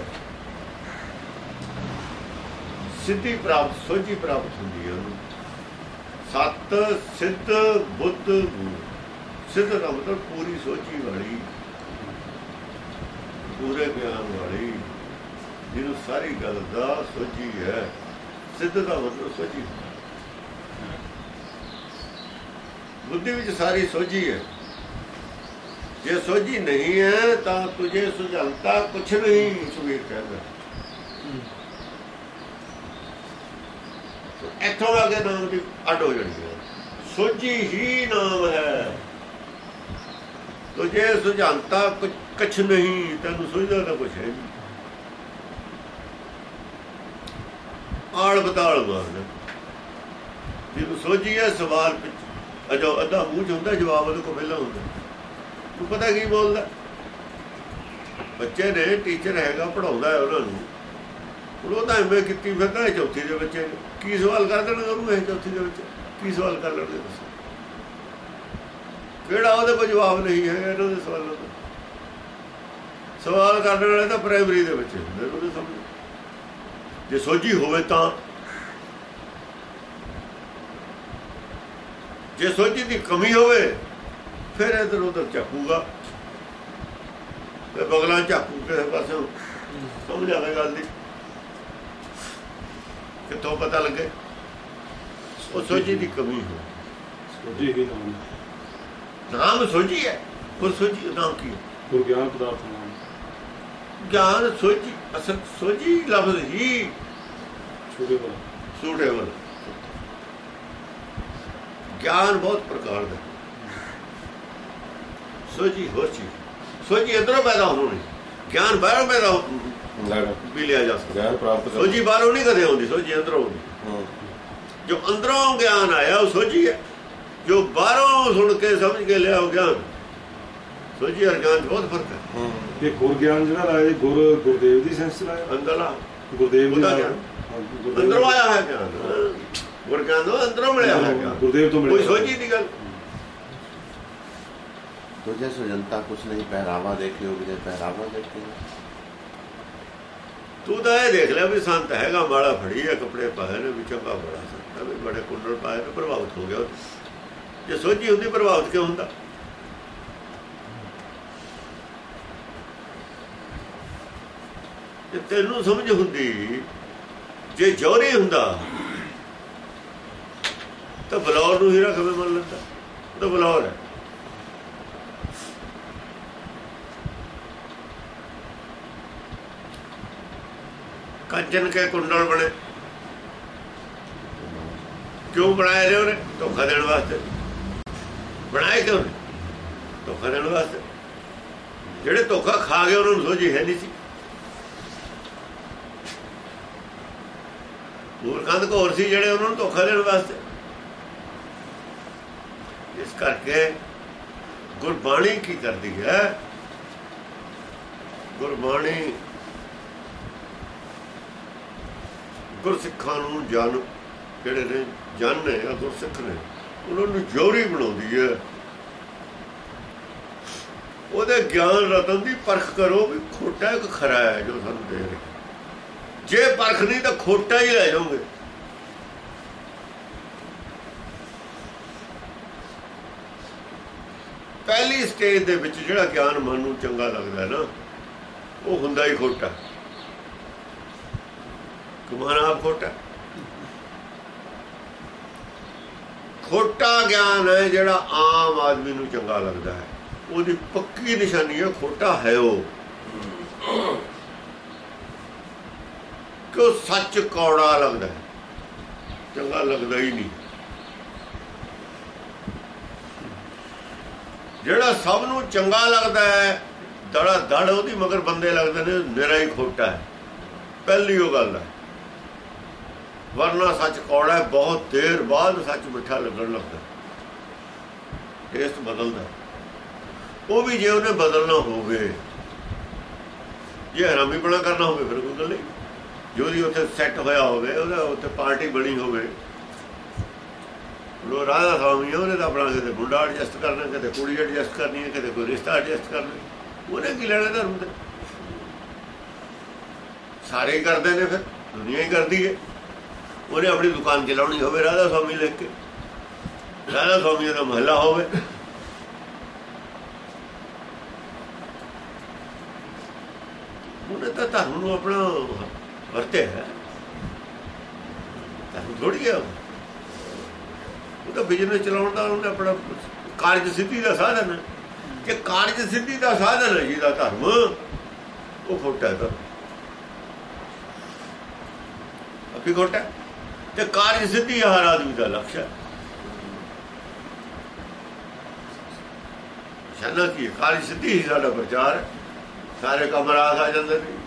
ਸਿੱਧੀ ਪ੍ਰਾਪਤ, ਸੋਝੀ ਪ੍ਰਾਪਤ ਹੁੰਦੀ ਹੈ ਉਹਨੂੰ। ਸਤ, ਸਿੱਧ, ਬੁੱਧ ਬੂਧ। ਸਿੱਧ ਦਾ ਮਤਲਬ ਪੂਰੀ ਸੋਝੀ ਵਾਲੀ, ਪੂਰੇ ਗਿਆਨ ਵਾਲੀ, ਜਿਹਨੂੰ ਸਾਰੀ ਗੱਲ ਦਾ ਸੋਝੀ ਹੈ। ਸਿੱਧ ਦਾ ਮਤਲਬ ਸੋਝੀ। ਬੁੱਧੀ ਵਿੱਚ ਸਾਰੀ ਸੋਝੀ ਹੈ। ਜੇ ਸੋਝੀ ਨਹੀਂ ਹੈ ਤਾਂ ਤੁਝੇ ਸੁਝਲਤਾ ਕੁਛ ਨਹੀਂ ਸੁਵੀਰ ਕਹਿੰਦਾ ਤੋ ਇੱਥੋਂ ਅੱਗੇ ਨਾਮ ਦੀ ਅੱਡ ਹੋ ਜਾਣੀ ਹੈ। ਸੋਝੀ ਹੀ ਨਾਮ ਹੈ। ਤੁਝੇ ਸੁਝਾਂਤਾ ਕੁਛ ਨਹੀਂ, ਤੈਨੂੰ ਸੁਝਦਾ ਤਾਂ ਕੁਛ ਹੈ ਨਹੀਂ। ਆਲ ਬਤਾਲ ਮਾਰਦਾ ਜਿਹਨੂੰ ਸੋਝੀ ਹੈ ਸਵਾਲ ਅਜੋ ਅੱਧਾ ਮੂੰਹ ਚ ਹੁੰਦਾ, ਜਵਾਬ ਉਹਦੇ ਕੋਲ ਪਹਿਲਾਂ ਹੁੰਦਾ। ਤੂੰ ਪਤਾ ਕੀ ਬੋਲਦਾ? ਬੱਚੇ ਨੇ ਟੀਚਰ ਹੈਗਾ ਪੜਾਉਂਦਾ ਹੈ ਉਹਨਾਂ ਨੂੰ। ਉਹ ਤਾਂ ਐਵੇਂ ਕੀਤੀ ਫਿਰਦਾ ਹੈ ਚੌਥੀ ਦੇ ਬੱਚੇ ਨੇ। ਕੀ ਸਵਾਲ ਕਰ ਦੇਣਗੇ ਉਹਨੂੰ ਇਹ ਚੌਥੀ ਦੇ ਵਿੱਚ ਕੀ ਸਵਾਲ ਕਰ ਲੈਣਗੇ ਦੱਸੋ ਕਿਹੜਾ ਉਹਦੇ ਕੋਲ ਜਵਾਬ ਨਹੀਂ ਹੈ ਇਹਨਾਂ ਦੇ ਸਵਾਲਾਂ ਦਾ? ਸਵਾਲ ਕਰਨ ਵਾਲੇ ਤਾਂ ਪ੍ਰਾਇਮਰੀ ਦੇ ਬੱਚੇ ਹੁੰਦੇ ਨੇ, ਉਹਦੇ ਸਾਹਮਣੇ। ਜੇ ਸੋਝੀ ਹੋਵੇ ਤਾਂ। ਜੇ ਸੋਝੀ ਦੀ ਕਮੀ ਹੋਵੇ ਫਿਰ ਇਧਰ ਉਧਰ ਝਾਕੂਗਾ ਤੇ ਬਗਲਾਂ ਝਾਕੂ ਕਿਸੇ ਪਾਸੇ ਸਮਝ ਆਵੇ ਗੱਲ ਦੀ। ਕਿੱਥੋਂ ਪਤਾ ਲੱਗੇ? ਉਹ ਸੋਝੀ ਦੀ ਕਮੀ ਹੋ। ਸੋਝੀ ਹੀ ਨਾਮ ਨਾਮ ਸੋਝੀ ਹੈ? ਉਹ ਸੋਝੀ ਨਾਮ ਕੀ ਹੈ? ਗੁਰਗਿਆਨ ਪਦਾਰਥ ਨਾਮ। ਗਿਆਨ ਸੋਝੀ ਅਸਲ ਸੋਝੀ ਲਫ਼ਜ਼ ਹੀ। ਛੋਟੇ ਵਾਲਾ। ਸੂਟੇਬਲ ਗਿਆਨ ਬਹੁਤ ਪ੍ਰਕਾਰ ਦਾ ਸੋਝੀ ਹੋਰ ਚੀਜ਼ ਸੋਝੀ ਅੰਦਰੋਂ ਪੈਦਾ ਹੋਣੀ ਗਿਆਨ ਬਾਹਰੋਂ ਪੈਦਾ ਹੋ- ਵੀ ਲਿਆ ਜਾ ਸਕਦਾ। ਗਿਆਨ ਪ੍ਰਾਪਤ ਕਰ ਸੋਝੀ ਬਾਹਰੋਂ ਨਹੀਂ ਕਦੇ ਹੁੰਦੀ ਸੋਝੀ ਅੰਦਰੋਂ ਹੁੰਦੀ ਹੂੰ। ਜੋ ਅੰਦਰੋਂ ਗਿਆਨ ਆਇਆ ਉਹ ਸੋਝੀ ਹੈ। ਜੋ ਬਾਹਰੋਂ ਸੁਣ ਕੇ ਸਮਝ ਕੇ ਲਿਆ ਉਹ ਗਿਆਨ। ਸੋਝੀ ਔਰ ਗਿਆਨ ਬਹੁਤ ਫ਼ਰਕ ਹੈ। ਹੂੰ। ਇਹ ਗੁਰਗਿਆਨ ਜਿਹੜਾ ਲਾਇਆ ਗੁਰ ਗੁਰਦੇਵ ਦੀ ਸੈਂਸ ਲਾਇਆ। ਅੰਦਰਲਾ ਗੁਰਦੇਵ ਦੇ ਗਿਆਨ। ਹਾਂ, ਅੰਦਰੋਂ ਆਇਆ ਹੈ ਗਿਆਨ। ਗੁਰਗਿਆਨ ਤੋਂ ਅੰਦਰੋਂ ਮਿਲਿਆ ਗਿਆਨ। ਗੁਰਦੇਵ ਤੋਂ ਕੋਈ ਮਿਲਿਆ ਸੋਝੀ ਦੀ ਗੱਲ। ਤੁਝੇ ਸੁਜਨਤਾ ਕੁਛ ਨਹੀਂ, ਪਹਿਰਾਵਾ ਦੇਖ ਲਿਓ ਵੀ ਪਹਿਰਾਵਾ ਦੇਖ ਤੂੰ ਤਾਂ ਇਹ ਦੇਖ ਲਿਆ ਵੀ ਸੰਤ ਹੈਗਾ ਮਾਲਾ ਫੜੀ ਹੈ ਕੱਪੜੇ ਪਾਏ ਨੇ, ਵੀ ਚੰਗਾ ਬੜਾ ਸੰਤ ਵੀ ਬੜੇ ਕੁੰਡਲ ਪਾਏ ਨੇ, ਪ੍ਰਭਾਵਿਤ ਹੋ ਗਿਆ। ਜੇ ਸੋਝੀ ਹੁੰਦੀ, ਪ੍ਰਭਾਵਿਤ ਕਿਉਂ ਹੁੰਦਾ? ਜੇ ਤੈਨੂੰ ਸਮਝ ਹੁੰਦੀ, ਜੇ ਜੋਰੀ ਹੁੰਦਾ, ਤਾਂ ਬਲੌਰ ਨੂੰ ਹੀਰਾ ਕਿਵੇਂ ਮੰਨ ਲੈਂਦਾ। ਉਹ ਤਾਂ ਬਲੌਰ ਹੈ। ਕੰਚਨ ਕੇ ਕੁੰਡਲ ਬਣੇ। ਕਿਉਂ ਬਣਾਏ ਰਹੇ ਉਹਨੇ? ਧੋਖਾ ਦੇਣ ਵਾਸਤੇ। ਬਣਾਏ ਕਿਉਂ ਨੇ? ਧੋਖਾ ਦੇਣ ਵਾਸਤੇ। ਜਿਹੜੇ ਧੋਖਾ ਖਾ ਗਏ, ਉਹਨਾਂ ਨੂੰ ਸੋਝੀ ਹੈ ਨਹੀਂ ਸੀ। ਮੂਰਖਾਂ ਦੇ ਘੋਰ ਸੀ ਜਿਹੜੇ ਉਹਨਾਂ ਨੂੰ ਧੋਖਾ ਦੇਣ ਵਾਸਤੇ। ਇਸ ਕਰਕੇ ਗੁਰਬਾਣੀ ਕੀ ਕਰਦੀ ਹੈ? ਗੁਰਬਾਣੀ ਗੁਰਸਿੱਖਾਂ ਨੂੰ ਜਨ, ਜਿਹੜੇ ਨੇ ਜਨ ਨੇ ਆ ਗੁਰਸਿੱਖ ਨੇ, ਉਹਨਾਂ ਨੂੰ ਜੋਰੀ ਬਣਾਉਂਦੀ ਹੈ। ਉਹਦੇ ਗਿਆਨ ਰਤਨ ਦੀ ਪਰਖ ਕਰੋ ਵੀ ਖੋਟਾ ਇੱਕ ਖਰਾ ਹੈ ਜੋ ਸਾਨੂੰ ਦੇ ਰਿਹਾ। ਜੇ ਪਰਖ ਨਹੀਂ ਤਾਂ ਖੋਟਾ ਹੀ ਲੈ ਜਾਓਗੇ। ਪਹਿਲੀ ਸਟੇਜ ਦੇ ਵਿੱਚ ਜਿਹੜਾ ਗਿਆਨ ਮਨ ਨੂੰ ਚੰਗਾ ਲੱਗਦਾ ਨਾ, ਉਹ ਹੁੰਦਾ ਹੀ ਖੋਟਾ। ਕਮਾਨਾ ਆਪ ਖੋਟਾ। ਖੋਟਾ ਗਿਆਨ ਹੈ ਜਿਹੜਾ ਆਮ ਆਦਮੀ ਨੂੰ ਚੰਗਾ ਲੱਗਦਾ ਹੈ। ਉਹਦੀ ਪੱਕੀ ਨਿਸ਼ਾਨੀ ਹੈ, ਖੋਟਾ ਹੈ ਉਹ। ਕਿ ਉਹ ਸੱਚ ਕੌੜਾ ਲੱਗਦਾ ਹੈ? ਚੰਗਾ ਲੱਗਦਾ ਹੀ ਨਹੀਂ। ਜਿਹੜਾ ਸਭ ਨੂੰ ਚੰਗਾ ਲੱਗਦਾ ਹੈ ਦੜਾ ਦੜ ਉਹਦੀ ਮਗਰ ਬੰਦੇ ਲੱਗਦੇ ਨੇ ਨਿਰਾ ਹੀ ਖੋਟਾ ਹੈ। ਪਹਿਲੀ ਉਹ ਗੱਲ ਹੈ। ਵਰਨਾ ਸੱਚ ਕੌੜਾ ਬਹੁਤ ਦੇਰ ਬਾਅਦ ਸੱਚ ਮਿੱਠਾ ਲੱਗਣ ਲੱਗਦਾ। ਟੇਸਟ ਬਦਲਦਾ ਉਹ ਵੀ ਜੇ ਉਹਨੇ ਬਦਲਣਾ ਹੋਵੇ, ਜੇ ਹਰਾਮੀ ਬਣਾ ਕਰਨਾ ਹੋਵੇ, ਫਿਰ ਕੋਈ ਗੱਲ ਨਹੀਂ। ਜੋ ਦੀ ਉੱਥੇ ਸੈੱਟ ਹੋਇਆ ਹੋਵੇ, ਉਹਦਾ ਉੱਥੇ ਪਾਰਟੀ ਬਣੀ ਹੋਵੇ, ਲੋ ਰਾਧਾ ਸਵਾਮੀ ਉਹਨੇ ਤਾਂ ਆਪਣਾ ਕਿਤੇ ਮੁੰਡਾ ਐਡਜਸਟ ਕਰਨਾ, ਕਿਤੇ ਕੁੜੀ ਐਡਜਸਟ ਕਰਨੀ ਹੈ, ਕਿਤੇ ਕੋਈ ਰਿਸ਼ਤਾ ਐਡਜਸਟ ਕਰਨਾ ਉਹਨੇ ਕੀ ਲੈਣਾ ਧਰਮ ਤੇ? ਸਾਰੇ ਕਰਦੇ ਨੇ ਫਿਰ, ਦੁਨੀਆ ਹੀ ਕਰਦੀ ਹੈ। ਉਹਨੇ ਆਪਣੀ ਦੁਕਾਨ ਚਲਾਉਣੀ ਹੋਵੇ, ਰਾਧਾ ਸਵਾਮੀ ਲੈ ਕੇ। ਰਾਧਾ ਸਵਾਮੀ ਦਾ ਮਹੱਲਾ ਹੋਵੇ। ਉਹਨੇ ਤਾਂ ਧਰਮ ਨੂੰ ਆਪਣਾ ਵਰਤਿਆ ਹੈ। ਧਰਮ ਥੋੜੀ ਹੈ ਉਹ। ਤਾਂ ਬਿਜ਼ਨਸ ਚਲਾਉਣ ਦਾ ਉਹਨੇ ਆਪਣਾ ਕਾਰਜ ਸਿੱਧੀ ਦਾ ਸਾਧਨ ਹੈ। ਕਿ ਕਾਰਜ ਸਿੱਧੀ ਦਾ ਸਾਧਨ ਹੈ, ਜਿਹਦਾ ਧਰਮ, ਉਹ ਖੋਟਾ ਹੈ ਤਾਂ। ਆਪੀ ਖੋਟਾ ਹੈ। ਤੇ ਕਾਰਜ ਸਿੱਧੀ ਹਰ ਆਦਮੀ ਦਾ ਲਕਸ਼ ਹੈ। ਸ਼ਾਨਾ ਕੀ ਕਾਰਜ ਸਿੱਧੀ ਹੀ ਸਾਡਾ ਪ੍ਰਚਾਰ ਹੈ। ਸਾਰੇ ਕੰਮ ਰਾਸ ਆ ਜਾਂਦੇ ਨੇ।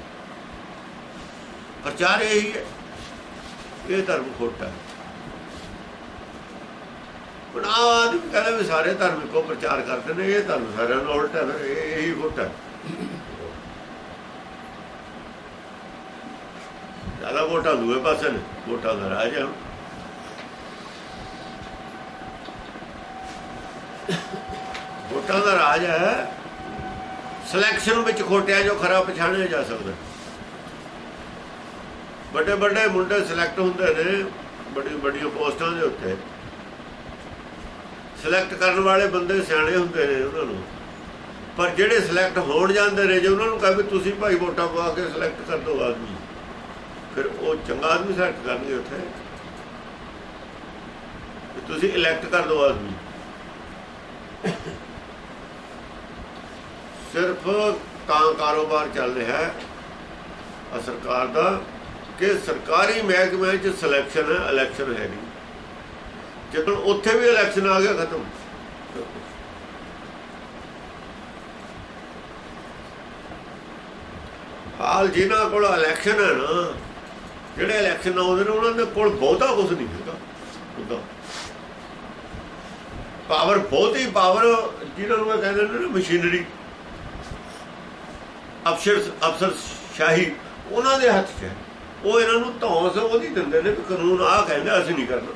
ਪ੍ਰਚਾਰ ਇਹ ਹੀ। ਹੈ ਇਹ ਧਰਮ ਖੋਟਾ ਹੈ। ਹੁਣ ਆਹ ਆਦਮੀ ਕਹਿੰਦਾ ਵੀ ਸਾਰੇ ਧਰਮ ਕੋ ਪ੍ਰਚਾਰ ਕਰਦੇ ਨੇ, ਇਹ ਧਰਮ ਸਾਰਿਆਂ ਨੂੰ ਉਲਟਾ ਫਿਰ ਇਹ ਹੀ ਖੋਟਾ ਹੈ। ਜ਼ਿਆਦਾ ਵੋਟਾਂ ਦੂਏ ਪਾਸੇ ਨੇ। ਵੋਟਾਂ ਦਾ ਰਾਜ। ਹੈ ਹੁਣ। ਵੋਟਾਂ ਦਾ ਰਾਜ ਹੈ। ਸਿਲੈਕਸ਼ਨ ਵਿੱਚ ਖੋਟਿਆ ਜੋ ਖਰਾ ਪਛਾਣਿਆ ਜਾ ਸਕਦਾ। ਵੱਡੇ ਵੱਡੇ ਮੁੰਡੇ ਸਿਲੈਕਟ ਹੁੰਦੇ ਨੇ ਬੜੀ ਵੱਡੀਆਂ ਪੋਸਟਾਂ ਦੇ ਉੱਤੇ। ਸਿਲੈਕਟ ਕਰਨ ਵਾਲੇ ਬੰਦੇ ਸਿਆਣੇ ਹੁੰਦੇ ਨੇ ਉਹਨਾਂ ਨੂੰ। ਪਰ ਜਿਹੜੇ ਸਿਲੈਕਟ ਹੋਣ ਜਾਂਦੇ ਨੇ, ਜੇ ਉਹਨਾਂ ਨੂੰ ਕਹੇ ਵੀ ਤੁਸੀਂ ਭਾਈ ਵੋਟਾਂ ਪਾ ਕੇ ਸਿਲੈਕਟ ਕਰ ਦਿਓ ਆਦਮੀ। ਫਿਰ ਉਹ ਚੰਗਾ ਆਦਮੀ ਸਿਲੈਕਟ ਕਰਨਗੇ ਉੱਥੇ। ਤੁਸੀਂ ਇਲੈਕਟ ਕਰ ਦਿਓ ਆਦਮੀ। ਸਿਰਫ ਤਾਂ ਕਾਰੋਬਾਰ ਚੱਲ ਰਿਹਾ ਹੈ। ਆ ਸਰਕਾਰ ਦਾ ਕਿ ਸਰਕਾਰੀ ਮਹਿਕਮੇ 'ਚ ਸਿਲੈਕਸ਼ਨ ਹੈ ਇਲੈਕਸ਼ਨ ਹੈ ਨਹੀਂ। ਜਦੋਂ ਉੱਥੇ ਵੀ ਇਲੈਕਸ਼ਨ ਆ ਗਿਆ, ਖਤਮ। ਹਾਲ ਜਿਨ੍ਹਾਂ ਕੋਲ ਇਲੈਕਸ਼ਨ ਹੈ ਨਾ ਜਿਹੜੇ ਇਲੈਕਸ਼ਨ ਆਉਂਦੇ ਨੇ ਉਹਨਾਂ ਦੇ ਕੋਲ ਬਹੁਤਾ ਕੁਝ ਨਹੀਂ ਹੈਗਾ ਉਹਦਾ ਪਾਵਰ ਬਹੁਤੀ ਪਾਵਰ ਜਿਹਨਾਂ ਨੂੰ ਇਹ ਕਹਿੰਦੇ ਨੇ ਮਸ਼ੀਨਰੀ ਅਫਸਰ ਅਫਸਰ ਸ਼ਾਹੀ, ਉਹਨਾਂ ਦੇ ਹੱਥ 'ਚ ਉਹ ਇਹਨਾਂ ਨੂੰ ਧੌਂਸ ਉਹਦੀ ਦਿੰਦੇ ਨੇ ਕਿ ਕਾਨੂੰਨ ਆਹ ਕਹਿੰਦਾ, ਅਸੀਂ ਨਹੀਂ ਕਰਨਾ।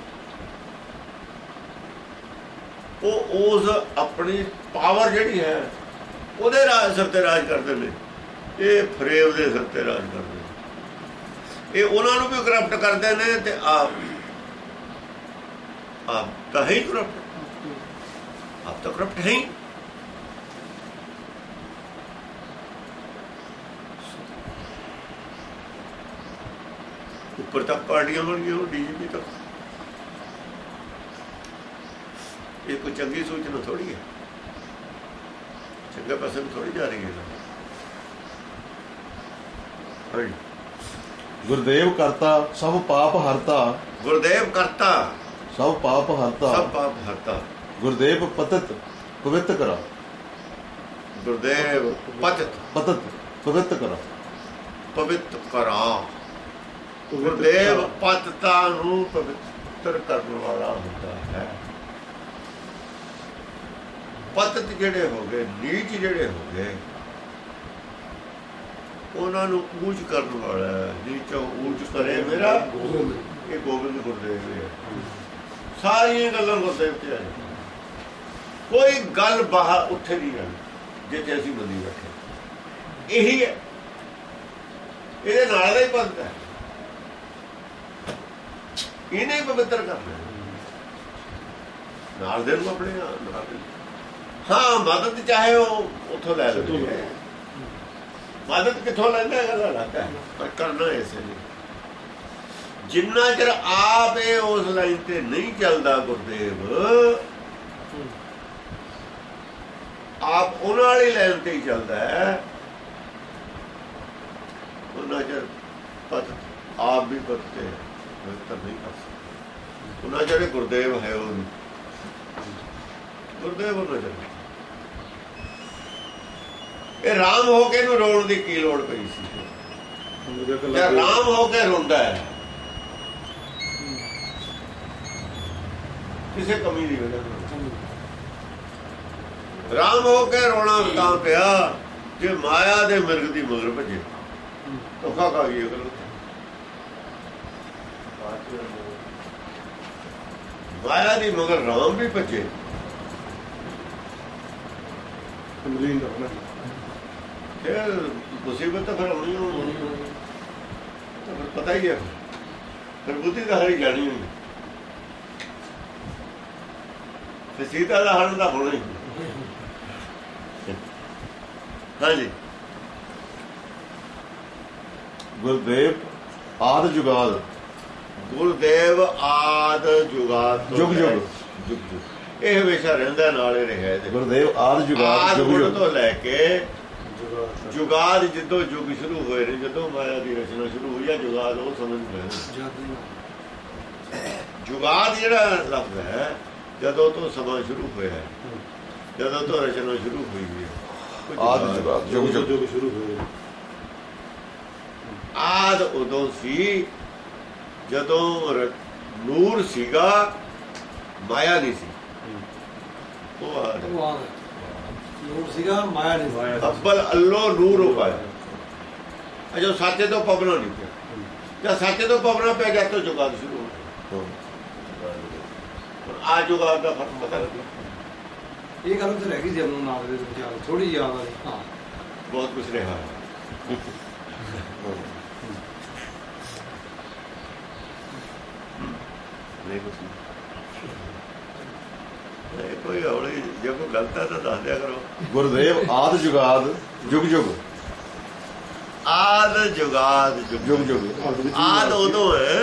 ਉਹ ਉਸ ਆਪਣੀ ਪਾਵਰ ਜਿਹੜੀ ਹੈ, ਉਹਦੇ ਰਾਜ ਸਿਰ ਤੇ ਰਾਜ ਕਰਦੇ ਨੇ। ਇਹ ਫਰੇਬ ਦੇ ਸਿਰ ਤੇ ਰਾਜ ਕਰਦੇ ਨੇ। ਇਹ ਉਹਨਾਂ ਨੂੰ ਵੀ ਕਰਪਟ ਕਰਦੇ ਨੇ ਤੇ ਆਪ ਆਪ ਤਾਂ ਹੀ ਕਰਪਟ ਆਪ ਤਾਂ ਕਰਪਟ ਹੈ ਉੱਪਰ ਤੱਕ ਪਾਰਟੀਆਂ ਬਣ ਗਈਆਂ ਡੀਜੀਪੀ ਤੱਕ ਇਹ ਕੋਈ ਚੰਗੀ ਸੂਚਨਾ ਥੋੜੀ ਹੈ। ਚੰਗਾ ਪਾਸੇ ਥੋੜੀ ਜਾ ਰਹੀ ਹੈ। ਹਾਂਜੀ। ਗੁਰਦੇਵ ਕਰਤਾ ਸਭ ਪਾਪ ਹਰਤਾ। ਗੁਰਦੇਵ ਕਰਤਾ। ਸਭ ਪਾਪ ਹਰਤਾ। ਸਭ ਪਾਪ ਹਰਤਾ। ਗੁਰਦੇਵ ਪਤਿਤ ਪਵਿੱਤ ਕਰਾ। ਗੁਰਦੇਵ ਪਤਿਤ। ਪਤਿਤ ਪਵਿੱਤ ਕਰਾ। ਪਵਿੱਤ ਕਰਾ। ਗੁਰਦੇਵ ਪਤਤਾ ਨੂੰ ਪਵਿੱਤਰ ਕਰਨ ਵਾਲਾ ਹੁੰਦਾ ਹੈ। ਪਤਿਤ ਜਿਹੜੇ ਹੋ ਗਏ ਨੀਚ ਜਿਹੜੇ ਹੋ ਗਏ ਉਹਨਾਂ ਨੂੰ ਊਚ ਕਰਨ ਵਾਲਾ ਹੈ। ਨੀਚੋਂ ਊਚ ਕਰੇ ਮੇਰਾ, ਇਹ ਗੋਬਿੰਦ ਗੁਰਦੇਵ ਹੈ। ਸਾਰੀਆਂ ਗੱਲਾਂ ਗੁਰਦੇਵ ਤੇ ਆ ਕੋਈ ਗੱਲ ਬਾਹਰ ਉੱਥੇ ਨਹੀਂ ਆਣੀ ਜਿੱਥੇ ਅਸੀਂ ਬੰਦੀ ਬੈਠੇ ਇਹੀ ਹੈ। ਇਹਦੇ ਨਾਲ ਦਾ ਹੀ ਬੰਦ ਹੈ। ਇਹਨੇ ਪਵਿੱਤਰ ਕਰਨਾ ਨਾਲ ਦੇ ਨੂੰ ਆਪਣੇ ਨਾਲ ਹਾਂ, ਮਦਦ ਚਾਹੇ ਉਹ ਉੱਥੋਂ ਲੈ ਲਵੇ ਮਦਦ ਕਿੱਥੋਂ ਲੈਂਦਾ ਹੈ? ਗੱਲ ਅਲੱਗ ਹੈ। ਪਰ ਕਰਨਾ ਇਸੇ ਲਈ ਜਿੰਨਾ ਚਿਰ ਆਪ ਇਹ ਉਸ ਲਾਈਨ ਤੇ ਨਹੀਂ ਚੱਲਦਾ ਗੁਰਦੇਵ, ਆਪ ਉਹਨਾਂ ਵਾਲੀ ਲਾਈਨ ਤੇ ਹੀ ਚੱਲਦਾ ਹੈ। ਉਹਨਾਂ ਚਿਰ ਪਤ, ਆਪ ਵੀ ਪਤਤੇ ਬਿਹਤਰ ਨਹੀਂ ਕਰ ਸਕਦਾ। ਉਹਨਾਂ ਜਿਹੜੇ ਗੁਰਦੇਵ ਹੈ ਉਹ ਗੁਰਦੇਵ ਉਹਨਾਂ ਚਿਰ ਇਹ ਰਾਮ ਹੋ ਕੇ ਨੂੰ ਰੋਣ ਦੀ ਕੀ ਲੋੜ ਪਈ ਸੀ? ਜੇ ਰਾਮ ਹੋ ਕੇ ਰੋਂਦਾ ਹੈ? ਕਿਸੇ ਕਮੀ ਦੀ ਵਜ੍ਹਾ ਨਾਲ। ਰਾਮ ਹੋ ਕੇ ਰੋਣਾ ਤਾਂ ਪਿਆ ਜੇ ਮਾਇਆ ਦੇ ਮਿਰਗ ਦੀ ਮਗਰ ਭੱਜੇ। ਧੋਖਾ ਖਾ ਗਈ ਅਗਲ ਮਾਇਆ ਦੀ ਮਗਰ ਰਾਮ ਵੀ ਭੱਜੇ। ਕਮਲੀਨ ਦਾ ਹੋਣਾ ਫਿਰ ਮੁਸੀਬਤ ਤਾਂ ਫਿਰ ਹੋਣੀ ਹੋਣੀ ਤਾਂ ਫਿਰ ਪਤਾ ਹੀ ਹੈ ਫਿਰ ਬੁੱਧੀ ਦਾ ਹਰੀ ਜਾਣੀ ਹੋਈ ਫਿਰ ਸੀਤਾ ਦਾ ਹਰਨ ਦਾ ਹੋਣਾ ਹੀ ਹਾਂਜੀ। ਗੁਰਦੇਵ ਆਦ ਜੁਗਾਦ। ਗੁਰਦੇਵ ਆਦ ਜੁਗਾਦ ਜੁਗ ਜੁਗ। ਜੁਗ ਇਹ ਹਮੇਸ਼ਾ ਰਹਿੰਦਾ ਨਾਲ ਰਿਹਾ ਗੁਰਦੇਵ ਆਦ ਜੁਗਾਦ ਜੁਗ ਜੁਗ। ਤੋਂ ਲੈ ਕੇ ਜੁਗਾਦ ਜਿੱਦੋਂ ਯੁੱਗ ਸ਼ੁਰੂ ਹੋਏ ਨੇ ਜਦੋਂ ਮਾਇਆ ਦੀ ਰਚਨਾ ਸ਼ੁਰੂ ਹੋਈ ਆ ਜੁਗਾਦ ਉਹ ਸਮਝ ਗਏ ਜੁਗਾਦ ਜਿਹੜਾ ਲਫ਼ਜ਼ ਹੈ ਜਦੋਂ ਤੋਂ ਸਮਾਂ ਸ਼ੁਰੂ ਹੋਇਆ ਹੈ ਜਦੋਂ ਤੋਂ ਰਚਨਾ ਸ਼ੁਰੂ ਹੋਈ ਹੈ ਆਦ ਜੁਗਾਦ ਜੁਗ ਜੁਗ। ਜੁਗ ਸ਼ੁਰੂ ਹੋਏ ਆਦ ਉਦੋਂ ਸੀ ਜਦੋਂ ਨੂਰ ਸੀਗਾ ਮਾਇਆ ਨਹੀਂ ਸੀ। ਉਹ ਆਦ ਉਹ ਆ ਨੂਰ ਸੀਗਾ ਮਾਇਆ ਨਹੀਂ ਸੀ। ਅੱਬਲ ਅੱਲੋ ਨੂਰ ਹੋ ਪਾਇਆ। ਅਜੋ ਸਾਚੇ ਤੋਂ ਪਵਨਾ ਨਹੀਂ ਪਿਆ। ਜਦ ਸਾਚੇ ਤੋਂ ਪਵਨਾ ਪਿਆ ਜਦ ਤੋਂ ਜੁਗਾਦ ਸ਼ੁਰੂ ਹੋ। ਗਿਆ। ਆ ਜੁਗਾਦ ਦਾ ਫ਼ਰਕ ਪਤਾ ਲੱਗਿਆ। ਇਹ ਗੱਲ ਉੱਥੇ ਰਹਿ ਗਈ ਜਦ ਨੂੰ ਨਾਲ ਦੇ ਵਿਚਾਰ ਥੋੜੀ ਯਾਦ ਆਈ ਹਾਂ। ਬਹੁਤ ਕੁਝ ਰਿਹਾ। ਨਹੀਂ ਕੁਝ ਨਹੀਂ ਕੋਈ ਹੌਲੀ ਜੇ ਕੋਈ ਗਲਤ ਹੈ ਤਾਂ ਦੱਸ ਦਿਆ ਕਰੋ। ਗੁਰਦੇਵ ਆਦ ਜੁਗਾਦ ਜੁਗ ਜੁਗ। ਆਦ ਜੁਗਾਦ ਜੁਗ ਜੁਗ। ਆਦ ਉਦੋਂ ਹੈ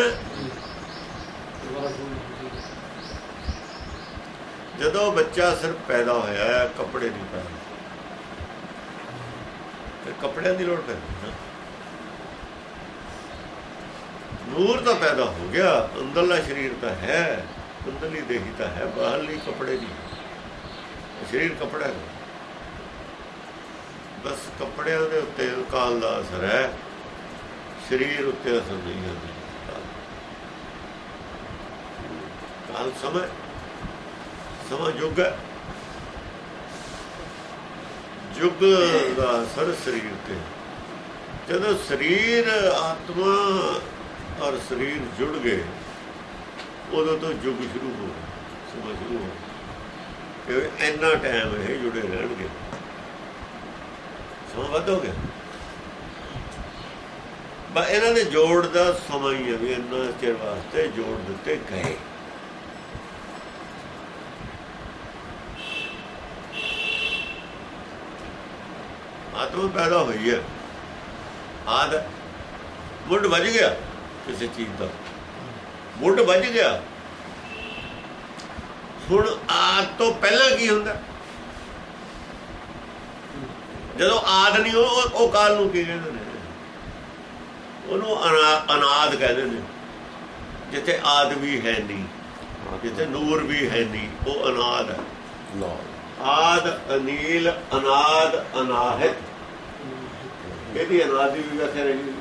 ਜਦੋਂ ਬੱਚਾ ਸਿਰਫ ਪੈਦਾ ਹੋਇਆ ਹੈ ਕੱਪੜੇ ਨਹੀਂ ਪਾਏ ਤੇ ਕੱਪੜਿਆਂ ਦੀ ਲੋੜ ਪੈਂਦੀ ਨਾ। ਨੂਰ ਤਾਂ ਪੈਦਾ ਹੋ ਗਿਆ ਅੰਦਰਲਾ ਸਰੀਰ ਤਾਂ ਹੈ। ਅੰਦਰਲੀ ਦੇਹੀ ਤਾਂ ਹੈ, ਬਾਹਰਲੀ ਕੱਪੜੇ ਨਹੀਂ। ਸਰੀਰ ਕੱਪੜਾ ਹੈ। ਬਸ ਕੱਪੜਿਆਂ ਦੇ ਉੱਤੇ ਕਾਲ ਦਾ ਅਸਰ ਹੈ। ਸਰੀਰ ਉੱਤੇ ਅਸਰ ਨਹੀਂ ਹੁੰਦਾ ਕਾਲ ਸਮੇਂ ਸਮਾਂ ਯੁੱਗ ਹੈ। ਯੁੱਗ ਦਾ ਅਸਰ ਸਰੀਰ ਤੇ ਜਦੋਂ ਸਰੀਰ ਆਤਮਾ ਔਰ ਸਰੀਰ ਜੁੜ ਗਏ ਉਦੋਂ ਤੋਂ ਯੁੱਗ ਸ਼ੁਰੂ ਹੋ ਸਮਾਂ ਸ਼ੁਰੂ ਹੋ ਕਿ ਇੰਨਾ ਟਾਈਮ ਇਹ ਜੁੜੇ ਰਹਿਣਗੇ। ਸਮਾਂ ਵੱਧ ਹੋ ਗਿਆ। ਬਾ ਇਹਨਾਂ ਦੇ ਜੋੜ ਦਾ ਸਮਾਂ ਹੀ ਹੈ ਵੀ ਇਹਨਾਂ ਚਿਰ ਵਾਸਤੇ ਜੋੜ ਦਿੱਤੇ ਗਏ। ਆਤਮ ਪੈਦਾ ਹੋਈ ਹੈ। ਆਦ ਮੁੱਢ ਵੱਜ ਗਿਆ ਕਿਸੇ ਚੀਜ਼ ਦਾ। ਮੁੱਢ ਵੱਜ ਗਿਆ। ਹੁਣ ਆਦ ਤੋਂ ਪਹਿਲਾਂ ਕੀ ਹੁੰਦਾ? ਜਦੋਂ ਆਦ ਨਹੀਂ ਉਹ ਉਹ ਕਾਲ ਨੂੰ ਕੀ ਕਹਿੰਦੇ ਨੇ? ਉਹਨੂੰ ਅਨਾ- ਅਨਾਦ ਕਹਿੰਦੇ ਨੇ। ਜਿੱਥੇ ਆਦ ਵੀ ਹੈ ਨਹੀਂ ਜਿੱਥੇ ਨੂਰ ਵੀ ਹੈ ਨਹੀਂ ਉਹ ਅਨਾਦ ਹੈ। ਆਦ ਅਨੀਲ ਅਨਾਦ ਅਨਾਹਿਤ। ਇਹਦੀ ਅਨਾਦੀ ਵੀ ਵੈਸੇ ਰਹੀ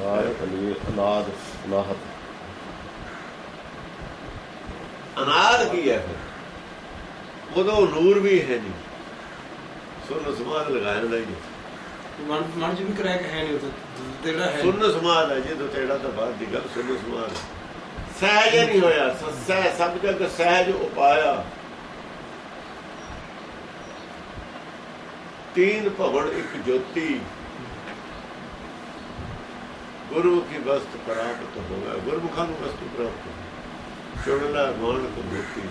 ਨਾਦ ਅਲੀ ਅਨਾਦ ਨਾਹਤ ਅਨਾਦ ਕੀ ਹੈ ਫਿਰ? ਉਦੋਂ ਨੂਰ ਵੀ ਹੈ ਨਹੀਂ। ਸੁਨ ਸਮਾਦ ਲਗਾਇਆ ਨਹੀਂ। ਮਨ ਮਨ ਚ ਵੀ ਕਰੈਕ ਹੈ ਨਹੀਂ ਉੱਥੇ ਜਿਹੜਾ ਹੈ। ਸੁਨ ਸਮਾਦ ਹੈ ਜਦੋਂ ਤੇੜਾ ਤਾਂ ਬਾਅਦ ਦੀ ਗੱਲ ਸੁਨ ਸਮਾਦ ਸਹਿਜ ਨਹੀਂ ਹੋਇਆ ਸਹਿ ਸਭ ਜਗ ਸਹਿਜ ਉਪਾਇਆ। ਤੀਨ ਭਵਨ ਇੱਕ ਜੋਤੀ। ਗੁਰਮੁਖੀ ਵਸਤ ਪ੍ਰਾਪਤ ਹੋਵੇ ਗੁਰਮੁਖਾਂ ਨੂੰ ਵਸਤੂ ਪ੍ਰਾਪਤ ਹੋਵੇ। ਚੁਣਲਾ ਮਾਨ ਕੋ ਮੂਰਤੀ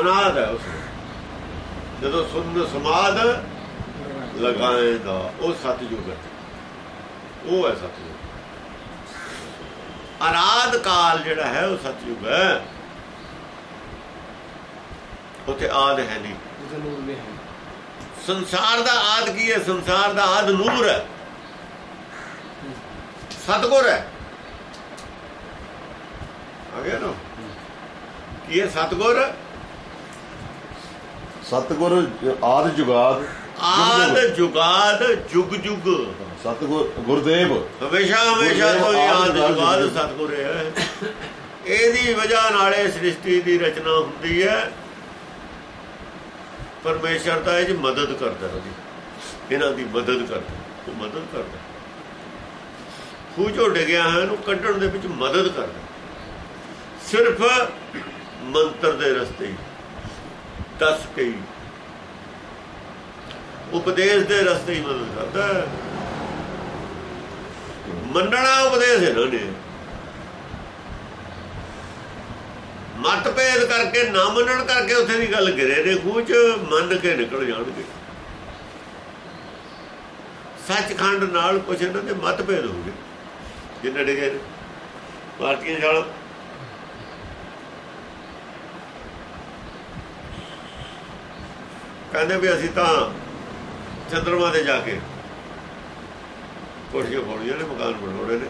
ਅਨਾਦ ਹੈ ਉਸ। ਜਦੋਂ ਸੁਨ ਸਮਾਦ ਲਗਾਏਗਾ ਉਹ ਸਤਜੁਗ ਹੈ। ਉਹ ਹੈ ਸਤਜੁਗ ਅਨਾਦ ਕਾਲ ਜਿਹੜਾ ਹੈ ਉਹ ਸਤਜੁਗ ਹੈ। ਉੱਥੇ ਆਦ ਹੈ ਨਹੀਂ। ਸੰਸਾਰ ਦਾ ਆਦ ਕੀ ਹੈ? ਸੰਸਾਰ ਦਾ ਆਦ ਨੂਰ ਹੈ। ਸਤਗੁਰ ਹੈ। ਆ ਗਿਆ ਨਾ? ਕੀ ਹੈ ਸਤਗੁਰ? ਸਤਗੁਰ ਆਦ ਜੁਗਾਦ ਆਦ ਜੁਗਾਦ ਜੁਗ ਜੁਗ ਸਤਗੁਰ ਗੁਰਦੇਵ। ਹਮੇਸ਼ਾ ਹਮੇਸ਼ਾ ਤੋਂ ਆਦ ਜੁਗਾਦ ਜੁਗ। ਸਤਗੁਰ ਹੈ। ਇਹਦੀ ਵਜ੍ਹਾ ਨਾਲੇ ਸ੍ਰਿਸ਼ਟੀ ਦੀ ਰਚਨਾ ਹੁੰਦੀ ਹੈ। ਪਰਮੇਸ਼ਰ ਤਾਂ ਇਹ 'ਚ ਮਦਦ ਕਰਦਾ ਉਹਦੀ ਇਹਨਾਂ ਦੀ ਮਦਦ ਕਰਦਾ ਉਹ ਮਦਦ ਕਰਦਾ ਖੂਹ ਚੋਂ ਡਿੱਗਿਆ ਹੈ, ਇਹਨੂੰ ਕੱਢਣ ਦੇ ਵਿੱਚ ਮਦਦ ਕਰਦਾ ਸਿਰਫ ਮੰਤਰ ਦੇ ਰਸਤੇ। ਦੱਸ ਕੇ। ਉਪਦੇਸ਼ ਦੇ ਰਸਤੇ ਹੀ ਮਦਦ ਕਰਦਾ ਮੰਨਣਾ ਉਪਦੇਸ਼ ਇਹਨਾਂ ਨੇ। ਮਤਭੇਦ ਕਰਕੇ, ਨਾ ਮੰਨਣ ਕਰਕੇ ਉੱਥੇ ਦੀ ਗੱਲ ਗਿਰੇ ਨੇ, ਖੂਹ ਚ ਮੰਨ ਕੇ ਨਿਕਲ ਜਾਣਗੇ। ਸੱਚਖੰਡ ਨਾਲ ਕੁਛ ਇਹਨਾਂ ਦੇ ਮਤਭੇਦ ਹੋ ਗਏ। ਜਿੰਨੇ ਡਿਗੇ ਭਾਰਤੀਆਂ ਨਾਲ ਕਹਿੰਦੇ ਵੀ ਅਸੀਂ ਤਾਂ ਚੰਦਰਮਾ ਤੇ ਜਾ ਕੇ ਕੋਠੀਆਂ ਪਾਉਣੀਆਂ ਨੇ ਮਕਾਨ ਬਣਾਉਣੇ ਨੇ।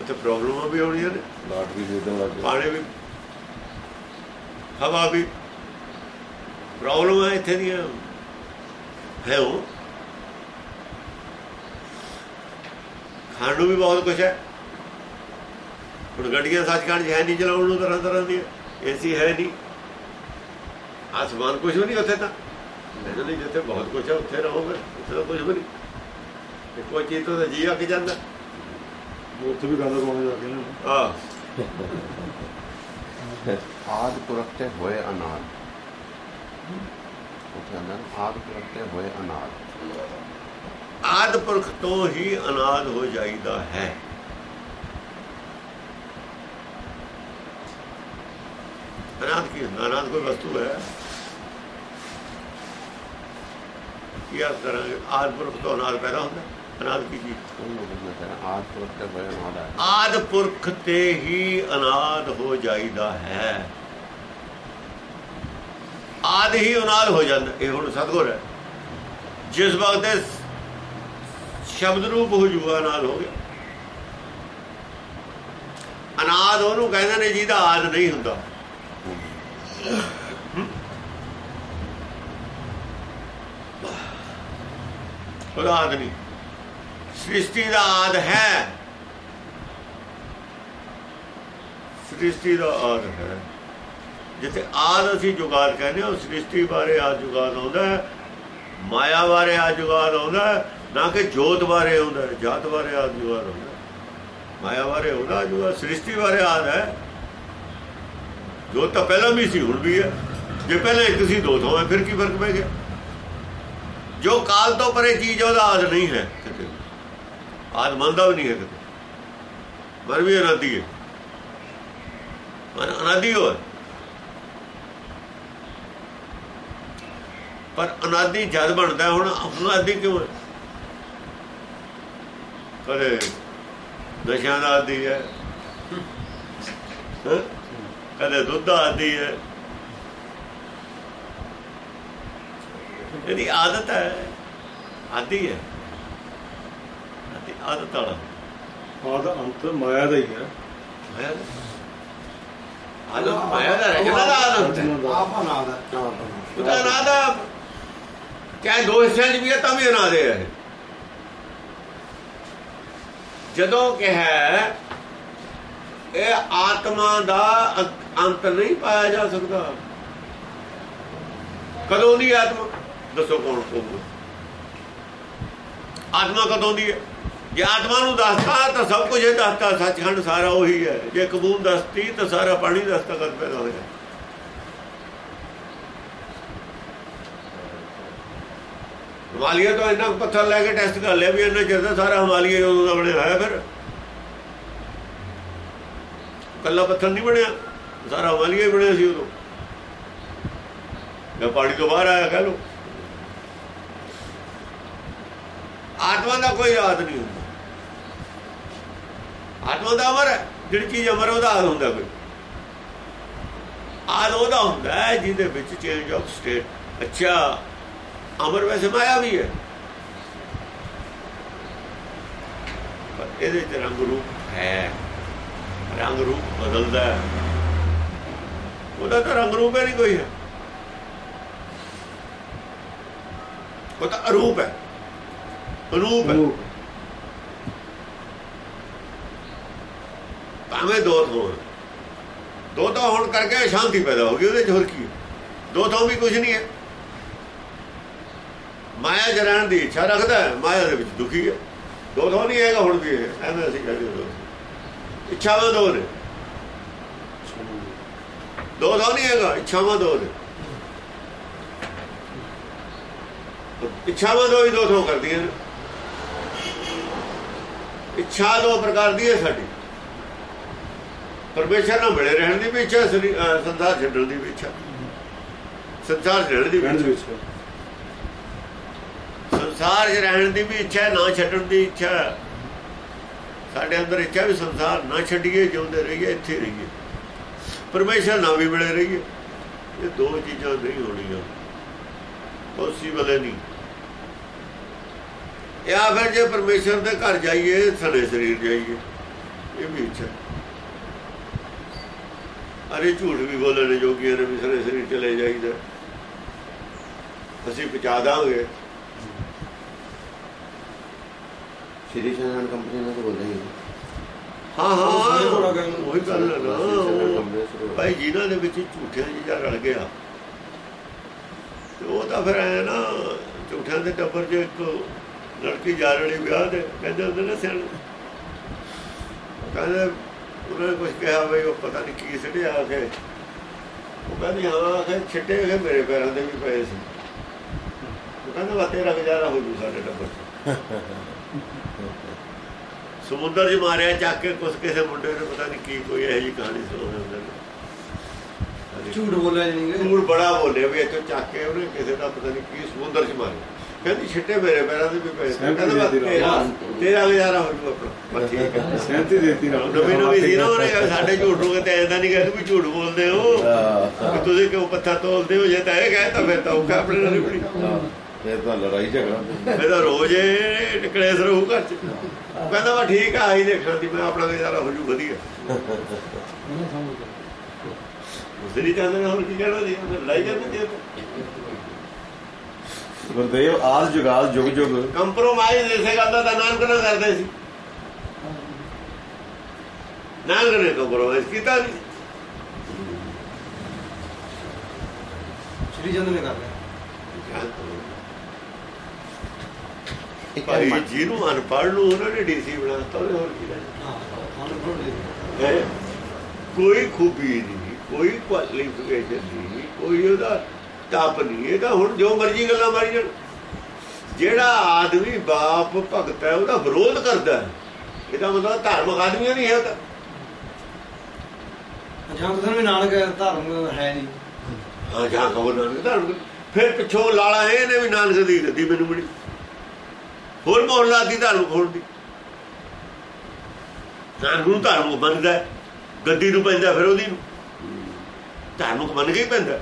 ਉੱਥੇ ਪ੍ਰੋਬਲਮਾਂ ਵੀ ਆਉਣੀਆਂ ਨੇ। ਲਾਟਰੀ ਖਰੀਦਣ ਲੱਗ ਗਏ। ਪਾਣੀ ਵੀ ਹਵਾ ਵੀ ਪ੍ਰੋਬਲਮ ਹੈ ਇੱਥੇ ਦੀਆਂ ਹੈ ਉਹ। ਖਾਣ ਨੂੰ ਵੀ ਬਹੁਤ ਕੁਝ ਹੈ। ਹੁਣ ਗੱਡੀਆਂ ਸੱਚਖੰਡ ਹੈ ਨਹੀਂ ਚਲਾਉਣ ਨੂੰ ਤਰ੍ਹਾਂ ਤਰ੍ਹਾਂ ਦੀਆਂ। ਏਸੀ ਹੈ ਨਹੀਂ। ਆਸਮਾਨ ਕੁਝ ਨਹੀਂ ਉੱਥੇ ਤਾਂ। ਮੈਨੂੰ ਨਹੀਂ ਜਿੱਥੇ ਬਹੁਤ ਕੁਝ ਹੈ ਉੱਥੇ ਰਹੋਗੇ ਉੱਥੇ ਕੁਝ ਵੀ ਨਹੀਂ। ਤੇ ਕੋਈ ਚੀਜ਼ ਤੋਂ ਜੀ ਅੱਕ ਜਾਂਦਾ। ਉੱਥੇ ਵੀ ਗੰਦ ਪਾਉਣੇ ਜਾ ਕੇ ਨਾ। ਆ ਆਦ ਪੁਰਖ ਤੇ ਹੋਏ ਅਨਾਦ। ਉੱਥੇ ਅੰਦਰ ਆਦ ਪੁਰਖ ਤੇ ਹੋਏ ਅਨਾਦ। ਆਦ ਪੁਰਖ ਤੋਂ ਹੀ ਅਨਾਦ ਹੋ ਜਾਈਦਾ ਹੈ। ਅਨਾਦ ਕੀ ਅਨਾਦ ਕੋਈ ਵਸਤੂ ਹੈ? ਕੀ ਅਰਥ ਕਰਾਂਗੇ? ਆਦ ਪੁਰਖ ਤੋਂ ਅਨਾਦ ਪੈਦਾ ਹੁੰਦਾ? ਅਨਾਦ ਕੀ ਕਹਿੰਦਾ ਆਦ ਪੁਰਖ ਤੇ ਅਨਾਦ ਹੈ। ਆਦ ਪੁਰਖ ਤੇ ਹੀ ਅਨਾਦ ਹੋ ਜਾਈਦਾ ਹੈ। ਆਦ ਹੀ ਅਨਾਦ ਹੋ ਜਾਂਦਾ। ਇਹ ਹੁਣ ਸਤਗੁਰ ਹੈ। ਜਿਸ ਵਕਤ ਸ਼ਬਦ ਰੂਪ ਹੋ ਨਾਲ ਹੋ ਗਿਆ। ਅਨਾਦ ਉਹਨੂੰ ਕਹਿੰਦੇ ਨੇ ਜਿਹਦਾ ਆਦ ਨਹੀਂ ਹੁੰਦਾ। ਉਹਦਾ ਆਦ ਨਹੀਂ। ਸ੍ਰਿਸ਼ਟੀ ਦਾ ਆਦ ਹੈ। ਸ੍ਰਿਸ਼ਟੀ ਦਾ ਆਦ ਹੈ। ਜਿੱਥੇ ਆਦ ਅਸੀਂ ਜੁਗਾਦ ਕਹਿੰਦੇ ਹਾਂ, ਉਹ ਸ੍ਰਿਸ਼ਟੀ ਬਾਰੇ ਆਦ ਜੁਗਾਦ ਆਉਂਦਾ ਹੈ। ਮਾਇਆ ਬਾਰੇ ਆਦ ਜੁਗਾਦ ਆਉਂਦਾ ਹੈ। ਨਾ ਕਿ ਜੋਤ ਬਾਰੇ ਆਉਂਦਾ ਜਾਤ ਬਾਰੇ ਆਦ ਜੁਗਾਦ ਆਉਂਦਾ ਮਾਇਆ ਬਾਰੇ ਆਉਂਦਾ ਜੁਗਾਦ ਸ੍ਰਿਸ਼ਟੀ ਬਾਰੇ ਆਦ ਹੈ। ਜੋਤ ਤਾਂ ਪਹਿਲਾਂ ਵੀ ਸੀ, ਹੁਣ ਵੀ ਹੈ। ਜੇ ਪਹਿਲਾਂ ਇੱਕ ਸੀ, ਦੋ ਤੋਂ ਹੈ ਫਿਰ ਕੀ ਫ਼ਰਕ ਪੈ ਗਿਆ? ਜੋ ਕਾਲ ਤੋਂ ਪਰੇ ਚੀਜ਼ ਉਹਦਾ ਆਦ ਨਹੀਂ ਹੈ ਕਿਤੇ। ਆਦ ਮੰਨਦਾ ਵੀ ਨਹੀਂ ਹੈ ਕਿਤੇ। ਮਰ ਵੀ ਅਨਾਦੀ ਹੈ। ਪਰ ਅਨਾਦੀ ਹੋ। ਪਰ ਅਨਾਦੀ ਜਦ ਬਣਦਾ, ਹੁਣ ਅਨਾਦੀ ਕਿਉਂ ਹੈ? ਕਦੇ ਨਸ਼ਿਆਂ ਦਾ ਆਦੀ ਹੈ। ਹੈਂ? ਕਦੇ ਦੁੱਧ ਆਦੀ ਹੈ। ਇਹਦੀ ਆਦਤ ਹੈ। ਆਦੀ ਹੈ। ਆਦੀ ਆਦਤ ਵਾਲਾ। ਆਦ ਅੰਤ ਮਾਇਆ ਦਾ ਹੀ ਹੈ। ਮਾਇਆ ਆਦਤ ਮਾਇਆ ਦਾ ਰਹਿਣਾ ਦਾ ਆਦਤ ਹੈ? ਆਪ ਅਨਾਦ ਹੈ ਉਹਦਾ ਅਨਾਦ ਆ ਚਾਹੇ ਦੋ ਹਿੱਸਿਆਂ 'ਚ ਵੀ ਹੈ ਤਾਂ ਵੀ ਅਨਾਦ ਹੈ ਇਹ। ਜਦੋਂ ਕਿਹਾ ਇਹ ਆਤਮਾ ਦਾ ਅੰਤ- ਨਹੀਂ ਪਾਇਆ ਜਾ ਸਕਦਾ। ਕਦੋਂ ਦੀ ਆਤਮਾ? ਦੱਸੋ ਕੌਣ ਕਹੂਗਾ ਆਤਮਾ ਕਦੋਂ ਦੀ ਹੈ? ਜੇ ਆਤਮਾ ਨੂੰ ਦੱਸਤਾ, ਤਾਂ ਸਭ ਕੁਝ ਇਹ ਦੱਸਤਾ। ਸੱਚਖੰਡ ਸਾਰਾ ਉਹੀ ਹੈ। ਜੇ ਕਬੂਲ ਦੱਸਤੀ, ਤਾਂ ਸਾਰਾ ਪਾਣੀ ਦੱਸਤਾ, ਕਦ ਪੈਦਾ ਹੋਇਆ? ਹਮਾਲੀਆ ਤੋਂ ਇੰਨਾ ਕੁ ਪੱਥਰ ਲੈ ਕੇ ਟੈਸਟ ਕਰ ਲਿਆ ਵੀ ਇੰਨਾ ਚਿਰ ਸਾਰਾ ਹਿਮਾਲਿਆ ਉਦੋਂ ਦਾ ਬਣਿਆ ਹੋਇਆ ਫਿਰ। ਕੱਲਾ ਪੱਥਰ ਨਹੀਂ ਬਣਿਆ, ਸਾਰਾ ਹਿਮਾਲਿਆ ਹੀ ਬਣਿਆ ਸੀ ਉਦੋਂ। ਜਦ ਪਾਣੀ ਤੋਂ ਬਾਹਰ ਆਇਆ ਕਹ ਲੋ ਆਤਮਾ ਦਾ ਕੋਈ ਯਾਦ ਨਹੀਂ ਹੁੰਦਾ। ਆਤਮਾ ਦਾ ਅਮਰ ਹੈ, ਜਿਹੜੀ ਚੀਜ਼ ਅਮਰ ਉਹਦਾ ਆਦ ਹੁੰਦਾ ਕੋਈ। ਆਦ ਉਹਦਾ ਹੁੰਦਾ ਜਿਹਦੇ ਵਿੱਚ ਚੇਂਜ ਆਫ ਸਟੇਟ ਅੱਛਾ। ਅਮਰ ਵੈਸੇ ਮਾਇਆ ਵੀ ਹੈ। ਪਰ ਇਹਦੇ ਚ ਰੰਗ ਰੂਪ ਹੈ। ਰੰਗ ਰੂਪ ਬਦਲਦਾ ਹੈ। ਉਹਦਾ ਤਾਂ ਰੰਗ ਰੂਪ ਹੀ ਨਹੀਂ ਕੋਈ ਹੈ। ਉਹ ਤਾਂ ਅਰੂਪ ਹੈ। ਅਰੂਪ ਹੈ। ਭਾਵੇਂ ਦੋ ਹੋਣ। ਦੋ ਤਾਂ ਹੋਣ ਕਰਕੇ ਸ਼ਾਂਤੀ ਪੈਦਾ ਹੋ ਗਈ ਉਹਦੇ ਚ ਹੋਰ ਕੀ ਦੋ ਤਾਂ ਵੀ ਕੁਝ ਨਹੀਂ ਹੈ। ਮਾਇਆ ਜਰਾਨ ਦੀ ਇੱਛਾ ਰੱਖਦਾ ਹੈ ਮਾਇਆ ਦੇ ਵਿੱਚ ਦੁਖੀ ਹੈ। ਦੋ ਤਾਂ ਨਹੀਂ ਹੈਗਾ ਹੁਣ ਵੀ ਐਵੇਂ ਅਸੀਂ ਕਹਿੰਦੇ ਦੋ ਇੱਛਾਵਾਂ ਦੋ ਨੇ। ਦੋ ਤਾਂ ਨਹੀਂ ਹੈਗਾ ਇੱਛਾਵਾਂ ਦੋ ਨੇ। ਇੱਛਾਵਾਂ ਦੋ ਹੀ ਦੋ ਥੋ ਕਰਦੀਆਂ ਨੇ। ਇੱਛਾ ਦੋ ਪ੍ਰਕਾਰ ਦੀ ਹੈ ਸਾਡੀ। ਪਰਮੇਸ਼ਰ ਨਾਲ ਮਿਲੇ ਰਹਿਣ ਦੀ ਵੀ ਇੱਛਾ ਸੰਸਾਰ ਛੱਡਣ ਦੀ ਵੀ ਇੱਛਾ। ਸੰਸਾਰ ਛੱਡਣ ਦੀ ਵੀ ਦੇ ਇੱਛਾ। ਸੰਸਾਰ 'ਚ ਰਹਿਣ ਦੀ ਵੀ ਇੱਛਾ ਹੈ, ਨਾ ਛੱਡਣ ਦੀ ਇੱਛਾ ਸਾਡੇ ਅੰਦਰ ਇੱਛਾ ਵੀ ਸੰਸਾਰ ਨਾ ਛੱਡੀਏ ਜਿਉਂਦੇ ਰਹੀਏ ਇੱਥੇ ਰਹੀਏ। ਪਰਮੇਸ਼ਰ ਨਾਲ ਵੀ ਮਿਲੇ ਰਹੀਏ। ਇਹ ਦੋ ਚੀਜ਼ਾਂ ਨਹੀਂ ਹੋਣੀਆਂ। ਪੋਸੀਬਲ ਹੈ ਨਹੀਂ। ਜਾਂ ਫਿਰ ਜੇ ਪਰਮੇਸ਼ਰ ਦੇ ਘਰ ਜਾਈਏ ਸਾਡੇ ਸਰੀਰ ਜਾਈਏ ਇਹ ਵੀ ਇੱਛਾ। ਅਰੇ ਝੂਠ ਵੀ ਬੋਲਣ ਜੋਗੀਆਂ ਨੇ ਵੀ ਸਾਡੇ ਸਰੀਰ ਚਲੇ ਜਾਈਦਾ। ਅਸੀਂ ਪਹੁੰਚਾ ਦਾਂਗੇ। ਸ੍ਰੀ ਚੰਨ ਕੰਪਨੀ ਨਾਲ ਬੋਲ ਰਹੀ ਹਾਂ? ਹਾਂ ਉਹੀ ਗੱਲ ਹੈ ਨਾ। ਭਾਈ ਜਿਹਨਾਂ ਦੇ ਵਿੱਚ ਝੂਠਿਆਂ ਜਿਹੜਾ ਰਲ ਗਿਆ। ਉਹ ਤਾਂ ਫਿਰ ਐ ਨਾ ਝੂਠਿਆਂ ਦੇ ਟੱਬਰ 'ਚ ਇੱਕ ਲੜਕੀ ਜਾ ਰਹੀ ਵਿਆਹ ਦੇ ਕਹਿੰਦੇ ਉਹਦੇ ਨਾਲ ਸਿਆਣ। ਕਹਿੰਦੇ ਉਹਨਾਂ ਕੁਝ ਕਿਹਾ ਬਈ ਉਹ ਪਤਾ ਨਹੀਂ ਕੀ ਸਿੱਟਿਆ ਆ ਉਹ ਕਹਿੰਦੀ ਹਾਂ ਆਖੇ ਛਿੱਟੇ ਹੋਏ ਮੇਰੇ ਪੈਰਾਂ ਦੇ ਵੀ ਪਏ ਸੀ। ਉਹ ਕਹਿੰਦਾ ਵਾ ਤੇਰਾ ਗੁਜ਼ਾਰਾ ਹੋ ਜੂ ਸਾਡੇ ਟੱਬਰ 'ਚ। ਸਮੁੰਦਰ 'ਚ ਮਾਰਿਆ ਚੱਕ ਕੇ ਕੁਛ ਕਿਸੇ ਮੁੰਡੇ ਨੇ ਪਤਾ ਨਹੀਂ ਕੀ ਕੋਈ ਇਹੋ ਜਿਹੀ ਕਹਾਣੀ ਸੁਣਾਉਂਦੇ ਹੁੰਦੇ ਨੇ। ਝੂਠ ਬੋਲਿਆ ਕਿ? ਝੂਠ ਬੜਾ ਬੋਲੇ ਵੀ ਇੱਥੋਂ ਚੱਕ ਕੇ ਉਹਨੇ ਕਿਸੇ ਦਾ ਪਤਾ ਨਹੀਂ ਕੀ ਸਮੁੰਦਰ 'ਚ ਮਾਰਿਆ। ਕਹਿੰਦੀ ਛਿੱਟੇ ਮੇਰੇ ਪੈਰਾਂ ਦੇ ਵੀ ਪਏ ਕਹਿੰਦਾ ਤੇਰਾ। ਤੇਰਾ ਗੁਜ਼ਾਰਾ ਹੋ ਜੂ ਆਪਣਾ। ਠੀਕ ਹੈ। ਸਹਿਮਤੀ ਦੇਤੀ ਨਾ ਨਵੀਂ ਨਵੀਂ ਸੀ ਨਾ ਉਹਨੇ ਕਿਹਾ, ਸਾਡੇ ਝੂਠ ਨੂੰ ਤੇ ਐਂਦਾ ਨਹੀਂ ਕਹਿੰਦੇ ਵੀ ਝੂਠ ਬੋਲਦੇ ਹੋ। ਤੁਸੀਂ ਕਿਉਂ ਪੱਥਾ ਤੋਲਦੇ ਹੋ? ਜੇ ਤਾਂ ਇਹ ਕਹਿ ਤਾਂ ਫਿਰ ਤਾਂ ਔਖਾ ਆਪਣੇ ਨਾਲ ਇਹ ਤਾਂ ਲੜਾਈ ਝਗੜਾ। ਮੈਂ ਤਾਂ ਰੋਜ਼ ਇਹ ਨਿਕਲੇਸ ਰਹੂ ਘਰ ਚ ਉਹ ਕਹਿੰਦਾ ਵਾ ਠੀਕ ਆ ਆਹੀ ਦੇਖਣਾ ਦੀ ਮੈਂ ਆਪਣਾ ਗੁਜ਼ਾਰਾ ਹੋ ਜੂ ਵਧੀਆ। ਗਿਆ ਉਸਰੀ ਚਾਹੁੰਦੇ ਨੇ ਹੋਰ ਕੀ ਕਹਿਣਾ ਸੀ ਉਹਨੇ ਲੜਾਈ ਜਾਂਦੇ ਤੇ ਗੁਰਦੇਵ ਆਦ ਜੁਗਾਲ ਜੁਗ ਜੁਗ। ਕੰਪਰੋਮਾਈਜ਼ ਇਸੇ ਗੱਲ ਦਾ ਤਾਂ ਨਾਨਕ ਨਾਲ ਕਰਦੇ ਸੀ। ਨਾਨਕ ਨੇ ਕੰਪਰੋਮਾਈਜ਼ ਕੀਤਾ ਨਹੀਂ। ਸ਼੍ਰੀ ਚੰਦ ਨੇ ਕਰ ਲਿਆ। ਭਾਈ ਅਨਪੜ੍ਹ ਨੂੰ ਉਹਨਾਂ ਨੇ ਡੀਸੀ ਬਣਾਤਾ ਉਹਨੇ ਹੋਰ ਕੀ ਲੈਣਾ? ਹਾਂ ਹਾਂ? ਫਰੋਡ ਦੇ ਹੈ ਕੋਈ ਖੂਬੀ ਨਹੀਂ ਕੋਈ ਕੁਆਲੀਫਿਕੇਸ਼ਨ ਨਹੀਂ ਕੋਈ ਉਹਦਾ ਟਾਪ ਨਹੀਂ। ਇਹ ਤਾਂ ਹੁਣ ਜੋ ਮਰਜ਼ੀ ਗੱਲਾਂ ਮਾਰੀ ਜਾਣ। ਜਿਹੜਾ ਆਦਮੀ ਬਾਪ ਭਗਤ ਹੈ ਉਹਦਾ ਵਿਰੋਧ ਕਰਦਾ ਹੈ। ਇਹਦਾ ਮਤਲਬ ਧਾਰਮਿਕ ਆਦਮੀ ਨਹੀਂ ਹੈ ਉਹ ਤਾਂ। ਜਾਂ ਤੁਸੀਂ ਵੀ ਨਾਨਕ ਧਰਮ ਹੈ ਨਹੀਂ। ਹਾਂ ਜਾਂ ਕਹੋ ਨਾਨਕ ਧਰਮ। ਫਿਰ ਪਿੱਛੋਂ ਲਾਲਾ ਇਹ ਨੇ ਵੀ ਨਾਨਕ ਦੀ ਗੱਦੀ ਮੈਨੂੰ ਮਿਲੀ ਹੋਰ ਮੋਹਰ ਲਾਤੀ ਧਰਮ ਖੋਲ ਦੀ ਨਾਨਕ ਨੂੰ ਧਰਮ ਬੰਦਾ ਗੱਦੀ ਨੂੰ ਪੈਂਦਾ ਫਿਰ ਉਹਦੀ ਨੂੰ। ਧਾਰਮਿਕ ਬਣ ਕੇ ਹੀ ਪੈਂਦਾ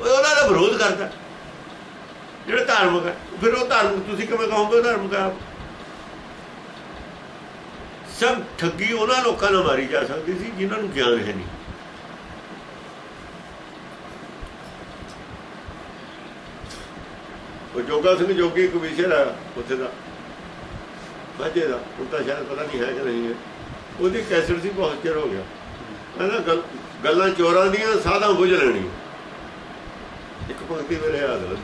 ਉਹ ਉਹਨਾਂ ਦਾ ਵਿਰੋਧ ਕਰਦਾ। ਜਿਹੜਾ ਧਾਰਮਿਕ ਹੈ ਫਿਰ ਉਹ ਧਾਰਮਿਕ, ਤੁਸੀਂ ਕਿਵੇਂ ਕਹੋਗੇ ਉਹ ਧਾਰਮਿਕ ਆਪ? ਸਭ ਠੱਗੀ ਉਹਨਾਂ ਲੋਕਾਂ ਨਾਲ ਮਾਰੀ ਜਾ ਸਕਦੀ ਸੀ, ਜਿਨ੍ਹਾਂ ਨੂੰ ਗਿਆਨ ਹੈ ਨਹੀਂ। ਉਹ ਜੋਗਾ ਸਿੰਘ ਜੋਗੀ ਇੱਕ ਵਿਸ਼ੇ ਹੈ ਉੱਥੇ ਦਾ ਮਾਝੇ ਦਾ ਉਹ ਤਾਂ ਸ਼ਾਇਦ ਪਤਾ ਨਹੀਂ ਹੈ ਕਿ ਨਹੀਂ ਹੈ। ਉਹਦੀ ਕੈਸਟ ਸੀ, ਬਹੁਤ ਚਿਰ ਹੋ ਗਿਆ। ਕਹਿੰਦਾ ਗੱਲਾਂ ਚੋਰਾਂ ਦੀਆਂ, ਸਾਧਾਂ ਬੁਝ ਲੈਣੀ ਇੱਕ ਪੰਕਤੀ ਮੇਰੇ ਯਾਦ ਹੈ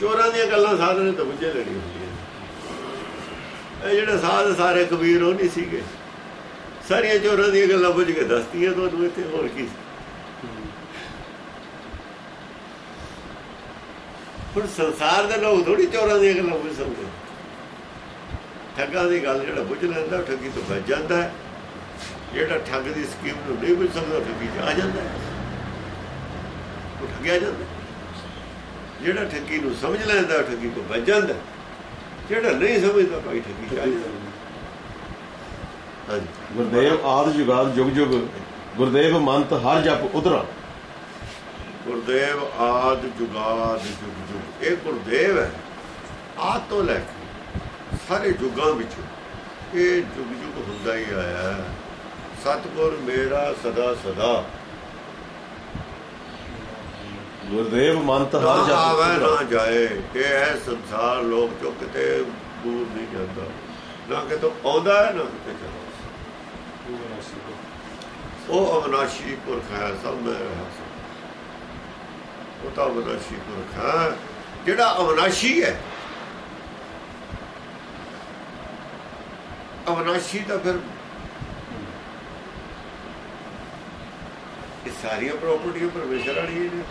ਚੋਰਾਂ ਦੀਆਂ ਗੱਲਾਂ ਸਾਧ ਨੇ ਤਾਂ ਬੁਝੇ ਲੈਣੀ ਹੁੰਦੀਆਂ ਇਹ ਜਿਹੜੇ ਸਾਧ ਸਾਰੇ ਕਬੀਰ, ਉਹ ਨਹੀਂ ਸੀਗੇ। ਸਾਰੀਆਂ ਚੋਰਾਂ ਦੀਆਂ ਗੱਲਾਂ ਬੁਝ ਕੇ ਦੱਸਤੀਆਂ, ਤੁਹਾਨੂੰ ਇੱਥੇ ਹੋਰ ਕੀ ਹੁਣ ਸੰਸਾਰ ਦੇ ਲੋਕ ਥੋੜੀ ਚੋਰਾਂ ਦੀ ਗੱਲਾਂ ਬੁਝ ਸਕਦੇ ਠੱਗਾਂ ਦੀ ਗੱਲ ਜਿਹੜਾ ਬੁਝ ਲੈਂਦਾ ਠੱਗੀ ਤੋਂ ਬਚ ਜਾਂਦਾ ਹੈ। ਜਿਹੜਾ ਠੱਗ ਦੀ ਸਕੀਮ ਨੂੰ ਨਹੀਂ ਬੁਝ ਸਕਦਾ, ਉਹ ਠੱਗੀ ਆ ਜਾਂਦਾ ਉਹ ਠੱਗਿਆ ਜਾਂਦਾ ਜਿਹੜਾ ਠੱਗੀ ਨੂੰ ਸਮਝ ਲੈਂਦਾ ਠੱਗੀ ਤੋਂ ਬਚ ਜਾਂਦਾ ਜਿਹੜਾ ਨਹੀਂ ਸਮਝਦਾ, ਭਾਈ ਠੱਗੀ ਆ ਜਾਂਦਾ ਗੁਰਦੇਵ ਆਦ ਜੁਗਾਦ ਜੁਗ ਜੁਗ, ਗੁਰਦੇਵ ਮੰਤ ਹਰ ਜਪ ਉਧਰਾ। ਗੁਰਦੇਵ ਆਦ ਜੁਗਾਦ ਜੁਗ ਜੁਗ। ਇਹ ਗੁਰਦੇਵ ਹੈ ਆਦ ਤੋਂ ਲੈ ਕੇ ਸਾਰੇ ਜੁਗਾਂ ਵਿੱਚ। ਇਹ ਜੁਗ ਜੁਗ ਹੁੰਦਾ ਹੀ ਆਇਆ ਹੈ। ਸਤਿਗੁਰ ਮੇਰਾ ਸਦਾ ਸਦਾ। ਗੁਰਦੇਵ ਮੰਤ ਹਰ ਜਪ ਆਵੇ ਨਾ ਜਾਏ ਇਹ ਹੈ ਸੰਸਾਰ ਲੋਕ ਚੋਂ ਕਿਤੇ ਦੂਰ ਨਹੀਂ ਜਾਂਦਾ। ਨਾ ਕਿਤੋਂ ਆਉਂਦਾ ਹੈ ਨਾ ਕਿਤੇ ਜਾਂਦਾ। ਉਹ ਅਵਨਾਸ਼ੀ ਪੁਰਖ ਹੈ ਸਭ ਮੈਂ ਰਹਾ ਉਹ ਤਾਂ ਅਵਨਾਸ਼ੀ ਪੁਰਖ ਹੈ। ਜਿਹੜਾ ਅਵਨਾਸ਼ੀ ਹੈ। ਅਵਨਾਸ਼ੀ ਤਾਂ ਫਿਰ ਇਹ ਸਾਰੀਆਂ ਪ੍ਰਾਪਰਟੀਆਂ ਪਰਮੇਸ਼ਰ ਵਾਲੀ ਹੀ ਨੇ।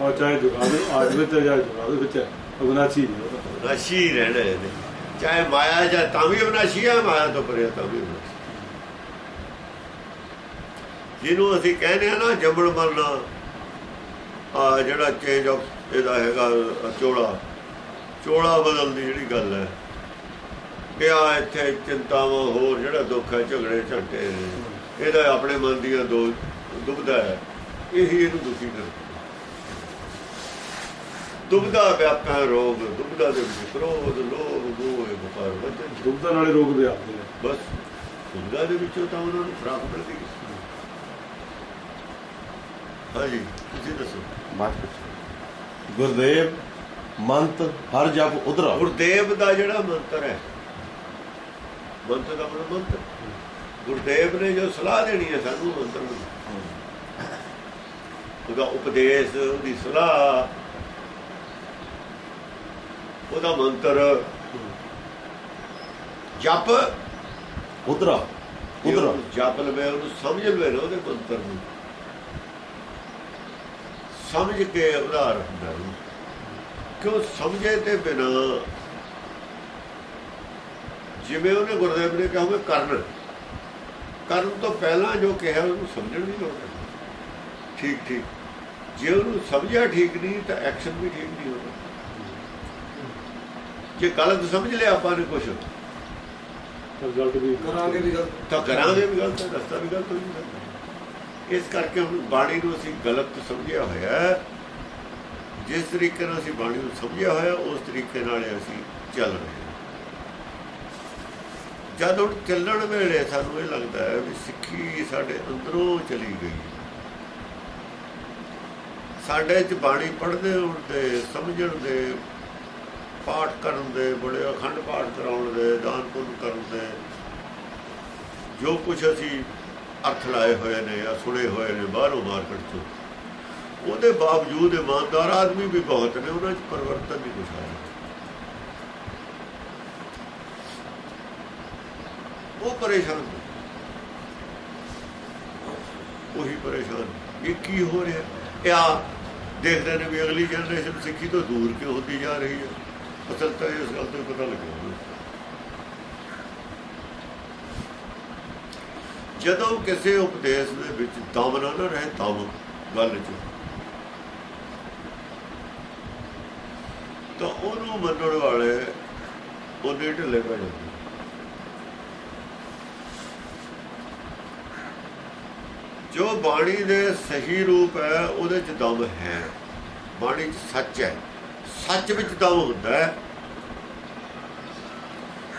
ਔਰ ਚਾਹੇ ਜੁਗਾ ਦੇ ਆਜ ਵਿੱਚ ਹੈ, ਚਾਹੇ ਜੁਗਾ ਦੇ ਵਿੱਚ ਹੈ, ਅਵਿਨਾਸ਼ੀ ਤਾਂ। ਅਵਨਾਸ਼ੀ ਰਹਿਣਾ ਇਹਨੇ ਚਾਹੇ ਮਾਇਆ ਜਾਂ ਤਾਂ ਵੀ ਅਵਨਾਸ਼ੀ ਹੈ ਮਾਇਆ ਤੋਂ ਪਰੇ ਤਾਂ ਵੀ ਜਿਹਨੂੰ ਅਸੀਂ ਕਹਿੰਦੇ ਆ ਨਾ ਜੰਮਣ ਮਰਨਾ ਆ ਜਿਹੜਾ ਚੇਂਜ ਆਫ ਇਹਦਾ ਹੈਗਾ ਚੋਲਾ। ਚੋਲਾ ਬਦਲਣ ਦੀ ਜਿਹੜੀ ਗੱਲ ਹੈ। ਕਿ ਆ ਇੱਥੇ ਚਿੰਤਾਵਾਂ ਹੋਰ ਜਿਹੜਾ ਦੁੱਖ ਹੈ ਝਗੜੇ ਝੰਟੇ ਇਹਦਾ ਆਪਣੇ ਮਨ ਦੀਆਂ ਦੋ ਦੁਬਦਾ ਹੈ। ਇਹੀ ਇਹਨੂੰ ਦੁਖੀ ਕਰਦਾ ਦੁਬਦਾ ਵਿਆਪਾ ਰੋਗ। ਦੁਬਦਾ ਦੇ ਵਿੱਚ ਕ੍ਰੋਧ ਲੋਭ ਇਹ ਬੁਖਾਰ ਵਧਦੇ ਦੁੱਧ ਨਾਲੇ ਰੋਗ ਦੇ ਆਪਦੇ ਬਸ ਦੁਬਦਾ ਦੇ ਵਿੱਚੋਂ ਤਾਂ ਉਹਨਾਂ ਨੂੰ ਖਰਾਬ ਮਿਲਦੀ ਹੈ। ਹਾਂਜੀ ਤੁਸੀਂ ਦੱਸੋ। ਪੁੱਛੋ ਗੁਰਦੇਵ ਮੰਤ ਹਰ ਜਪ ਉਧਰਾ ਗੁਰਦੇਵ ਦਾ ਜਿਹੜਾ ਮੰਤਰ ਹੈ ਮੰਤਰ ਦਾ ਮੰਤਰ ਗੁਰਦੇਵ ਨੇ ਜੋ ਸਲਾਹ ਦੇਣੀ ਹੈ ਸਾਨੂੰ ਮੰਤਰ ਨੂੰ ਉਹਦਾ ਉਪਦੇਸ਼ ਉਹਦੀ ਸਲਾਹ ਉਹਦਾ ਮੰਤਰ। ਜਪ। ਉਧਰਾ ਉਧਰਾ ਜਪ ਲਵੇ ਉਹਨੂੰ ਸਮਝ ਲਵੇ ਉਹਦੇ ਮੰਤਰ ਨੂੰ। ਸਮਝ ਕੇ ਉਧਾਰ ਹੁੰਦਾ। ਕਿਉਂ ਸਮਝੇ ਤੇ ਬਿਨਾ ਜਿਵੇਂ ਉਹਨੇ ਗੁਰਦੇਵ ਨੇ ਕਿਹਾ ਹੋਵੇ ਕਰਨ। ਕਰਨ ਤੋਂ ਪਹਿਲਾਂ ਜੋ ਕਿਹਾ ਉਹਨੂੰ ਸਮਝਣ ਦੀ ਲੋੜ ਹੈ। ਠੀਕ ਠੀਕ। ਜੇ ਉਹਨੂੰ ਸਮਝਿਆ ਠੀਕ ਨਹੀਂ ਤਾਂ ਐਕਸ਼ਨ ਵੀ ਠੀਕ ਨਹੀਂ ਹੋਣਾ। ਜੇ ਗਲਤ ਸਮਝ ਲਿਆ ਆਪਾਂ ਨੇ ਕੁਝ ਰਿਜ਼ਲਟ ਵੀ ਕਰਾਂਗੇ ਵੀ ਗੱਲ ਤਾਂ ਕਰਾਂਗੇ ਵੀ ਗਲਤ ਰਸਤਾ ਵੀ ਗਲਤ ਹੋ ਜਾਂਦਾ। ਇਸ ਕਰਕੇ ਹੁਣ ਬਾਣੀ ਨੂੰ ਅਸੀਂ ਗਲਤ ਸਮਝਿਆ ਹੋਇਆ ਜਿਸ ਤਰੀਕੇ ਨਾਲ ਅਸੀਂ ਬਾਣੀ ਨੂੰ ਸਮਝਿਆ ਹੋਇਆ, ਉਸ ਤਰੀਕੇ ਨਾਲ ਅਸੀਂ ਚੱਲ ਰਹੇ ਹਾਂ। ਜਦ ਉਹ ਚੱਲਣ ਵੇਲੇ ਸਾਨੂੰ ਇਹ ਲੱਗਦਾ ਹੈ ਵੀ ਸਿੱਖੀ ਸਾਡੇ ਅੰਦਰੋਂ ਚਲੀ ਗਈ। ਸਾਡੇ ਚ ਬਾਣੀ ਪੜ੍ਹਦੇ ਹੋਣ ਦੇ ਸਮਝਣ ਦੇ, ਪਾਠ ਕਰਨ ਦੇ, ਬੜੇ ਅਖੰਡ ਪਾਠ ਕਰਾਉਣ ਦੇ ਦਾਨ ਪੁੰਨ ਕਰਨ ਦੇ, ਜੋ ਕੁਝ ਅਸੀਂ ਅਰਥ ਲਾਏ ਹੋਏ ਨੇ ਜਾਂ ਸੁਣੇ ਹੋਏ ਨੇ, ਬਾਹਰੋਂ ਮਾਰਕੀਟ ਤੋਂ ਉਹਦੇ ਬਾਵਜੂਦ ਇਮਾਨਦਾਰ ਆਦਮੀ ਵੀ ਬਹੁਤ ਨੇ, ਉਹਨਾਂ 'ਚ ਪਰਿਵਰਤਨ ਨਹੀਂ ਕੁਛ ਆਇਆ ਉਹ ਪਰੇਸ਼ਾਨ ਉਹੀ ਪਰੇਸ਼ਾਨ ਇਹ ਕੀ ਹੋ ਰਿਹਾ? ਇਹ ਆ ਦੇਖਦੇ ਨੇ ਵੀ ਅਗਲੀ ਜਨਰੇਸ਼ਨ ਸਿੱਖੀ ਤੋਂ ਦੂਰ ਕਿਉਂ ਹੁੰਦੀ ਜਾ ਰਹੀ ਹੈ। ਅਸਲ ਤਾਂ ਇਸ ਗੱਲ ਤੋਂ ਹੀ ਪਤਾ ਲੱਗਿਆ। ਜਦੋਂ ਕਿਸੇ ਉਪਦੇਸ਼ ਦੇ ਵਿੱਚ ਦਮ ਨਾ ਰਹੇ, ਦਮ ਗੱਲ 'ਚ। ਤਾਂ ਉਹਨੂੰ ਮੰਨਣ ਵਾਲੇ ਉਹਦੇ ਢਿੱਲੇ ਪੈ ਜਾਂਦੇ ਜੋ ਬਾਣੀ ਦੇ ਸਹੀ ਰੂਪ ਹੈ, ਉਹਦੇ ਚ ਦਮ ਹੈ। ਬਾਣੀ ਚ ਸੱਚ ਹੈ। ਸੱਚ ਵਿੱਚ ਦਮ ਹੁੰਦਾ ਹੈ।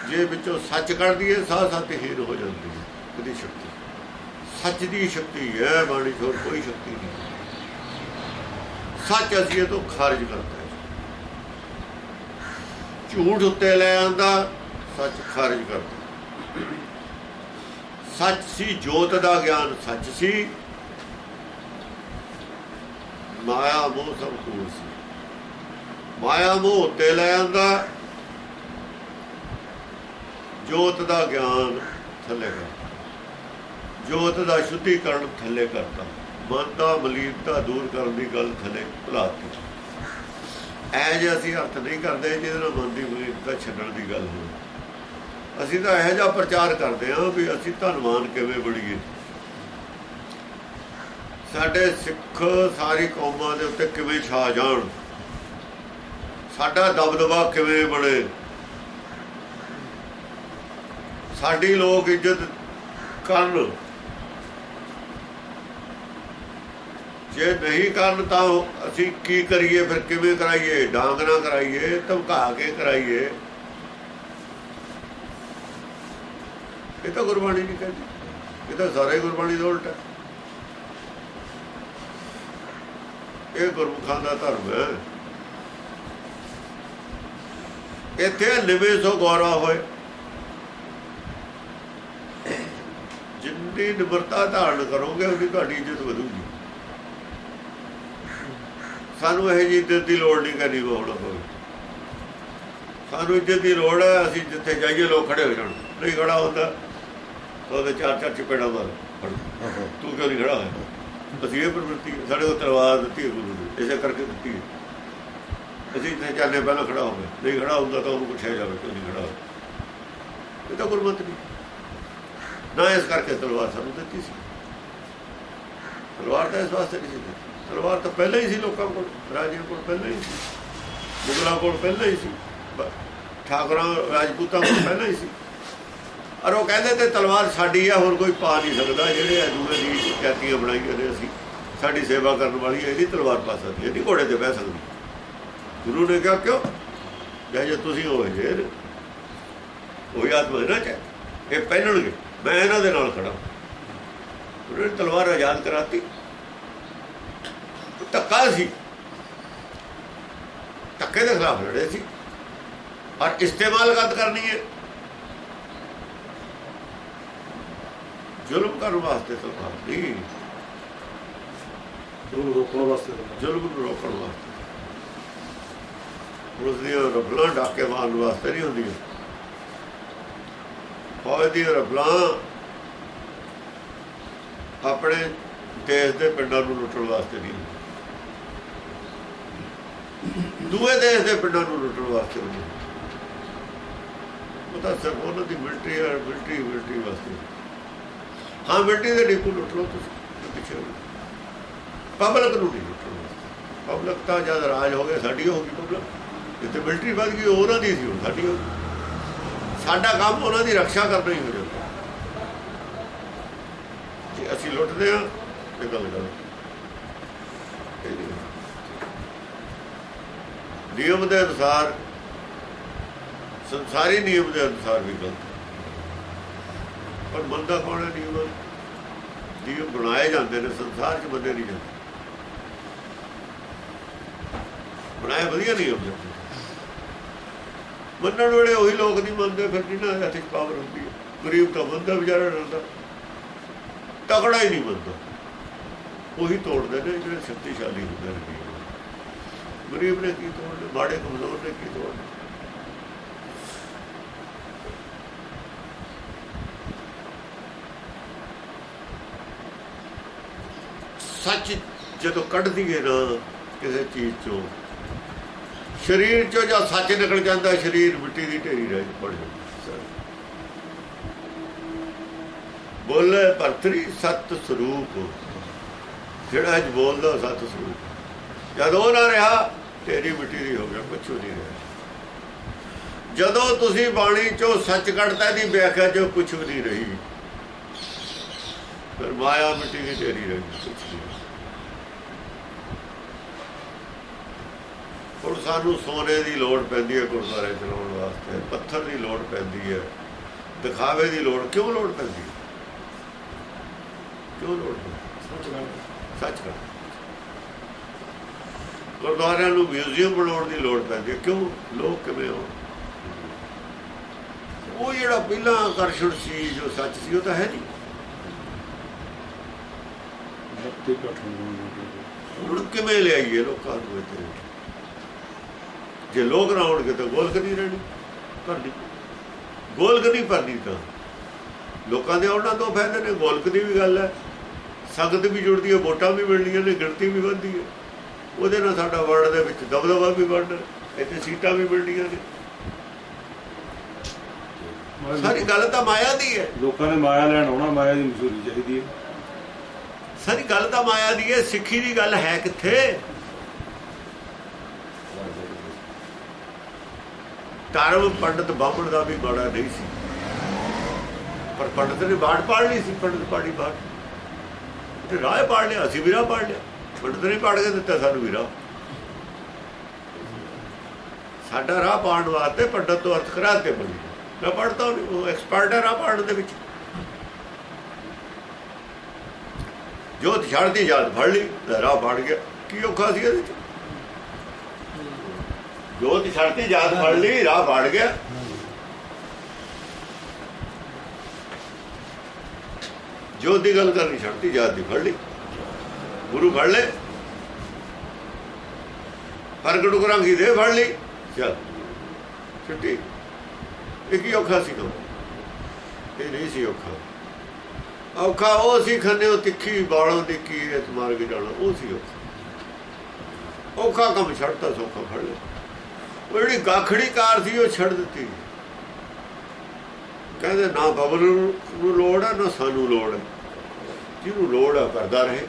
ਜੇ ਵਿੱਚੋਂ ਸੱਚ ਕੱਢਦੀ ਹੈ ਸਾਹ ਸਾਹ ਹੀਰ ਹੋ ਜਾਂਦੀ ਹੈ ਕਦੀ ਸ਼ਕਤੀ ਸੱਚ ਦੀ ਸ਼ਕਤੀ ਹੈ, ਬਾਣੀ 'ਚ ਕੋਈ ਸ਼ਕਤੀ ਨਹੀਂ। ਸੱਚ ਅਸੀਂ ਇਹ ਤੋਂ ਖਾਰਜ ਕਰਦਾ ਹੈ। ਝੂਠ ਉੱਤੇ ਲੈ ਆਂਦਾ, ਸੱਚ ਖਾਰਜ ਕਰਦਾ। ਸੱਚ ਸੀ ਜੋਤ ਦਾ ਗਿਆਨ, ਸੱਚ ਸੀ ਮਾਇਆ, ਮੋਹ ਸਭ ਕੂੜ ਸੀ। ਮਾਇਆ, ਮੋਹ ਉੱਤੇ ਲੈ ਆਂਦਾ, ਜੋਤ ਦਾ ਗਿਆਨ ਥੱਲੇ ਕਰ ਜੋਤ ਦਾ ਸ਼ੁੱਧੀਕਰਨ ਥੱਲੇ ਕਰਤਾ। ਮਨ ਦਾ ਮਲੀਨਤਾ ਦੂਰ ਕਰਨ ਦੀ ਗੱਲ ਥੱਲੇ ਭੁਲਾਤੀ। ਐ ਜੇ ਅਸੀਂ ਅਰਥ ਨਹੀਂ ਕਰਦੇ ਜਿਹਦੇ ਨਾਲ ਮਨ ਦੀ ਮਲੀਨਤਾ ਛੱਡਣ ਦੀ ਗੱਲ ਹੋਵੇ ਅਸੀਂ ਤਾਂ ਇਹੋ ਜਿਹਾ ਪ੍ਰਚਾਰ ਕਰਦੇ ਹਾਂ ਵੀ ਅਸੀਂ ਧੰਨਵਾਨ ਕਿਵੇਂ ਬਣੀਏ। ਸਾਡੇ ਸਿੱਖ ਸਾਰੀ ਕੌਮਾਂ ਦੇ ਉੱਤੇ ਕਿਵੇਂ ਛਾ ਜਾਣ। ਸਾਡਾ ਦਬਦਬਾ ਕਿਵੇਂ ਬਣੇ। ਸਾਡੀ ਲੋਕ ਇੱਜ਼ਤ ਕਰਨ। ਜੇ ਨਹੀਂ ਕਰਨ ਤਾਂ ਅਸੀਂ ਕੀ ਕਰੀਏ? ਫਿਰ ਕਿਵੇਂ ਕਰਾਈਏ? ਡਾਂਗ ਨਾ ਕਰਾਈਏ, ਧਮਕਾ ਕੇ ਕਰਾਈਏ। ਇਹ ਤਾਂ ਗੁਰਬਾਣੀ ਨਹੀਂ ਕਹਿੰਦੀ ਇਹ ਤਾਂ ਸਾਰੇ ਗੁਰਬਾਣੀ ਦਾ ਉਲਟਾ ਇਹ ਗੁਰਮੁਖਾਂ ਦਾ ਧਰਮ ਹੈ। ਇੱਥੇ ਨਿਵੇ ਸੋ ਗੌਰਵ ਹੋਏ। ਜਿੰਨੀ ਨਿਮਰਤਾ ਧਾਰਨ ਕਰੋਗੇ ਉਹਦੀ ਤੁਹਾਡੀ ਇੱਜ਼ਤ ਵਧੂਗੀ। ਸਾਨੂੰ ਇਹ ਜੀ ਇੱਜ਼ਤ ਦੀ ਲੋੜ ਨਹੀਂ ਕਰਨੀ ਹੋਣਾ ਕੋਈ ਸਾਨੂੰ ਇੱਜ਼ਤ ਦੀ ਲੋੜ ਹੈ ਅਸੀਂ ਜਿੱਥੇ ਜਾਈਏ ਲੋਕ ਖੜੇ ਹੋ ਜਾਣ। ਨਹੀਂ ਖੜਾ ਹੁੰਦਾ ਉਹਦੇ ਚਾਰ ਚਾਰ ਚਪੇੜਾ ਮਾਰ। ਤੂੰ ਕਿਉਂ ਨਹੀਂ ਖੜਾ ਹੋਇਆ? ਅਸੀਂ ਇਹ ਪ੍ਰਵਿਰਤੀ ਸਾਡੇ ਕੋਲ ਤਲਵਾਰ ਦਿੱਤੀ ਹੈ ਗੁਰੂ ਨੇ ਇਸੇ ਕਰਕੇ ਦਿੱਤੀ ਹੈ। ਅਸੀਂ ਇੱਥੇ ਚੱਲਨੇ ਪਹਿਲਾਂ ਖੜਾ ਹੋਵੇ। ਨਹੀਂ ਖੜਾ ਹੁੰਦਾ ਤਾਂ ਉਹਨੂੰ ਪੁੱਛਿਆ ਜਾਵੇ ਕਿਉਂ ਨਹੀਂ ਖੜਾ ਇਹ ਤਾਂ ਗੁਰਮਤ ਨਹੀਂ। ਨਾ ਇਸ ਕਰਕੇ ਤਲਵਾਰ ਸਾਨੂੰ ਦਿੱਤੀ ਸੀ। ਤਲਵਾਰ ਤਾਂ ਇਸ ਵਾਸਤੇ ਨਹੀਂ ਸੀ ਦਿੱਤੀ। ਤਲਵਾਰ ਤਾਂ ਪਹਿਲਾਂ ਹੀ ਸੀ ਲੋਕਾਂ ਕੋਲ, ਰਾਜਿਆਂ ਕੋਲ ਪਹਿਲਾਂ ਹੀ ਸੀ। ਮੁਗਲਾਂ ਕੋਲ ਪਹਿਲਾਂ ਹੀ ਸੀ। ਬ- ਠਾਕੁਰਾਂ, ਰਾਜਪੂਤਾਂ ਕੋਲ ਪਹਿਲਾਂ ਹੀ ਸੀ। ਔਰ ਉਹ ਕਹਿੰਦੇ ਤੇ ਤਲਵਾਰ ਸਾਡੀ ਆ, ਹੋਰ ਕੋਈ ਪਾ ਨਹੀਂ ਸਕਦਾ। ਜਿਹੜੇ ਅਜੂਬੇ ਦੀ ਕੈਤੀਆਂ ਬਣਾਈਆਂ ਨੇ ਅਸੀਂ, ਸਾਡੀ ਸੇਵਾ ਕਰਨ ਵਾਲੀ ਇਹਦੀ ਤਲਵਾਰ ਪਾ ਸਕਦੀ ਹੈ ਨਹੀਂ ਘੋੜੇ ਤੇ ਬਹਿ ਸਕਦੀ ਗੁਰੂ ਨੇ ਕਿਹਾ, ਕਿਉਂ? ਜੇ ਜੇ ਤੁਸੀਂ ਹੋਏ ਜੇ ਉਹ ਆਤਮਾ ਨਾ ਚਾਹੇ। ਇਹ ਪਹਿਨਣਗੇ, ਮੈਂ ਇਹਨਾਂ ਦੇ ਨਾਲ ਖੜਾ ਉਹਨੇ ਤਲਵਾਰ ਆਜ਼ਾਦ ਕਰਾਤੀ। ਧੱਕਾ ਸੀ ਧੱਕੇ ਦੇ ਖਿਲਾਫ ਲੜੇ ਸੀ ਔਰ ਇਸਤੇਮਾਲ ਕਦ ਕਰਨੀ ਹੈ ਜ਼ੁਲਮ ਕਰਨ ਵਾਸਤੇ ਤਲਵਾਰ ਨਹੀਂ ਉਹਨੂੰ ਰੋਕਣ ਵਾਸਤੇ ਤਾਂ ਜ਼ੁਲਮ ਨੂੰ ਰੋਕਣ ਵਾਸਤੇ ਉਸ ਦੀਆਂ ਰਫਲਾਂ ਡਾਕੇ ਮਾਰਨ ਵਾਸਤੇ ਨਹੀਂ ਹੁੰਦੀਆਂ ਫੌਜ ਦੀਆਂ ਰਫਲਾਂ ਆਪਣੇ ਦੇਸ਼ ਦੇ ਪਿੰਡਾਂ ਨੂੰ ਲੁੱਟਣ ਵਾਸਤੇ ਨਹੀਂ ਹੁੰਦੀਆਂ। ਦੂਏ ਦੇਸ਼ ਦੇ ਪਿੰਡਾਂ ਨੂੰ ਲੁੱਟਣ ਵਾਸਤੇ ਉਹ ਤਾਂ ਸਿਰਫ ਉਹਨਾਂ ਦੀ ਮਿਲਟਰੀ ਹੈ ਮਿਲਟਰੀ ਮਿਲਟਰੀ ਵਾਸਤੇ। ਹਾਂ, ਮਿਲਟਰੀ ਦੇ ਡਿਪੂ ਲੁੱਟ ਲਓ ਤੁਸੀਂ ਪਿੱਛੇ ਪਬਲਿਕ ਨੂੰ ਨਹੀਂ ਲੁੱਟਣ ਵਾਸਤੇ। ਪਬਲਿਕ ਤਾਂ ਜਦ ਰਾਜ ਹੋ ਗਿਆ, ਸਾਡੀ ਹੋ ਗਈ ਪਬਲਿਕ। ਜਿੱਥੇ ਮਿਲਟਰੀ ਵੱਧ ਗਈ ਉਹਨਾਂ ਦੀ ਸੀ ਹੁਣ ਸਾਡੀ ਹੋ ਗਈ। ਸਾਡਾ ਕੰਮ ਉਹਨਾਂ ਦੀ ਰੱਖਿਆ ਕਰਨਾ ਹੀ ਹੋ ਜਾਂਦਾ। ਜੇ ਅਸੀਂ ਲੁੱਟਦੇ ਹਾਂ, ਇਹ ਗੱਲ ਗਲਤ ਨਿਯਮ ਦੇ ਅਨੁਸਾਰ, ਸੰਸਾਰੀ ਨਿਯਮ ਦੇ ਅਨੁਸਾਰ ਵੀ ਗਲਤ ਪਰ ਬੰਦਾ ਕੌਣ ਹੈ ਨਿਯਮ? ਨਿਯਮ ਬਣਾਏ ਜਾਂਦੇ ਨੇ, ਸੰਸਾਰ 'ਚ ਬੰਦੇ ਨਹੀਂ ਜਾਂਦੇ। ਬਣਾਏ ਵਧੀਆ ਨਿਯਮ ਜਾਂਦੇ ਮੰਨਣ ਵੇਲੇ ਉਹੀ ਲੋਕ ਨਹੀਂ ਮੰਨਦੇ, ਫਿਰ ਜਿਹਨਾਂ ਦੇ ਹੱਥ 'ਚ ਪਾਵਰ ਹੁੰਦੀ ਹੈ? ਗਰੀਬ ਤਾਂ ਮੰਨਦਾ, ਵਿਚਾਰਾ ਰਹਿੰਦਾ ਤਕੜਾ ਹੀ ਨਹੀਂ ਮੰਨਦਾ। ਉਹੀ ਤੋੜਦੇ ਨੇ ਜਿਹੜੇ ਸ਼ਕਤੀਸ਼ਾਲੀ ਹੁੰਦੇ ਨੇ। ਗਰੀਬ ਨੇ ਕੀ ਤੋੜਨਾ ਮਾੜੇ ਕਮਜ਼ੋਰ ਨੇ ਕੀ ਤੋੜ ਸੱਚ ਜਦੋਂ ਕੱਢਦੀ ਹੈ ਨਾ ਕਿਸੇ ਚੀਜ਼ ਚੋਂ, ਸਰੀਰ ਚੋਂ ਜਦ ਸੱਚ ਨਿਕਲ ਜਾਂਦਾ, ਸਰੀਰ ਮਿੱਟੀ ਦੀ ਢੇਰੀ ਰਹਿ ਪੜ ਜਾਂਦਾ। ਬੋਲੇ ਭਰਤਰੀ ਸਤ ਸਰੂਪ, ਜਿਹੜਾ ਅੱਜ ਬੋਲਦਾ ਸਤ ਸਰੂਪ। ਜਦ ਉਹ ਨਾ ਰਿਹਾ ਤੇਰੀ ਮਿੱਟੀ ਦੀ ਹੋ ਗਿਆ ਕੁਛ ਨਹੀਂ ਰਿਹਾ ਜਦੋਂ ਤੁਸੀਂ ਬਾਣੀ ਚੋਂ ਸੱਚ ਕੱਢਤਾ ਦੀ ਵਿਆਖਿਆ ਚੋਂ ਕੁਛ ਵੀ ਨਹੀਂ ਰਹੀ ਫਿਰ ਮਾਇਆ ਮਿੱਟੀ ਦੀ ਤੇਰੀ ਰਹੀ ਹੁਣ ਸਾਨੂੰ ਸੋਨੇ ਦੀ ਲੋੜ ਪੈਂਦੀ ਹੈ ਗੁਰਦੁਆਰੇ ਚਲਾਉਣ ਵਾਸਤੇ ਪੱਥਰ ਦੀ ਲੋੜ ਪੈਂਦੀ ਹੈ ਦਿਖਾਵੇ ਦੀ ਲੋੜ ਕਿਉਂ ਲੋੜ ਪੈਂਦੀ ਹੈ? ਕਿਉਂ ਲੋੜ ਪੈਂਦੀ ਹੈ? ਸੱਚ ਕਰ ਗੁਰਦੁਆਰਿਆਂ ਨੂੰ ਮਿਊਜ਼ੀਅਮ ਬਣਾਉਣ ਦੀ ਲੋੜ ਪੈਂਦੀ ਹੈ ਕਿਉਂ? ਲੋਕ ਕਿਵੇਂ ਹੋ ਉਹ ਜਿਹੜਾ ਪਹਿਲਾਂ ਆਕਰਸ਼ਣ ਸੀ ਜੋ ਸੱਚ ਸੀ ਉਹ ਤਾਂ ਹੈ ਨਹੀਂ। ਮੱਤੇ ਕਠਨ ਹੁਣ ਕਿਵੇਂ ਲਿਆਈਏ ਲੋਕਾਂ ਨੂੰ ਇੱਥੇ? ਜੇ ਲੋਕ ਨਾ ਹੋਣਗੇ ਤਾਂ ਗੋਲਕ ਨਹੀਂ ਰਹਿਣੀ। ਭਰਨੀ। ਗੋਲਕ ਨਹੀਂ ਭਰਨੀ ਤਾਂ। ਲੋਕਾਂ ਦੇ ਉਹਨਾਂ ਤੋਂ ਫਾਇਦੇ ਨੇ। ਗੋਲਕ ਦੀ ਵੀ ਗੱਲ ਹੈ। ਸੰਗਤ ਵੀ ਜੁੜਦੀ ਹੈ ਵੋਟਾਂ ਵੀ ਮਿਲਣੀਆਂ ਨੇ ਗਿਣਤੀ ਵੀ ਵੱਧਦੀ ਹੈ। ਉਹਦੇ ਨਾਲ ਸਾਡਾ ਵਰਡ ਦੇ ਵਿੱਚ ਦਬਦਬਾ ਵੀ ਵੱਧਦਾ ਇੱਥੇ ਸੀਟਾਂ ਵੀ ਮਿਲਣੀਆਂ ਨੇ। ਸਾਰੀ ਗੱਲ ਤਾਂ ਮਾਇਆ ਦੀ ਹੈ। ਲੋਕਾਂ ਨੇ ਮਾਇਆ ਲੈਣ ਆਉਣਾ ਮਾਇਆ ਦੀ ਮਸ਼ਹੂਰੀ ਚਾਹੀਦੀ ਹੈ। ਸਾਰੀ ਗੱਲ ਤਾਂ ਮਾਇਆ ਦੀ ਹੈ ਸਿੱਖੀ ਦੀ ਗੱਲ ਹੈ ਕਿੱਥੇ? ਧਰਮ ਪੰਡਤ ਬਾਹਮਣ ਦਾ ਵੀ ਮਾੜਾ ਨਹੀਂ ਸੀ। ਪਰ ਪੰਡਤ ਨੇ ਬਾੜ ਪਾੜ ਲਈ ਸੀ ਪੰਡਤ ਪਾੜੀ ਬਾੜ। ਤੇ ਰਾਹ ਪਾੜ ਲਿਆ ਅਸੀਂ ਵੀ ਰਾਹ ਪਾੜ ਲਿਆ। ਪੰਡਤ ਨੇ ਪਾੜ ਕੇ ਦਿੱਤਾ ਸਾਨੂੰ ਵੀ ਰਾਹ ਸਾਡਾ ਰਾਹ ਪਾੜਨ ਵਾਸਤੇ ਪੰਡਤ ਤੋਂ ਅਰਥ ਕਰਾ ਕੇ ਬਣੀ। ਮੈਂ ਪੜਦਾ ਉਹ ਐਕਸਪਰਟ ਹੈ ਰਾਹ ਪਾੜਨ ਦੇ ਵਿੱਚ। ਜੋਤ ਛੱਡਦੀ ਜਾਤ ਫੜ ਲਈ ਰਾਹ ਫੜ ਗਿਆ। ਕੀ ਔਖਾ ਸੀ ਇਹਦੇ ਚ? ਜੋਤ ਛੱਡਦੀ ਜਾਤ ਫੜ ਲਈ, ਰਾਹ ਫੜ ਗਿਆ। ਜੋਤ ਦੀ ਗੱਲ ਕਰਨੀ ਛੱਡਦੀ ਜਾਤ ਦੀ ਫੜ ਲਈ। ਗੁਰੂ ਫੜ ਲੈ ਪ੍ਰਗਟ ਕਰਾਂਗੀ ਦੇ ਫੜ ਲਈ ਚਲ ਛੁੱਟੀ ਇਹ ਕੀ ਔਖਾ ਸੀ ਤੋ ਇਹ ਨਹੀਂ ਸੀ ਔਖਾ ਔਖਾ ਉਹ ਸੀ ਖੰਨੇ ਤਿੱਖੀ ਬਾਲੋਂ ਦੀ ਕੀ ਇਸ ਮਾਰ ਕੇ ਜਾਣਾ ਉਹ ਸੀ ਔਖਾ ਔਖਾ ਕੰਮ ਛੱਡਤਾ ਸੌਖਾ ਫੜ ਲਿਆ ਉਹ ਜਿਹੜੀ ਗਾਖੜੀ ਕਾਰ ਸੀ ਉਹ ਛੱਡ ਦਿੱਤੀ ਕਹਿੰਦੇ ਨਾ ਬਬਲ ਨੂੰ ਲੋੜ ਹੈ ਨਾ ਸਾਨੂੰ ਲੋੜ ਹੈ ਜਿਹਨੂੰ ਲੋੜ ਹੈ ਕਰਦਾ ਰਹੇ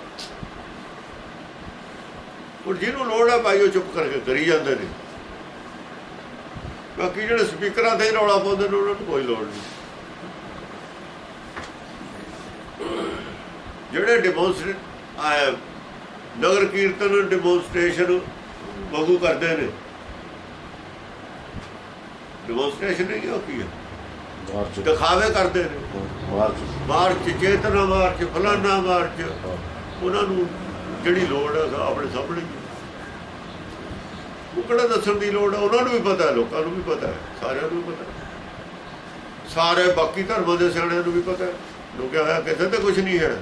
ਔਰ ਜਿਹਨੂੰ ਲੋੜ ਹੈ ਭਾਈ ਉਹ ਚੁੱਪ ਕਰਕੇ ਕਰੀ ਜਾਂਦੇ ਨੇ। ਬਾਕੀ ਜਿਹੜੇ ਸਪੀਕਰਾਂ ਤੇ ਰੌਲਾ ਪਾਉਂਦੇ ਨੇ ਉਹਨਾਂ ਨੂੰ ਕੋਈ ਲੋੜ ਨਹੀਂ। ਜਿਹੜੇ ਡੈਮੋਨਸਟ੍ਰੇਟ ਆਇਆ ਨਗਰ ਕੀਰਤਨ ਡੈਮੋਨਸਟ੍ਰੇਸ਼ਨ ਬਹੁ ਕਰਦੇ ਨੇ। ਡੈਮੋਨਸਟ੍ਰੇਸ਼ਨ ਨਹੀਂ ਉਹ ਕੀ ਹੈ ਮਾਰਚ। ਦਿਖਾਵੇ ਕਰਦੇ ਨੇ। ਮਾਰਚ। ਮਾਰਚ ਚੇਤਨਾ ਮਾਰਚ ਫਲਾਨਾ ਮਾਰਚ। ਉਹਨਾਂ ਨੂੰ ਜਿਹੜੀ ਲੋੜ ਹੈ ਆਪਣੇ ਸਾਹਮਣੇ। ਉਹ ਕਿਹੜਾ ਦੱਸਣ ਦੀ ਲੋੜ ਹੈ ਉਹਨਾਂ ਨੂੰ ਵੀ ਪਤਾ ਹੈ ਲੋਕਾਂ ਨੂੰ ਵੀ ਪਤਾ ਹੈ ਸਾਰਿਆਂ ਨੂੰ ਵੀ ਪਤਾ ਹੈ। ਸਾਰੇ ਬਾਕੀ ਧਰਮਾਂ ਦੇ ਸਿਆਣਿਆਂ ਨੂੰ ਵੀ ਪਤਾ ਹੈ। ਲੋਕਿਆ ਹੋਇਆ ਕਿਸੇ ਤੇ ਕੁਝ ਨਹੀਂ ਹੈ।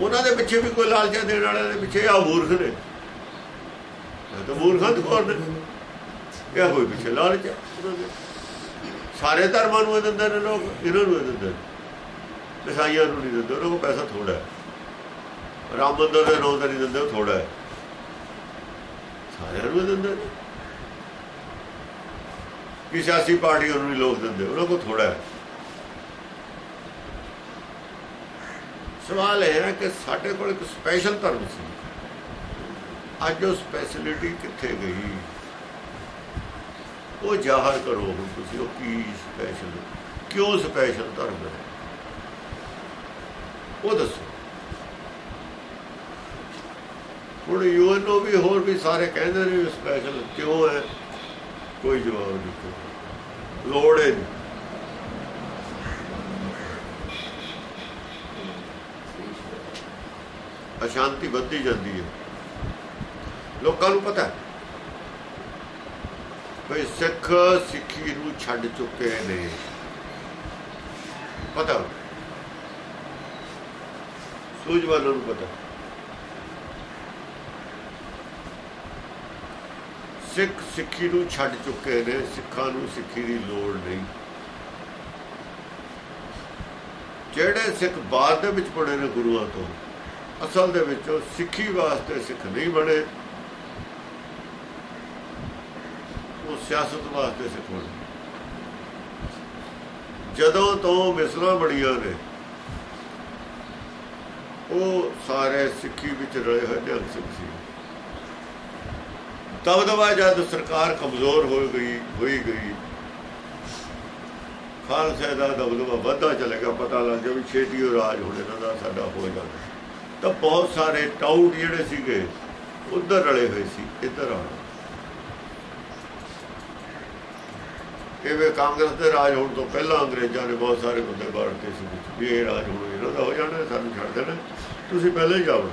ਉਹਨਾਂ ਦੇ ਪਿੱਛੇ ਵੀ ਕੋਈ ਲਾਲਚਾ ਦੇਣ ਵਾਲਿਆਂ ਦੇ ਪਿੱਛੇ ਆ ਮੂਰਖ ਨੇ। ਇਹ ਤਾਂ ਮੂਰਖਾਂ ਦੇ ਕੋਲ ਨੇ। ਇਹ ਕੋਈ ਪਿੱਛੇ? ਲਾਲਚ। ਸਾਰੇ ਧਰਮਾਂ ਨੂੰ ਇਹ ਦਿੰਦੇ ਨੇ ਲੋਕ ਇਹਨਾਂ ਨੂੰ ਇਹ ਦਿੰਦੇ ਨੇ। ਈਸਾਈਆਂ ਨੂੰ ਨਹੀਂ ਦਿੰਦੇ, ਉਹਨਾਂ ਕੋਲ ਪੈਸਾ ਥੋੜਾ ਹੈ। ਰਾਮ ਮੰਦਰ ਦੇ ਨਾਂ ਨਹੀਂ ਦਿੰਦੇ, ਉਹ ਥੋੜਾ ਹੈ। ਸਾਰਿਆਂ ਨੂੰ ਇਹ ਦਿੰਦੇ। ਕਿ ਸਿਆਸੀ ਪਾਰਟੀਆਂ ਨੂੰ ਨਹੀਂ ਲੋਕ ਦਿੰਦੇ, ਉਹਨਾਂ ਕੋਲ ਥੋੜਾ ਹੈ। ਸਵਾਲ ਇਹ ਹੈ ਕਿ ਸਾਡੇ ਕੋਲ ਇੱਕ ਸਪੈਸ਼ਲ ਧਰਮ ਸੀ। ਅੱਜ ਉਹ ਸਪੈਸ਼ਲਿਟੀ ਕਿੱਥੇ ਗਈ? ਉਹ ਜ਼ਾਹਰ ਕਰੋ ਹੁਣ ਤੁਸੀਂ, ਉਹ ਕੀ ਸਪੈਸ਼ਲ ਕਿਉਂ ਸਪੈਸ਼ਲ ਧਰਮ ਹੈ? ਉਹ ਦੱਸੋ। ਹੁਣ ਯੂਐਨਓ ਵੀ ਹੋਰ ਵੀ ਸਾਰੇ ਕਹਿੰਦੇ ਨੇ ਸਪੈਸ਼ਲ ਕਿਉਂ ਹੈ? ਕੋਈ ਜਵਾਬ ਨਹੀਂ ਲੋੜ ਹੈ ਅਸ਼ਾਂਤੀ ਵੱਧਦੀ ਜਾਂਦੀ ਹੈ। ਲੋਕਾਂ ਨੂੰ ਪਤਾ ਹੈ। ਸਿੱਖ ਸਿੱਖੀ ਨੂੰ ਛੱਡ ਚੁੱਕੇ ਨੇ। ਪਤਾ ਸੂਝਵਾਨਾਂ ਨੂੰ ਪਤਾ। ਸਿੱਖ ਸਿੱਖੀ ਨੂੰ ਛੱਡ ਚੁੱਕੇ ਨੇ, ਸਿੱਖਾਂ ਨੂੰ ਸਿੱਖੀ ਦੀ ਲੋੜ ਨਹੀਂ। ਜਿਹੜੇ ਸਿੱਖ ਬਾਅਦ ਦੇ ਵਿੱਚ ਪੜੇ ਨੇ ਗੁਰੂਆਂ ਤੋਂ, ਅਸਲ ਦੇ ਵਿੱਚ ਉਹ ਸਿੱਖੀ ਵਾਸਤੇ ਸਿੱਖ ਨਹੀਂ ਬਣੇ। ਉਹ ਸਿਆਸਤ ਵਾਸਤੇ ਸਿੱਖ ਬਣੇ। ਜਦੋਂ ਤੋਂ ਮਿਸਲਾਂ ਬੜੀਆਂ ਨੇ ਉਹ ਸਾਰੇ ਸਿੱਖੀ ਵਿੱਚ ਰਲੇ ਹੋਏ ਨਿਹੰਗ ਸਿੰਘ ਸੀ। ਦਬਦਬਾ ਜਦ ਸਰਕਾਰ ਕਮਜ਼ੋਰ ਹੋ ਗਈ, ਹੋਈ ਗਈ, ਖਾਲਸੇ ਦਾ ਦਬਦਬਾ ਵੱਧਦਾ ਚਲੇਗਾ ਪਤਾ ਲੱਗ ਗਿਆ ਵੀ ਛੇਤੀ ਉਹ ਰਾਜ ਹੁਣ ਇਹਨਾਂ ਦਾ ਸਾਡਾ ਹੋ ਜਾਣਾ ਤਾਂ ਬਹੁਤ ਸਾਰੇ ਟਾਊਟ ਜਿਹੜੇ ਸੀਗੇ, ਉਧਰ ਰਲੇ ਹੋਏ ਸੀ, ਇੱਧਰ ਆਉਣਾ। ਕਿਵੇਂ ਕਾਂਗਰਸ ਦੇ ਰਾਜ ਹੋਣ ਤੋਂ ਪਹਿਲਾਂ ਅੰਗਰੇਜ਼ਾਂ ਨੇ ਬਹੁਤ ਸਾਰੇ ਬੰਦੇ ਬਾੜਤੇ ਸੀ ਵਿੱਚ, ਵੀ ਇਹ ਰਾਜ ਹੁਣ ਇਹਨਾਂ ਦਾ ਹੋ ਜਾਣਾ, ਸਾਨੂੰ ਛੱਡ ਦੇਣਾ। ਤੁਸੀਂ ਪਹਿਲਾਂ ਹੀ ਜਾਓ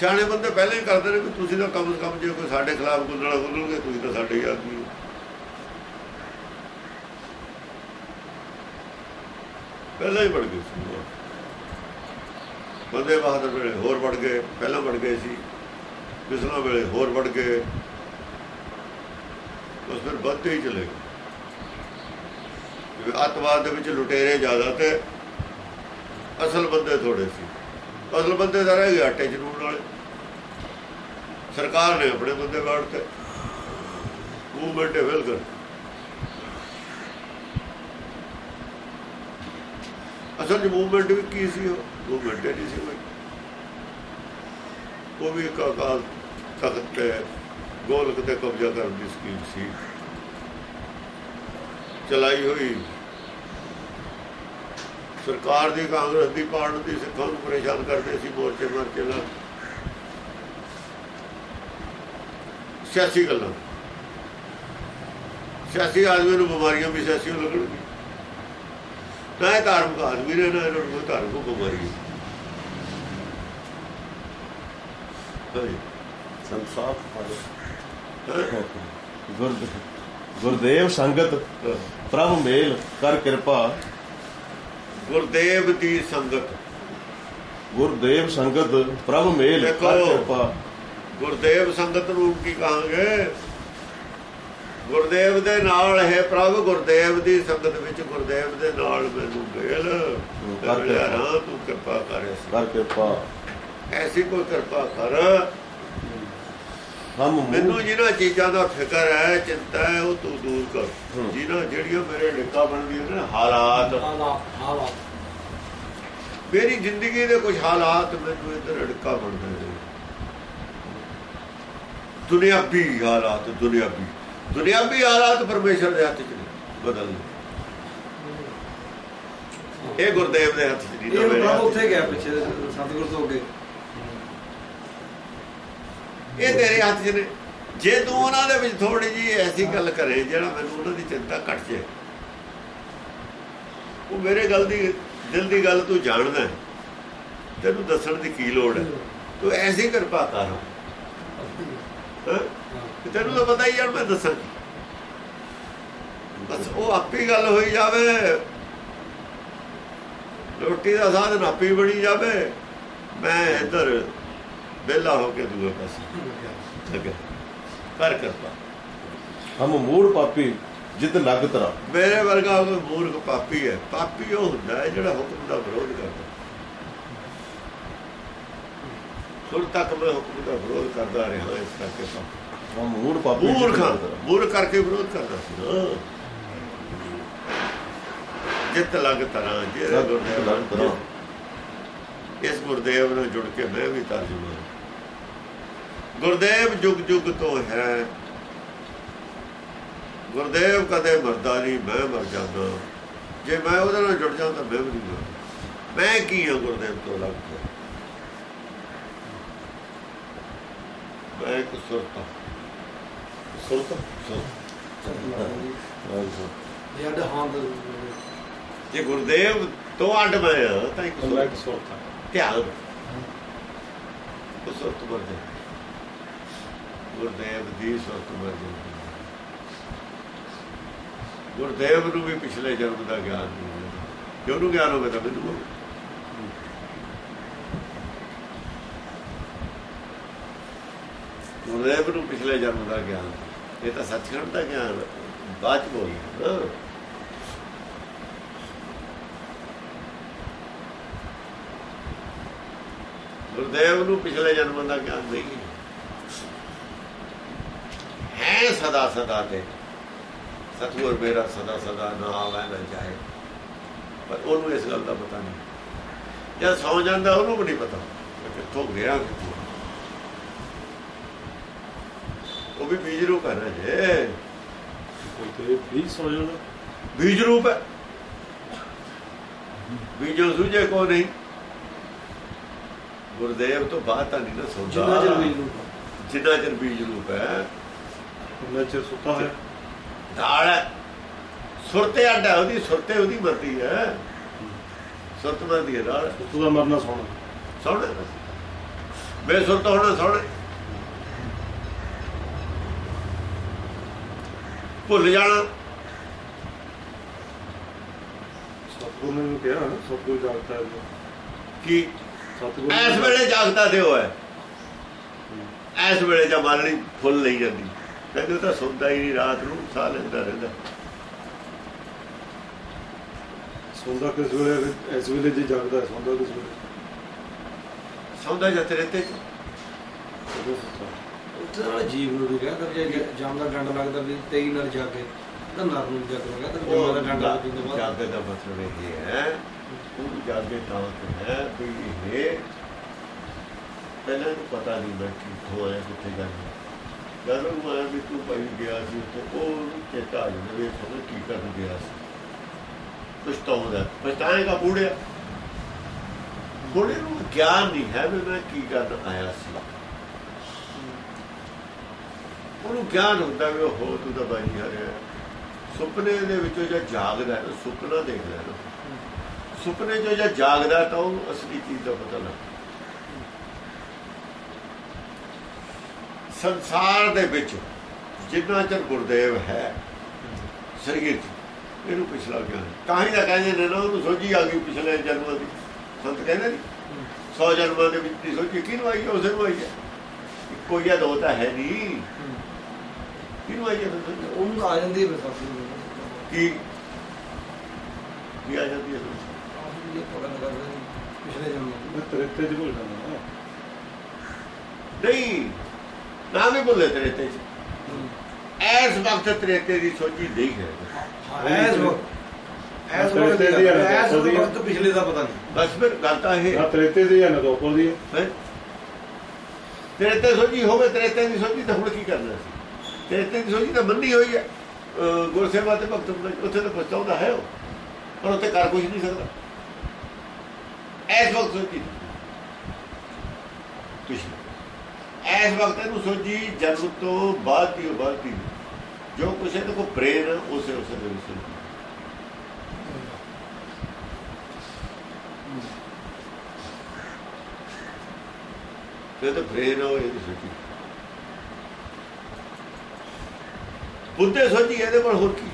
ਸਿਆਣੇ ਬੰਦੇ ਪਹਿਲਾਂ ਹੀ ਕਰਦੇ ਨੇ ਵੀ ਤੁਸੀਂ ਤਾਂ ਕਮ ਕੰਮ ਜੇ ਕੋਈ ਸਾਡੇ ਖਿਲਾਫ ਗੁੰਦਣਾ ਗੁੰਦਣਗੇ ਤੁਸੀਂ ਤਾਂ ਸਾਡੇ ਹੀ ਆਦਮੀ ਹੋ। ਪਹਿਲਾਂ ਹੀ ਵੜ ਗਏ ਸੀ। ਬੰਦੇ ਬਹਾਦਰ ਵੇਲੇ ਹੋਰ ਵੜ ਗਏ, ਪਹਿਲਾਂ ਵੜ ਗਏ ਸੀ। ਬਿਸਲਾ ਵੇਲੇ ਹੋਰ ਵੜ ਗਏ। ਉਸ ਫਿਰ ਵੱਧਦੇ ਹੀ ਚਲੇ ਗਏ। ਜਿਵੇਂ ਅੱਤਵਾਦ ਦੇ ਵਿੱਚ ਲੁਟੇਰੇ ਜ਼ਿਆਦਾ ਤੇ ਅਸਲ ਬੰਦੇ ਥੋੜੇ ਸੀ। ਅਸਲ ਬੰਦੇ ਤਾਂ ਰਹਿ ਗਏ ਆਟੇ ਜਨੂਨ ਵਾਲੇ। ਸਰਕਾਰ ਨੇ ਆਪਣੇ ਬੰਦੇ ਵਾੜਤੇ। ਮੂਵਮੈਂਟ ਹੈ ਕਰ ਅਸਲ ਚ ਮੂਵਮੈਂਟ ਵੀ ਕੀ ਸੀ ਉਹ? ਮੂਵਮੈਂਟ ਨਹੀਂ ਸੀ ਕੋਈ। ਉਹ ਵੀ ਇੱਕ ਅਕਾਲ ਤਖਤ ਤੇ ਗੋਲਕ ਤੇ ਕਬਜ਼ਾ ਕਰਨ ਦੀ ਸਕੀਮ ਸੀ। ਚਲਾਈ ਹੋਈ। ਸਰਕਾਰ ਦੀ ਕਾਂਗਰਸ ਦੀ ਪਾਰਟੀ ਦੀ ਸਿੱਖਾਂ ਨੂੰ ਪਰੇਸ਼ਾਨ ਕਰਦੇ ਸੀ ਮੋਰਚੇ ਮਾਰਚੇ ਨਾਲ। ਸਿਆਸੀ ਗੱਲਾਂ। ਸਿਆਸੀ ਆਦਮੀ ਨੂੰ ਬਿਮਾਰੀਆਂ ਵੀ ਸਿਆਸੀ ਲੱਗਣਗੀਆਂ। ਨਾ ਇਹ ਧਾਰਮਿਕ ਆਦਮੀ ਨੇ ਨਾ ਇਹਨਾਂ ਨੂੰ ਧਾਰਮਿਕ ਬਿਮਾਰੀ ਸੰਸਾਰ ਗੁਰਦੇਵ ਸੰਗਤ। ਪ੍ਰਭ ਮੇਲ ਕਰ ਕਿਰਪਾ। ਗੁਰਦੇਵ ਦੀ ਸੰਗਤ। ਗੁਰਦੇਵ ਸੰਗਤ ਪ੍ਰਭ ਮੇਲ ਕਿਰਪਾ। ਗੁਰਦੇਵ ਸੰਗਤ ਨੂੰ ਕੀ ਕਹਾਂਗੇ? ਗੁਰਦੇਵ ਦੇ ਨਾਲ ਹੈ ਪ੍ਰਭ ਗੁਰਦੇਵ ਦੀ ਸੰਗਤ ਵਿੱਚ ਗੁਰਦੇਵ ਦੇ ਨਾਲ ਮੈਨੂੰ ਮੇਲ। ਕਰ ਤੂੰ ਕਿਰਪਾ ਕਰੇ ਕਰ ਕਿਰਪਾ। ਐਸੀ ਕੋਈ ਕਿਰਪਾ ਕਰ। ਹਮ ਮੈਨੂੰ ਜਿਹਨਾਂ ਚੀਜ਼ਾਂ ਦਾ ਫਿਕਰ ਹੈ ਚਿੰਤਾ ਹੈ ਉਹ ਤੂੰ ਦੂਰ ਕਰ। ਜਿਹਨਾਂ ਜਿਹੜੀਆਂ ਮੇਰੇ ਡਿੱਕਾ ਬਣਦੀਆਂ ਨੇ ਹਾਲਾਤ। ਮੇਰੀ ਜ਼ਿੰਦਗੀ ਦੇ ਕੁਝ ਹਾਲਾਤ ਮੈਨੂੰ ਇੱਧਰ ਡਿੱਕਾ ਬਣਦੇ ਨੇ। ਦੁਨਿਆਵੀ ਹਾਲਾਤ ਦੁਨਿਆਵੀ। ਦੁਨਿਆਵੀ ਹਾਲਾਤ ਪਰਮੇਸ਼ਰ ਦੇ ਹੱਥ 'ਚ ਨੇ ਬਦਲ ਇਹ ਗੁਰਦੇਵ ਦੇ ਹੱਥ 'ਚ ਨਹੀਂ ਇਹ। ਉੱਥੇ ਗਿਆ ਪਿੱਛੇ ਸਤਿਗੁਰ ਤੋਂ ਅੱਗੇ। ਇਹ ਤੇਰੇ ਹੱਥ 'ਚ ਨੇ। ਜੇ ਤੂੰ ਉਹਨਾਂ ਦੇ ਵਿੱਚ ਥੋੜੀ ਜੀ ਐਸੀ ਗੱਲ ਕਰੇ, ਜਿਹੜਾ ਮੈਨੂੰ ਉਹਨਾਂ ਦੀ ਚਿੰਤਾ ਘਟ ਜਾਏ ਉਹ ਮੇਰੇ ਗੱਲ ਦੀ, ਦਿਲ ਦੀ ਗੱਲ ਤੂੰ ਜਾਣਦਾ ਤੈਨੂੰ ਦੱਸਣ ਦੀ ਕੀ ਲੋੜ ਹੈ? ਤੂੰ ਐਸੀ ਕਿਰਪਾ ਕਰ। ਤੈਨੂੰ ਤਾਂ ਪਤਾ ਹੀ ਯਾਰ ਮੈਂ ਦੱਸਾਂ ਬਸ ਉਹ ਆਪੀ ਗੱਲ ਹੋਈ ਜਾਵੇ। ਰੋਟੀ ਦਾ ਸਾਧਨ ਆਪੀ ਬਣੀ ਜਾਵੇ। ਮੈਂ ਇੱਧਰ ਵਿਹਲਾ ਹੋ ਕੇ ਦੂਏ ਪਾਸੇ। ਲੱਗਾ ਕਰ ਕਰਤਾ ਹਮ ਮੂੜ ਪਾਪੀ ਜਿਤ ਲਗ ਤਰਾ। ਮੇਰੇ ਵਰਗਾ ਕੋਈ ਮੂਰਖ ਪਾਪੀ ਹੈ। ਪਾਪੀ ਉਹ ਹੁੰਦਾ ਹੈ ਜਿਹੜਾ ਹੁਕਮ ਦਾ ਵਿਰੋਧ ਕਰਦਾ। ਸੁਰ ਤੱਕ ਮੈਂ ਹੁਕਮ ਦਾ ਵਿਰੋਧ ਕਰਦਾ ਰਿਹਾ ਇਸ ਕਰਕੇ ਪਾਪੀ ਹਮ ਮੂੜ ਪਾਪੀ ਮੂਰਖ। ਮੂਰਖ ਕਰਕੇ ਵਿਰੋਧ ਕਰਦਾ ਸੀ ਜਿੱਤ ਲੱਗ ਤਰਾਂ। ਜਿਹੜਾ ਗੁਰਦੇਵ ਇਸ ਗੁਰਦੇਵ ਨਾਲ ਜੁੜ ਕੇ ਮੈਂ ਵੀ ਤਰਜਮਾ ਗੁਰਦੇਵ ਜੁਗ ਜੁਗ ਤੋਂ ਹੈ। ਗੁਰਦੇਵ ਕਦੇ ਮਰਦਾ ਨਹੀਂ ਮੈਂ ਮਰ ਜਾਂਦਾ। ਜੇ ਮੈਂ ਉਹਦੇ ਨਾਲ ਜੁੜ ਜਾਂਦਾ ਮੈਂ ਵੀ ਨਹੀਂ ਮੈਂ ਕੀ ਹਾਂ ਗੁਰਦੇਵ ਤੋਂ ਅਲੱਗ ਮੈਂ ਇੱਕ ਸੁਰਤਾ ਸੁਰਤਾ? ਸੁਰਤਾ। ਇਹ ਅੱਡ ਹਾਂ ਦਾ ਜੇ ਗੁਰਦੇਵ ਤੋਂ ਅੱਡ ਮੈਂ ਤਾਂ ਇੱਕ ਸੁਰਤਾ। ਧਿਆਨ। ਉਹ ਸੁਰਤ ਗੁਰਦੇਵ ਦੀ ਸੁਰਤ ਮਰ ਗੁਰਦੇਵ ਨੂੰ ਵੀ ਪਿਛਲੇ ਜਨਮ ਦਾ ਗਿਆਨ ਨਹੀਂ ਹੋਇਆ। ਜੇ ਉਹਨੂੰ ਗਿਆਨ ਹੋਵੇ ਤਾਂ ਮੈਨੂੰ ਹੋਵੇ। ਗੁਰਦੇਵ ਨੂੰ ਪਿਛਲੇ ਜਨਮ ਦਾ ਗਿਆਨ। ਇਹ ਤਾਂ ਸੱਚਖੰਡ ਦਾ ਗਿਆਨ ਬਾਅਦ ਚ ਬੋਲਦਾ ਗੁਰਦੇਵ ਨੂੰ ਪਿਛਲੇ ਜਨਮ ਦਾ ਗਿਆਨ ਨਹੀਂ। ਹੈ ਹੈ ਸਦਾ ਸਦਾ ਤੇ। ਸਤਿਗੁਰ ਮੇਰਾ ਸਦਾ ਸਦਾ ਨਾ ਆਵੇ ਨਾ ਜਾਏ ਪਰ ਉਹਨੂੰ ਇਸ ਗੱਲ ਦਾ ਪਤਾ ਨਹੀਂ। ਜਦ ਸੌ ਜਾਂਦਾ ਉਹਨੂੰ ਵੀ ਨਹੀਂ ਪਤਾ। ਕਿੱਥੋਂ ਗਿਆ ਕਿੱਥੋਂ? ਉਹ ਵੀ ਬੀਜ ਰੂਪ ਹੈ ਨਾ ਜੇ। ਤੇ ਵੀ ਸੌ ਜਾਂਦਾ। ਬੀਜ ਰੂਪ ਹੈ। ਬੀਜੋ ਸੁਝੇ ਕੋ ਨਹੀਂ। ਗੁਰਦੇਵ ਤੋਂ ਬਾਅਦ ਤਾਂ ਨਹੀਂ ਨਾ ਸੌਦਾ। ਜਿੰਨਾ ਚਿਰ ਬੀਜ ਰੂਪ ਹੈ। ਉਹਨਾਂ ਚਿਰ ਸੁੱਤਾ ਹੋਇਆ? ਢਾਲ ਹੈ। ਸੁਰਤੇ ਅੱਡ ਹੈ ਉਹਦੀ ਸੁਰਤੇ ਉਹਦੀ ਮਰਦੀ ਹੈ। ਸੁਰਤ ਮਰਦੀ ਹੈ ਢਾਲ ਉੱਤੋਂ ਦਾ ਮਰਨਾ ਸੌਣਾ। ਸੌਣਾ ਬੇਸੁਰਤ ਹੋਣਾ ਸੌਣਾ। ਭੁੱਲ ਜਾਣਾ। ਸਤਿਗੁਰ ਨੇ ਕਿਹਾ ਸਤਿਗੁਰ ਜਾਗਦਾ ਹੈ। ਕਿ? ਸਤਿਗੁਰ ਇਸ ਵੇਲੇ ਜਾਗਦਾ ਦਿਓ ਹੈ। ਇਸ ਵੇਲੇ ਜਾਂ ਮਾਲਣੀ ਫੁੱਲ ਲਈ ਜਾਂਦੀ। ਕਹਿੰਦੇ ਤਾਂ ਸੁਣਦਾ ਹੀ ਨਹੀਂ ਰਾਤ ਨੂੰ ਸਾਹ ਲੈਂਦਾ ਰਹਿੰਦਾ। ਸੌਂਦਾ ਕਿਸ ਵੇਲੇ ਇਸ ਵੇਲੇ ਜੇ ਜਾਗਦਾ ਹੈ ਸੌਂਦਾ ਕਿਸ ਵੇਲੇ? ਸੌਂਦਾ ਜਾਂ ਤੇਰੇ ਤੇ ਉਦੋਂ ਸੁੱਤਾ ਉੱਥੇ ਨਾਲ ਜੀਵ ਨੂੰ ਵੀ ਕਹਿੰਦਾ ਵੀ ਜੇ ਜਾਮ ਦਾ ਡੰਡ ਲੱਗਦਾ ਵੀ 23 ਨਾਲ ਜਾਗੇ ਤਾਂ ਨਰ ਨੂੰ ਜਾਗ ਲਗਾ ਤਾਂ ਜਮਾ ਦਾ ਡੰਡ ਲੱਗ ਜਾਂਦਾ ਜਾਗੇ ਦਾ ਮਤਲਬ ਇਹ ਹੈ ਉਹ ਜਾਗੇ ਤਾਂ ਹੈ ਵੀ ਇਹ ਪਹਿਲਾਂ ਨੂੰ ਪਤਾ ਨਹੀਂ ਮੈਂ ਕਿੱਥੋਂ ਆਇਆ ਕਿੱਥੇ ਜਾਣਾ। ਜਦੋਂ ਮੈਂ ਵੀ ਤੂੰ ਭਾਈ ਗਿਆ ਸੀ ਉੱਥੇ, ਉਹ ਉਹਨੂੰ ਚੇਤਾ ਆ ਜਾਂਦਾ ਵੀ ਸਮਝ ਕੀ ਕਰਨ ਗਿਆ ਸੀ। ਪਛਤਾਉਂਦਾ, ਪਛਤਾਏਗਾ ਬੂੜਿਆ। ਬੂੜੇ ਨੂੰ ਗਿਆਨ ਨਹੀਂ ਹੈ ਵੀ ਮੈਂ ਕੀ ਕਰਨ ਆਇਆ ਸੀ। ਉਹਨੂੰ ਗਿਆਨ ਹੁੰਦਾ ਵੀ ਉਹ ਤੂੰ ਤਾਂ ਬਾਈ ਹਰਿਆ ਸੁਪਨੇ ਦੇ ਵਿੱਚੋਂ ਜਦ ਜਾਗਦਾ, ਸੁਪਨਾ ਦੇਖਦਾ। ਸੁਪਨੇ 'ਚੋਂ ਜਦ ਜਾਗਦਾ ਤਾਂ ਉਹਨੂੰ ਅਸਲੀ ਚੀਜ਼ ਦਾ ਪਤਾ ਲੱਗਦਾ। ਸੰਸਾਰ ਦੇ ਵਿੱਚ ਜਿੰਨਾ ਚਿਰ ਗੁਰਦੇਵ ਹੈ ਸਰੀਰ ਇਹਨੂੰ ਪਿਛਲਾ ਗਿਆਨ ਤਾਂ ਹੀ ਤਾਂ ਕਹਿੰਦੇ ਨੇ ਨਾ ਉਹਨੂੰ ਸੋਝੀ ਆ ਗਈ ਪਿਛਲੇ ਜਨਮਾਂ ਦੀ। ਸੰਤ ਕਹਿੰਦੇ ਨੇ 100 ਜਨਮਾਂ ਦੇ ਵਿੱਚ ਦੀ ਸੋਝੀ ਕਿਹਨੂੰ ਆਈ ਹੈ? ਉਸੇ ਨੂੰ ਆਈ ਹੈ। ਇੱਕੋ ਜਿਹਾ ਦੋ ਤਾਂ ਹੈ ਨਹੀਂ। ਕਿਹਨੂੰ ਆਈ ਹੈ? ਉਹਨੂੰ ਆ ਜਾਂਦੀ ਹੈ ਬਸ ਕੀ? ਕੀ ਆ ਜਾਂਦੀ ਹੈ ਪਿਛਲੇ ਜਨਮ ਮੈਂ ਤ੍ਰੇਤੇ ਚ ਭੁੱਲ ਜਾਂਦਾ ਨਾ ਨਹੀਂ ਨਾ ਵੀ ਬੋਲੇ ਤੇਰੇ ਚ। ਐਸ ਵਕਤ ਤੇਰੇ ਦੀ ਸੋਝੀ ਨਹੀਂ ਹੈ ਐਸ ਵਕਤ ਐਸ ਵਕਤ ਦੀ ਐਸ ਪਿਛਲੇ ਦਾ ਪਤਾ ਨਹੀਂ। ਬਸ ਫਿਰ ਗੱਲ ਤਾਂ ਇਹ। ਤ੍ਰੇਤੇ ਦੀ ਹੈ ਨਾ ਦੋਪਰ ਦੀ ਹੈ ਹੈ? ਤੇਰੇ ਤੇ ਸੋਝੀ ਹੋਵੇ ਤੇਰੇ ਤੇ ਦੀ ਸੋਝੀ ਤਾਂ ਹੁਣ ਕੀ ਕਰਨਾ ਸੀ ਤੇਰੇ ਤੇ ਦੀ ਸੋਝੀ ਤਾਂ ਮੰਨੀ ਹੋਈ ਹੈ। ਗੁਰਸੇਵਾ ਤੇ ਭਗਤ ਉੱਥੇ ਤਾਂ ਪਹੁੰਚਾਉਂਦਾ ਹੈ ਉਹ। ਪਰ ਉੱਥੇ ਕਰ ਕੁਝ ਨਹੀਂ ਸਕਦਾ। ਐਸ ਵਕਤ ਸੋਝੀ। ਪਿਛਲੇ ਇਸ ਵਕਤ ਇਹਨੂੰ ਸੋਝੀ, ਜਨਮ ਤੋਂ ਬਾਅਦ ਦੀ ਬਾਅਦ ਜੋ ਕਿਸੇ ਇਹਦੇ ਕੋ ਪ੍ਰੇਰ, ਉਸੇ ਉਸੇ ਦੇ ਵਿੱਚ ਸੋਝੀ। ਤੇ ਤਾਂ ਪ੍ਰੇਰ ਹੋ ਸੋਝੀ ਬੁੱਧੇ ਸੋਝੀ ਇਹਦੇ ਕੋਲ ਹੋਰ ਕੀ ਹੈ?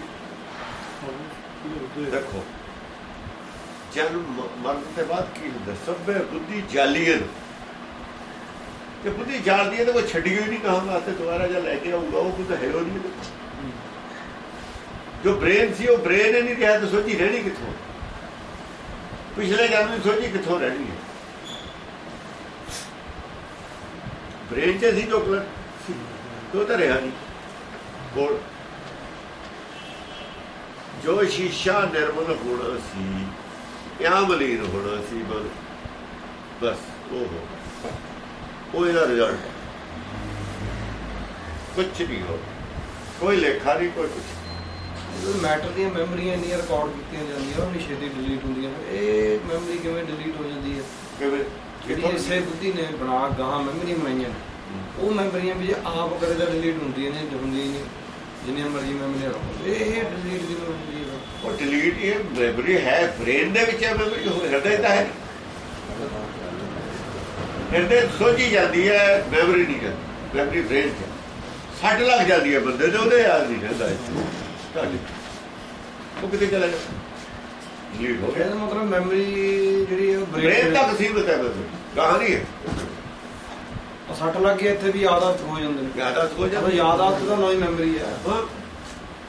ਦੇਖੋ, ਜਨਮ, ਮਰਨ ਤੋਂ ਬਾਅਦ ਕੀ ਹੁੰਦਾ ਸਭੇ ਬੁੱਧੀ ਜਾਲੀਅਨ ਤੇ ਬੁੱਧੀ ਜਾਲਦੀ ਹੈ ਤਾਂ ਕੋਈ ਛੱਡੀ ਹੋਈ ਨਹੀਂ ਕਹਾਂ ਵਾਸਤੇ, ਦੁਬਾਰਾ ਜਾਂ ਲੈ ਕੇ ਆਊਗਾ, ਉਹ ਕੁਝ ਹੈ ਉਹ ਨਹੀਂ। ਜੋ ਬ੍ਰੇਨ ਸੀ, ਉਹ ਬ੍ਰੇਨ ਹੀ ਨਹੀਂ ਰਿਹਾ ਤਾਂ ਸੋਝੀ ਰਹਿਣੀ ਕਿੱਥੋਂ? ਪਿਛਲੇ ਜਨਮ ਦੀ ਸੋਝੀ ਕਿੱਥੋਂ ਰਹਿਣੀ ਹੈ? ਬ੍ਰੇਨ ਚ ਸੀ ਜੋ ਕਲਰ ਤੋ ਤਾਂ ਰਿਹਾ ਨਹੀਂ। ਕੋਲ ਜੋ ਸ਼ੀਸ਼ਾ ਨਿਰਮਲ ਹੋਣਾ ਸੀ ਜਾਂ ਮਲੀਨ ਹੋਣਾ ਸੀ ਬਸ ਬਸ ਉਹ ਹੋ ਉਹ ਇਹਦਾ ਰਿਜ਼ਲਟ ਕੁਝ ਨਹੀਂ ਹੋ ਕੋਈ ਲੇਖਾ ਨਹੀਂ ਕੋਈ ਕੁਝ ਮੈਟਰ ਦੀਆਂ ਮੈਮਰੀਆਂ ਇੰਨੀਆਂ ਰਿਕਾਰਡ ਕੀਤੀਆਂ ਜਾਂਦੀਆਂ ਉਹ ਨਹੀਂ ਛੇਤੀ ਡਿਲੀਟ ਹੁੰਦੀਆਂ ਇਹ ਮੈਮਰੀ ਕਿਵੇਂ ਡਿਲੀਟ ਹੋ ਜਾਂਦੀ ਹੈ? ਕਿਵੇਂ? ਜਿਹੜੀ ਇਸੇ ਬੁੱਧੀ ਨੇ ਬਣਾ ਗਾਹਾਂ ਮੈਮਰੀ ਬਣਾਈਆਂ ਉਹ ਮੈਮਰੀਆਂ ਵੀ ਆਪ ਕਰੇ ਤਾਂ ਡਿਲੀਟ ਹੁੰਦੀਆਂ ਨੇ ਹੁੰਦੀਆਂ ਹੀ ਨਹੀਂ। ਜਿੰਨੀਆਂ ਮਰਜ਼ੀ ਮੈਮਰੀਆਂ ਰੱਖੋ। ਇਹ ਡਿਲੀਟ ਕਿਵੇਂ ਹੁੰਦੀ ਹੈ? ਉਹ ਡਿਲੀਟ ਇਹ ਮੈਮਰੀ ਹੈ ਬ੍ਰੇਨ ਦੇ ਵਿੱਚ ਹੈ ਮੈਮਰੀ ਹੋ ਹਿਰਦੇ ਤਾਂ ਹੈ। ਹਿਰਦੇ ਸੋਝੀ ਜਾਂਦੀ ਹੈ ਮੈਮਰੀ ਨਹੀਂ ਜਾਂਦੀ ਮੈਮਰੀ 'ਚ। ਹੈ। ਸੱਟ ਲੱਗ ਜਾਂਦੀ ਹੈ ਬੰਦੇ ਦੇ ਉਹਦੇ ਯਾਦ ਨਹੀਂ ਰਹਿੰਦਾ ਤੁਹਾਡੇ। ਉਹ ਕਿਤੇ ਚਲਾ ਜਾ ਡਿਲੀਟ ਹੋ ਗਿਆ ਇਹਦਾ ਮਤਲਬ ਮੈਮਰੀ ਜਿਹੜੀ ਹੈ ਬ੍ਰੇਨ ਤੱਕ ਸੀਮਤ ਹੈ ਗਾਹ ਨਹੀਂ ਹੈ। ਸੱਟ ਲੱਗ ਗਈ ਇੱਥੇ ਵੀ ਆਦਤ ਹੋ ਜਾਂਦੇ ਨੇ। ਯਾਦਾਂ ਹੋ ਜਦੋਂ ਜਾਂਦੀ ਯਾਦਾਤ ਦਾ ਨਵੀਂ ਮੈਮਰੀ ਹੈ ਹਾਂ।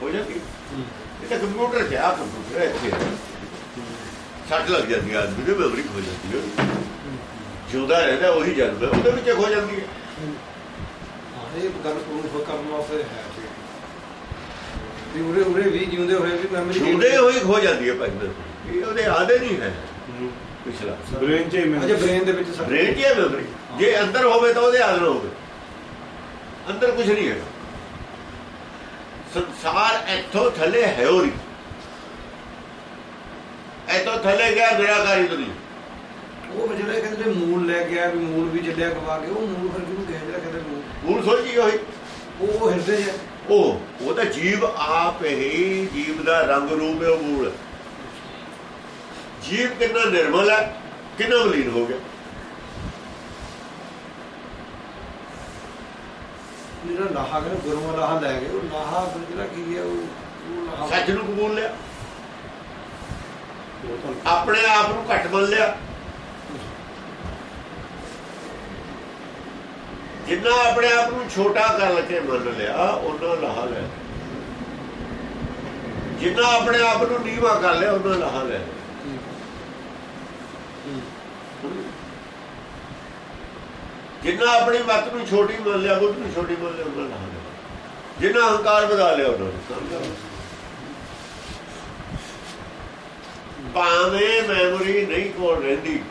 ਹੋ ਜਾਂਦੀ ਇਹ ਤਾਂ ਕੰਪਿਊਟਰ 'ਚ ਆ ਕੰਪਿਊਟਰ ਹੈ ਇੱਥੇ। ਹੈ। ਸੱਟ ਲੱਗ ਜਾਂਦੀ ਹੈ ਆਦਮੀ ਦੇ ਮੈਮਰੀ ਜਾਂਦੀ ਹੈ। ਜਿਉਂਦਾ ਰਹਿੰਦਾ ਉਹੀ ਜਨਮ ਹੈ। ਉਹਦੇ ਵਿੱਚ ਖੋ ਜਾਂਦੀ ਹੈ। ਹਾਂ, ਇਹ ਗੱਲ ਪ੍ਰੂਫ ਕਰਨ ਵਾਸਤੇ ਹੈ ਵੀ ਉਰੇ ਉਰੇ ਵੀ ਜਿਉਂਦੇ ਹੋਏ ਵੀ ਮੈਮਰੀ ਜੁੜੇ ਹੋਈ ਖੋ ਜਾਂਦੀ ਹੈ ਭਾਈ ਮੇਰੇ ਇਹ ਉਹਦੇ ਆਦੇ ਨਹੀਂ ਹੈ। ਪਿਛਲਾ। ਬ੍ਰੇਨ ਚ ਹੀ ਮੈਂ ਬ੍ਰੇਨ ਦੇ ਵਿੱਚ ਬ੍ਰੇਨ ਕੀ ਹੈ ਮੈਮਰੀ ਜੇ ਅੰਦਰ ਹੋਵੇ ਤਾਂ ਉਹਦੇ ਆਦਰ ਹੋਵੇ ਅੰਦਰ ਕੁਝ ਨਹੀਂ ਹੈਗਾ ਸੰਸਾਰ ਇੱਥੋਂ ਥੱਲੇ ਹੈ ਹੋ ਰਹੀ ਇੱਥੋਂ ਥੱਲੇ ਗਿਆ ਨਿਰਾਕਾਰੀ ਦੁਨੀਆ ਉਹ ਜਿਹੜਾ ਕਹਿੰਦੇ ਮੂਲ ਲੈ ਗਿਆ ਵੀ ਮੂਲ ਵੀ ਚੱਲਿਆ ਗਵਾ ਕੇ ਉਹ ਮੂਲ ਫਿਰ ਕਿਹਨੂੰ ਕਹਿੰਦੇ ਜਿਹੜਾ ਕਹਿੰਦੇ ਮੂਲ? ਮੂਲ ਹੋਈ ਉਹ। ਉਹ ਹਿਰਦੇ ਹੈ ਉਹ ਉਹ ਤਾਂ ਜੀਵ ਆਪ ਹੀ ਜੀਵ ਦਾ ਰੰਗ ਰੂਪ ਹੈ ਉਹ ਮੂਲ। ਜੀਵ ਕਿੰਨਾ ਨਿਰਮਲ ਹੈ ਕਿੰਨਾ ਮਲੀਨ ਹੋ ਗਿਆ। ਜਿਹੜਾ ਲਾਹਾ ਕਹਿੰਦੇ ਗੁਰੂਆਂ ਲਾਹਾ ਲੈ ਗਏ ਉਹ ਲਾਹਾ ਫਿਰ ਜਿਹੜਾ ਕੀ ਹੈ ਉਹ ਸੱਚ ਨੂੰ ਕਬੂਲ ਲਿਆ। ਆਪਣੇ ਆਪ ਨੂੰ ਘੱਟ ਮੰਨ ਲਿਆ। ਜਿੰਨਾ ਆਪਣੇ ਆਪ ਨੂੰ ਛੋਟਾ ਕਰਕੇ ਮੰਨ ਲਿਆ, ਉਹਨਾਂ ਲਾਹਾ ਲੈ ਜਿੰਨਾ ਆਪਣੇ ਆਪ ਨੂੰ ਨੀਵਾ ਕਰ ਲਿਆ, ਉਹਨਾਂ ਲਾਹਾ ਲੈ ਜਿੰਨਾ ਆਪਣੀ ਮੱਤ ਨੂੰ ਛੋਟੀ ਮੰਨ ਲਿਆ, ਬੁੱਧ ਨੂੰ ਛੋਟੀ ਮੰਨ ਲਿਆ, ਉਹਨਾਂ ਲਾਹਾ ਲੈ ਜਿੰਨਾ ਹੰਕਾਰ ਵਧਾ ਲਿਆ, ਉਹਨਾਂ ਨੂੰ ਭਾਵੇਂ ਮੈਮੋਰੀ ਨਹੀਂ ਕੋਲ ਰਹਿੰਦੀ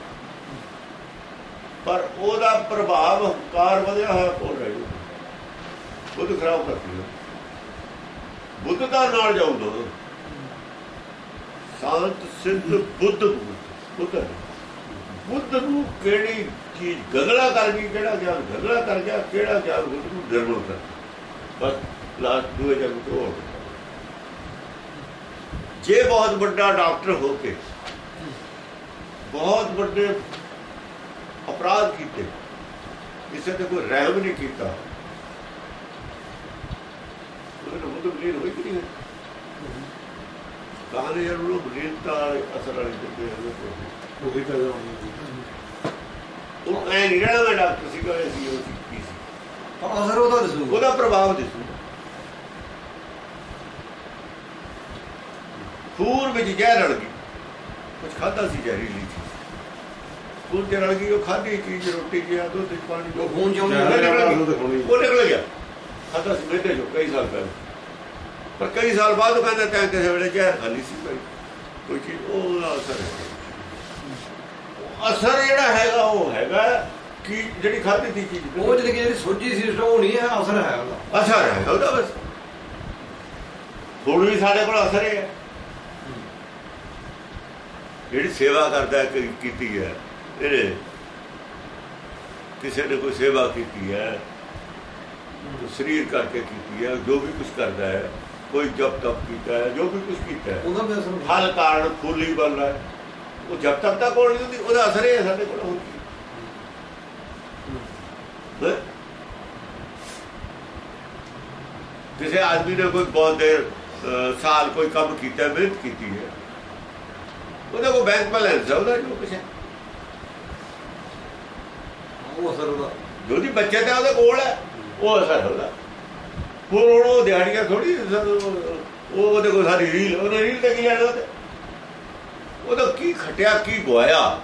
ਪਰ ਉਹਦਾ ਪ੍ਰਭਾਵ ਹੰਕਾਰ ਵਧਿਆ ਹੋਇਆ ਕੋਲ ਰਹਿ ਜੂ। ਬੁੱਧ ਖਰਾਬ ਕਰਦੀ ਹੈ। ਬੁੱਧ ਦਾ ਨਾਲ ਜਾਊਗਾ ਸ਼ਾਂਤ ਸਿੱਧ ਬੁੱਧ ਬੁੱਧ ਬੁੱਧ ਨੂੰ ਕਿਹੜੀ ਚੀਜ਼ ਗਗਲਾ ਕਰ ਗਈ, ਕਿਹੜਾ ਗਿਆਨ ਗਗਲਾ ਕਰ ਗਿਆ, ਕਿਹੜਾ ਗਿਆਨ ਬੁੱਧ ਨੂੰ ਨਿਰਮਲ ਕਰ ਬਸ ਲਾਸਟ ਦੂਏ ਜਗ ਤੋਂ ਜੇ ਬਹੁਤ ਵੱਡਾ ਡਾਕਟਰ ਹੋ ਕੇ, ਬਹੁਤ ਵੱਡੇ ਅਪਰਾਧ ਕੀਤੇ। ਕਿਸੇ ਤੇ ਕੋਈ ਰਹਿਮ ਨਹੀਂ ਕੀਤਾ। ਉਹਨੇ ਬੁੱਧ ਬਲੀਨ ਹੋਈ ਕਿ ਨਹੀਂ ਹੋਈ? ਕਹਾਣੀ ਯਾਰ ਉਹ ਬਲੀਨਤਾ ਅਸਰ ਵਾਲੀ ਦਿੱਤੇ ਹਨ ਉਹੀ ਪੈਦਾ ਹੋਣੀ ਉਹ ਐ ਨਹੀਂ ਰਹਿਣਾ ਮੈਂ ਡਾਕਟਰ ਸੀ ਉਹ ਸੀ ਕੀ ਸੀ। ਪਰ ਅਸਰ ਉਹਦਾ ਪ੍ਰਭਾਵ ਦਿਸੂ। ਵਿੱਚ ਜ਼ਹਿਰ ਰਲ ਗਈ। ਕੁਝ ਖਾਦਾ ਸੀ ਜ਼ਹਿਰੀਲੀ। ਚੀਜ਼ ਖੂਨ ਚ ਰਲ ਗਈ ਉਹ ਖਾਦੀ ਚੀਜ਼ ਰੋਟੀ ਗਿਆ ਦੁੱਧ ਪਾਣੀ ਜੋ ਉਹ ਖੂਨ। ਗਈ। ਉਹ। ਉਹ ਨਿਕਲ ਗਿਆ ਖਾਦਾ ਸੀ ਜੋ ਕਈ ਸਾਲ ਪਹਿਲਾਂ ਪਰ ਕਈ ਸਾਲ ਬਾਅਦ ਉਹ ਕਹਿੰਦਾ ਤੈਂ ਕਿਸੇ ਵੇਲੇ ਜ਼ਹਿਰ ਖਾਲੀ ਸੀ ਭਾਈ ਕੋਈ ਚੀਜ਼ ਉਹ ਉਹਦਾ ਅਸਰ ਹੈ ਉਹ ਅਸਰ ਜਿਹੜਾ ਹੈਗਾ ਉਹ ਹੈਗਾ ਕਿ ਜਿਹੜੀ ਖਾਦੀ ਸੀ ਚੀਜ਼ ਉਹ ਜਿਹੜੀ ਜਿਹੜੀ ਸੋਝੀ ਸਿਸਟਮ ਉਹ ਨਹੀਂ ਹੈ ਅਸਰ ਹੈ ਉਹਦਾ ਅਸਰ ਹੈ ਉਹਦਾ ਬਸ ਹੁਣ ਵੀ ਸਾਡੇ ਕੋਲ ਅਸਰ ਹੈ ਜਿਹੜੀ ਸੇਵਾ ਕਰਦਾ ਕੀਤੀ ਹੈ ਇਹਨੇ ਕਿਸੇ ਨੇ ਕੋਈ ਸੇਵਾ ਕੀਤੀ ਹੈ ਸਰੀਰ ਕਰਕੇ ਕੀਤੀ ਹੈ ਜੋ ਵੀ ਕੁਝ ਕਰਦਾ ਹੈ ਕੋਈ ਜਪ ਤਪ ਕੀਤਾ ਹੈ ਜੋ ਵੀ ਕੁਝ ਕੀਤਾ ਹੈ ਉਹਦਾ ਵੀ ਅਸਰ ਹੁੰਦਾ। ਫਲ ਕਾਰਨ ਫੁੱਲੀ ਬਣ ਰਿਹਾ ਹੈ ਉਹ ਜਬ ਤੱਕ ਤੱਕ ਕੋਲ ਨਹੀਂ ਹੁੰਦੀ ਉਹਦਾ ਅਸਰ ਹੀ ਸਾਡੇ ਕੋਲ ਹੋਰ ਕੀ ਹੈਂ? ਕਿਸੇ ਆਦਮੀ ਨੇ ਕੋਈ ਬਹੁਤ ਦੇਰ ਸਾਲ ਕੋਈ ਕੰਮ ਕੀਤਾ ਮਿਹਨਤ ਕੀਤੀ ਹੈ ਉਹਦਾ ਕੋਈ ਬੈਂਕ ਬੈਲੈਂਸ ਹੈ ਉਹਦਾ ਜੋ ਹੈ ਉਹ ਅਸਰ ਉਹਦਾ। ਜੋ ਦੀ ਬੱਚਤ ਹੈ ਉਹਦੇ ਕੋਲ ਹੈ ਉਹ ਅਸਰ ਉਹਦਾ। ਹੋਰ ਉਹ ਦਿਹਾੜੀਆਂ ਥੋੜੀ ਉਹ ਉਹਦੇ ਕੋਲ ਸਾਰੀ ਰੀਲ ਉਹਨੇ ਰੀਲ ਤੇ ਕੀ ਲੈਣਾ ਉਹਦੇ। ਉਹਦਾ ਕੀ ਖਟਿਆ ਕੀ ਗਵਾਇਆ।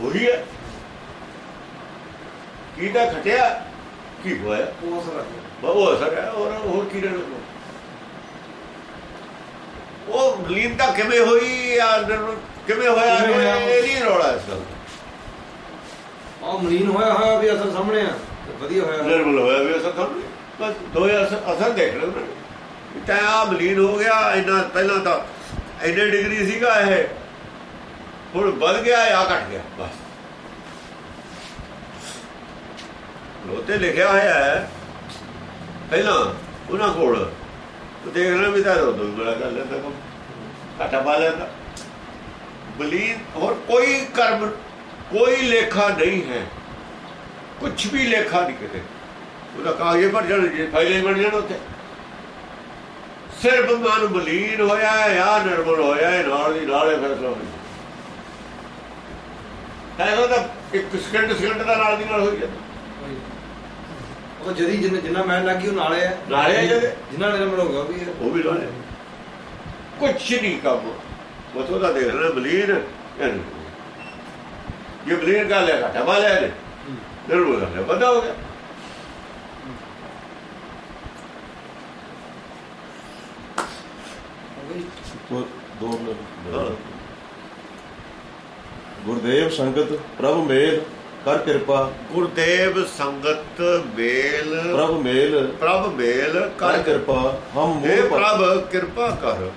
ਉਹੀ ਹੈ। ਕੀ ਦਾ ਖਟਿਆ ਕੀ ਗਵਾਇਆ। ਉਹ ਅਸਰ ਹੈ। ਉਹ ਅਸਰ ਹੈ ਹੋਰ ਹੋਰ ਕੀ ਰਹਿਣਾ ਉਹ ਲੀਨਤਾ ਕਿਵੇਂ ਹੋਈ ਜਾਂ ਨਿਰਮਲ ਕਿਵੇਂ ਹੋਇਆ ਕਿਵੇਂ ਹੋਇਆ? ਇਹ ਨਹੀਂ ਰੌਲਾ ਇਸ ਗੱਲ ਆ ਮਲੀਨ ਹੋਇਆ ਹੋਇਆ ਵੀ ਅਸਰ ਸਾਹਮਣੇ ਆ ਵਧੀਆ ਹੋਇਆ। ਨਿਰਮਲ ਹੋਇਆ ਵੀ ਅਸਰ ਸਾਹਮਣੇ। ਬਸ ਦੋ ਅਸਰ ਦੇਖ ਰਹੇ ਉਹਨਾਂ ਤਾਂ ਆ ਮਲੀਨ ਹੋ ਗਿਆ, ਇੰਨਾ ਪਹਿਲਾਂ ਤਾਂ ਇੰਨੇ ਡਿਗਰੀ ਸੀਗਾ ਇਹ। ਹੁਣ ਵੱਧ ਗਿਆ ਜਾਂ ਘਟ ਗਿਆ, ਬਸ। ਲੋਤੇ ਲਿਖਿਆ ਹੋਇਆ ਹੈ, ਪਹਿਲਾਂ ਉਹਨਾਂ ਕੋਲ। ਉਹ ਦੇਖ ਰਹੇ ਵੀ ਤਾਂ ਦੋ ਵੀ ਬੜਾ ਕਰ ਲੈਂਦਾ ਕੰਮ ਘਾਟਾ ਪਾ ਲੈਂਦਾ ਬਲੀਨ ਹੋਰ ਕੋਈ ਕਰਮ ਕੋਈ ਲੇਖਾ ਨਹੀਂ ਹੈ। ਕੁਝ ਵੀ ਲੇਖਾ ਨਹੀਂ ਕਿਤੇ। ਉਹਦਾ ਕਾਗਜ਼ੇ ਪਰ ਜਾਣ ਜੇ ਫਾਈਲੇ ਬਣ ਜਾਣ ਉੱਤੇ ਸਿਰਫ ਮਨ ਬਲੀਨ ਹੋਇਆ ਹੈ ਜਾਂ ਨਿਰਮਲ ਹੋਇਆ ਹੈ ਨਾਲ ਦੀ ਨਾਲੇ ਫੈਸਲਾ ਹੋ ਗਿਆ ਫੈਸਲਾ ਤਾਂ ਇੱਕ ਸਕਿੰਟ ਸਕਿੰਟ ਦਾ ਨਾਲ ਦੀ ਨਾਲ ਹੋ ਜਾਂਦਾ ਉਹ। ਜਦੀ ਜਿੰਨਾ ਮੈਂ ਲੱਗੀ ਉਹ ਨਾਲੇ ਹੈ ਨਾਲੇ ਹੈ ਜਦੇ। ਜਿੰਨਾ ਨਿਰਮਲ ਹੋਗਾ ਵੀ। ਉਹ ਵੀ ਨਾਲੇ ਕੁਛ ਨਹੀਂ ਕੰਮ। ਬਸ ਉਹਦਾ ਦੇਖ ਲੈਣਾ ਬਲੀਨ ਇਹ। ਜੇ ਬਲੀਨ ਕਰ ਲਿਆ ਘਾਟਾ ਪਾ ਲਿਆ ਨੇ ਨਿਰਮਲ ਕਰ ਲਿਆ ਬੰਦਾ ਹੋ ਗਿਆ। ਗੁਰਦੇਵ ਸੰਗਤ ਪ੍ਰਭ ਮੇਲ ਕਰ ਕਿਰਪਾ। ਗੁਰਦੇਵ ਸੰਗਤ ਮੇਲ ਪ੍ਰਭ ਮੇਲ ਪ੍ਰਭ ਮੇਲ ਕਰ ਕਰ ਕਿਰਪਾ। ਹਮ ਮੂਲ ਪ੍ਰਭ ਕਿਰਪਾ ਕਰ।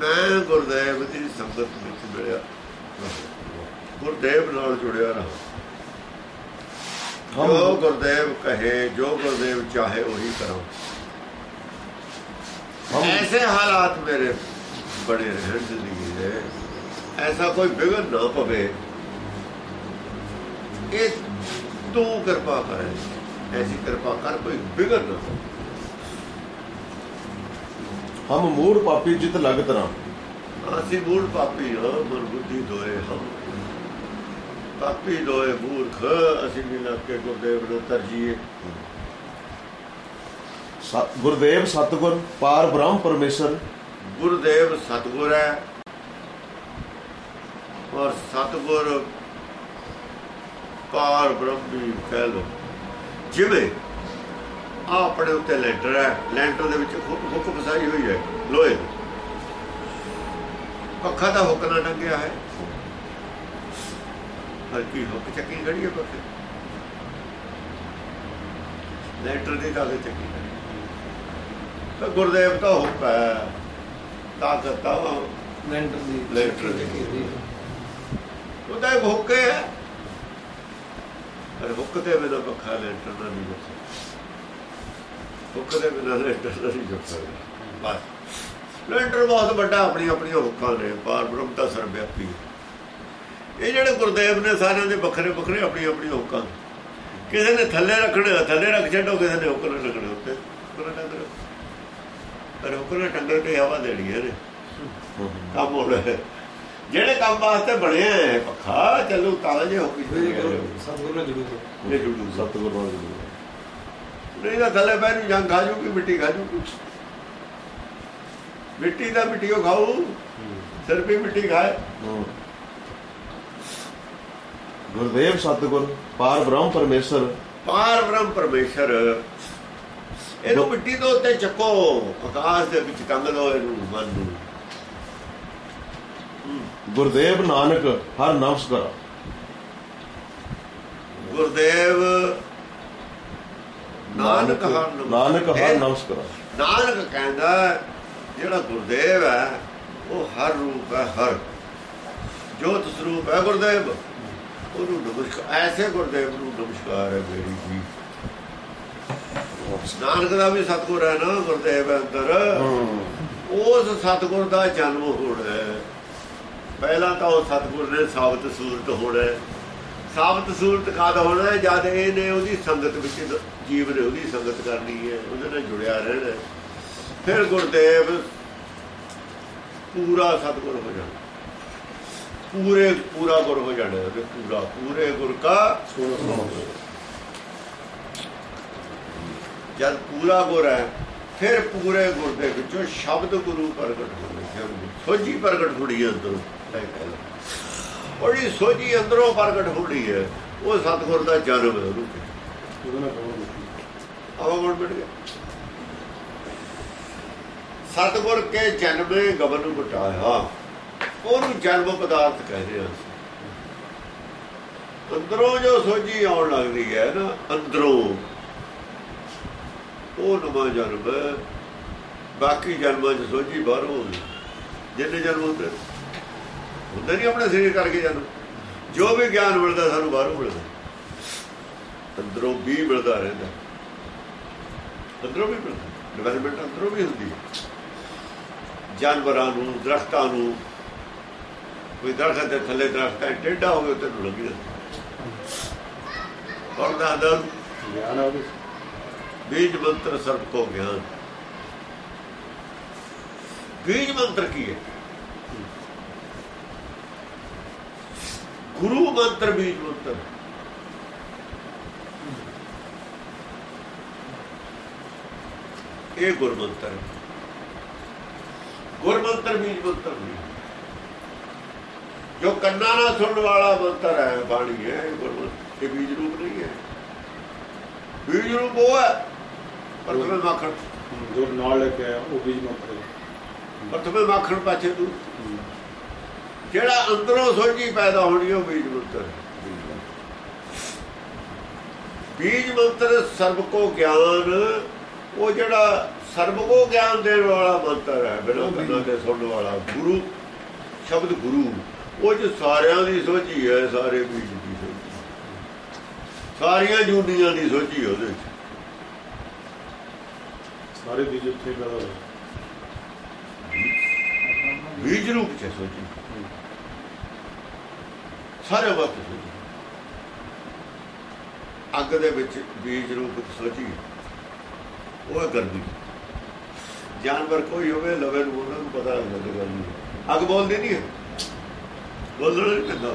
ਮੈਂ ਗੁਰਦੇਵ ਦੀ ਸੰਗਤ ਵਿੱਚ ਮਿਲਿਆ। ਗੁਰਦੇਵ ਨਾਲ ਜੁੜਿਆ ਰਹਾ। ਜੋ ਗੁਰਦੇਵ ਕਹੇ ਜੋ ਗੁਰਦੇਵ ਚਾਹੇ ਉਹੀ ਕਰਾਂ। ਐਸੇ ਹਾਲਾਤ ਮੇਰੇ ਬਣੇ ਰਹਿਣ ਜ਼ਿੰਦਗੀ ਦੇ ਐਸਾ ਕੋਈ ਵਿਗਨ ਨਾ ਪਵੇ। ਇਹ ਤੂੰ ਕਿਰਪਾ ਕਰੇ। ਐਸੀ ਕਿਰਪਾ ਕਰ ਕੋਈ ਵਿਗਨ ਨਾ ਪਵੇ। ਹਮ ਮੂੜ ਪਾਪੀ ਜਿਤ ਲਗ ਤਰਾ ਅਸੀਂ ਮੂਲ ਪਾਪੀ ਹਾਂ ਮਨ ਬੁੱਧੀ ਦੋਏ ਹਮ ਪਾਪੀ ਦੋਏ ਮੂਰਖ ਅਸੀਂ ਵੀ ਲੱਗ ਕੇ ਗੁਰਦੇਵ ਨੂੰ ਤਰਜੀਏ। ਸਤ- ਗੁਰਦੇਵ ਸਤਗੁਰ ਪਾਰ ਬ੍ਰਹਮ ਪਰਮੇਸ਼ਰ। ਗੁਰਦੇਵ ਸਤਗੁਰ ਹੈ। ਔਰ ਸਤਗੁਰ ਪਾਰ ਬ੍ਰਹਮ ਵੀ ਕਹਿ ਲੋ ਜਿਵੇਂ ਆਹ ਆਪਣੇ ਉੱਤੇ ਲੈਂਟਰ ਹੈ। ਲੈਂਟਰ ਦੇ ਵਿੱਚ ਹੁੱਕ ਹੁੱਕ ਫਸਾਈ ਹੋਈ ਹੈ ਲੋਹੇ ਪੱਖਾ ਦਾ ਹੁੱਕ ਨਾ ਟੰਗਿਆ ਹੈ। ਹਲਕੀ ਹੁੱਕ ਚੱਕੀ ਖੜੀ ਹੈ ਪੱਖੇ ਲੈਂਟਰ ਦੀ ਤਾਂ ਚੱਕੀ ਹੈ। ਤਾਂ ਗੁਰਦੇਵ ਤਾਂ ਹੁੱਕ ਹੈ ਤਾਕਤ ਤਾਂ ਲੈਂਟਰ ਦੀ ਲੈਂਟਰ ਦੀ। ਦੀ ਉਹਦਾ ਇੱਕ ਹੁੱਕ ਹੈ। ਪਰ ਹੁੱਕ ਤੇ ਬਿਨਾਂ ਪੱਖਾ ਲੈਂਟਰ ਦਾ ਨਹੀਂ ਜੁੜ ਸਕਦਾ। ਹੁੱਕ ਦੇ ਬਿਨਾਂ ਲੈਂਟਰ ਦਾ ਨਹੀਂ ਜੁੜ ਸਕਦਾ। ਬਸ। ਲੈਂਟਰ ਬਹੁਤ ਵੱਡਾ ਆਪਣੀ ਆਪਣੀ ਹੁੱਕਾਂ ਨੇ। ਪਾਰ ਬ੍ਰਹਮ ਦਾ ਸਰਵਿਆਪੀ ਹੈ। ਇਹ ਜਿਹੜੇ ਗੁਰਦੇਵ ਨੇ ਸਾਰਿਆਂ ਦੇ ਵੱਖਰੇ ਵੱਖਰੇ ਆਪਣੀ ਆਪਣੀ ਹੁੱਕਾਂ ਨੇ। ਕਿਸੇ ਨੇ ਥੱਲੇ ਰੱਖਣੇ ਥੱਲੇ ਰੱਖ ਛੱਡੋ ਕਿਸੇ ਨੇ ਨਾਲ ਰੱਖਣੇ ਉੱਤੇ ਹੁੱਕ ਨਾਲ ਟੰਗ ਰੱਖੋ। ਪਰ ਨਾਲ ਟੰਗਣ ਤੇ ਹਵਾ ਦੇਣੀ ਹੈ ਨੇ ਕੰਮ ਹੋਣਾ ਹੈ। ਜਿਹੜੇ ਕੰਮ ਵਾਸਤੇ ਬਣਿਆ ਹੈ ਪੱਖਾ ਚੱਲੂ ਤਾਂ ਜੇ ਹੋ ਗਈ ਸਤਗੁਰ ਨਾਲ ਜੁੜੂ ਇਹ ਜੁੜੂ ਸਤਗੁਰ ਨਾਲ ਜੁੜੋ। ਨਹੀਂ ਤਾਂ ਥੱਲੇ ਬਹਿ ਨੂੰ ਜੰਗ ਖਾ ਜੂਗੀ ਮਿੱਟੀ ਖਾ ਜੂਗੀ ਮਿੱਟੀ ਦਾ ਮਿੱਟੀਓ ਖਾਊ ਸਿਰ ਵੀ ਮਿੱਟੀ ਖਾਏ। ਗੁਰਦੇਵ ਸਤਗੁਰ ਪਾਰ ਬ੍ਰਹਮ ਪਰਮੇਸ਼ਰ। ਪਾਰ ਬ੍ਰਹਮ ਪਰਮੇਸ਼ਰ। ਇਹਨੂੰ ਮਿੱਟੀ ਤੋਂ ਉੱਤੇ ਚੱਕੋ ਆਕਾਸ਼ ਦੇ ਵਿੱਚ ਟੰਗ ਲਓ ਇਹਨੂੰ ਮਨ ਨੂੰ। ਗੁਰਦੇਵ ਨਾਨਕ ਹਰ ਨਮਸਕਾਰ। ਗੁਰਦੇਵ ਨਾਨਕ ਹਰ। ਨਾਨਕ ਹਰ ਨਮਸਕਾਰ। ਨਾਨਕ ਕਹਿੰਦਾ ਜਿਹੜਾ ਗੁਰਦੇਵ ਹੈ ਉਹ ਹਰ ਰੂਪ ਹੈ ਹਰ। ਜੋਤ ਸਰੂਪ ਹੈ ਗੁਰਦੇਵ। ਉਹਨੂੰ ਨਮਸਕਾਰ ਐਸੇ ਗੁਰਦੇਵ ਨੂੰ ਨਮਸਕਾਰ ਹੈ ਮੇਰੀ ਜੀ। ਨਾਨਕ ਦਾ ਵੀ ਸਤਗੁਰ ਹੈ ਨਾ ਗੁਰਦੇਵ ਅੰਦਰ। ਉਸ ਸਤਗੁਰ ਦਾ ਜਨਮ ਹੋਣਾ ਹੈ। ਪਹਿਲਾਂ ਤਾਂ ਉਹ ਸਤਗੁਰ ਨੇ ਸਾਬਤ ਸੂਰਤ ਹੋਣਾ ਹੈ। ਸਾਬਤ ਸੂਰਤ ਕਾਦ ਹੋਣਾ ਹੈ? ਜਦ ਇਹਨੇ ਉਹਦੀ ਸੰਗਤ ਵਿੱਚ ਜੀਵ ਨੇ ਉਹਦੀ ਸੰਗਤ ਕਰਨੀ ਹੈ। ਉਹਦੇ ਨਾਲ ਜੁੜਿਆ ਰਹਿਣਾ। ਫਿਰ ਗੁਰਦੇਵ ਪੂਰਾ ਸਤਗੁਰ ਹੋ ਜਾਣਾ ਪੂਰੇ ਪੂਰਾ ਗੁਰ ਹੋ ਜਾਣਾ ਉਹਦੇ ਪੂਰਾ ਪੂਰੇ ਗੁਰ ਕਾ ਜਦ ਪੂਰਾ ਗੁਰ ਹੈ ਫਿਰ ਪੂਰੇ ਗੁਰ ਦੇ ਵਿੱਚੋਂ ਸ਼ਬਦ ਗੁਰੂ ਪ੍ਰਗਟ ਸ਼ਬਦ ਸੋਝੀ ਪ੍ਰਗਟ ਹੋਣੀ ਹੈ ਅੰਦਰੋਂ ਇਹ ਕਹਿ ਲਓ। ਉਹ ਜਿਹੜੀ ਸੋਝੀ ਅੰਦਰੋਂ ਪ੍ਰਗਟ ਹੋਣੀ ਹੈ ਉਹ ਸਤਗੁਰ ਦਾ ਜਨਮ ਹੈ ਉਹਨੂੰ ਉਹਦੇ ਆਵਾਗੁਣ ਮਿਟ ਗਿਆ? ਸਤਗੁਰ ਕੇ ਜਨਮੇ ਗਬਨ ਮਟਾਇਆ ਉਹਨੂੰ ਜਨਮ ਪਦਾਰਥ ਕਹਿੰਦੇ ਆ ਅੰਦਰੋਂ ਜੋ ਸੋਝੀ ਆਉਣ ਲੱਗਦੀ ਹੈ ਨਾ, ਅੰਦਰੋਂ। ਉਹ ਨਵਾਂ ਜਨਮ ਬਾਕੀ ਜਨਮਾਂ 'ਚ ਸੋਝੀ ਬਾਹਰੋਂ ਜਿੰਨੇ ਜਨਮ ਹੁੰਦੇ ਹੁੰਦੇ ਨਹੀਂ ਆਪਣੇ ਸਰੀਰ ਕਰਕੇ ਜਨਮ। ਜੋ ਵੀ ਗਿਆਨ ਮਿਲਦਾ ਸਾਨੂੰ ਬਾਹਰੋਂ ਮਿਲਦਾ। ਅੰਦਰੋਂ ਵੀ ਮਿਲਦਾ ਰਹਿੰਦਾ। ਅੰਦਰੋਂ ਵੀ ਮਿਲਦਾ। ਡਿਵੈਲਪਮੈਂਟ ਅੰਦਰੋਂ ਵੀ ਹੁੰਦੀ ਹੈ। ਜਾਨਵਰਾਂ ਨੂੰ, ਦਰਖਤਾਂ ਨੂੰ ਕੋਈ ਦਰਖਤ ਦੇ ਥੱਲੇ ਦਰਖਤ ਹੈ ਟੇਢਾ ਹੋਵੇ ਉੱਤੇ ਨੂੰ ਲੱਗੀ ਜਾਂਦਾ ਔਰ ਦਾ ਦਰ ਗਿਆਨ ਉਹਦੇ। ਬੀਜ ਮੰਤਰ ਸਰਬ ਕੋ ਗਿਆਨ। ਬੀਜ ਮੰਤਰ ਕੀ ਹੈ? ਗੁਰੂ ਮੰਤਰ ਬੀਜ ਮੰਤਰ। ਇਹ ਗੁਰਮੰਤਰ। ਗੁਰਮੰਤਰ ਬੀਜ ਮੰਤਰ ਨਹੀਂ। ਜੋ ਕੰਨਾਂ ਨਾਲ ਸੁਣਨ ਵਾਲਾ ਮੰਤਰ ਹੈ ਬਾਣੀ ਹੈ ਇਹ ਬੀਜ ਰੂਪ ਨਹੀਂ ਹੈ। ਬੀਜ ਰੂਪ ਉਹ ਹੈ ਪ੍ਰਥਮੇ ਮੱਖਣ। ਜੋ ਨਾਲ ਲੈ ਕੇ ਉਹ ਬੀਜ ਮੰਤਰ ਹੈ। ਪ੍ਰਥਮੇ ਮੱਖਣ ਪਾਛੇ ਤੂੰ। ਜਿਹੜਾ ਅੰਦਰੋਂ ਸੋਝੀ ਪੈਦਾ ਹੋਣੀ ਉਹ ਬੀਜ ਮੰਤਰ। ਬੀਜ ਮੰਤਰ। ਸਰਬ ਕੋ ਗਿਆਨ ਉਹ ਜਿਹੜਾ ਸਰਬ ਕੋ ਗਿਆਨ ਦੇਣ ਵਾਲਾ ਮੰਤਰ ਹੈ ਬਿਨਾਂ ਕੰਨਾਂ ਦੇ ਸੁਣਨ ਵਾਲਾ ਗੁਰੂ ਸ਼ਬਦ ਗੁਰੂ। ਉਹ ਜੋ ਸਾਰਿਆਂ ਦੀ ਸੋਝੀ ਹੈ ਸਾਰੇ ਬੀਜ ਦੀ ਸੋਝੀ। ਸਾਰੀਆਂ ਜੂਨੀਆਂ ਦੀ ਸੋਝੀ ਉਹਦੇ ਚ ਸਾਰੇ ਬੀਜ ਉੱਥੇ ਪੈਦਾ ਹੋਏ। ਬੀਜ ਰੂਪ ਚ ਸੋਝੀ। ਸਾਰੇ ਵਕਤ ਅੱਗ ਦੇ ਵਿੱਚ ਬੀਜ ਰੂਪ ਸੋਝੀ। ਉਹ ਗਰਮੀ। ਜਾਨਵਰ ਕੋਈ ਹੋਵੇ ਲਵੇ ਨੂੰ ਉਹਨਾਂ ਨੂੰ ਪਤਾ ਲੱਗਦਾ ਗਰਮੀ। ਅੱਗ ਬੋਲਦੀ ਨਹੀਂ ਹੈ ਬੋਲਣਾ ਨਹੀਂ ਪੈਂਦਾ।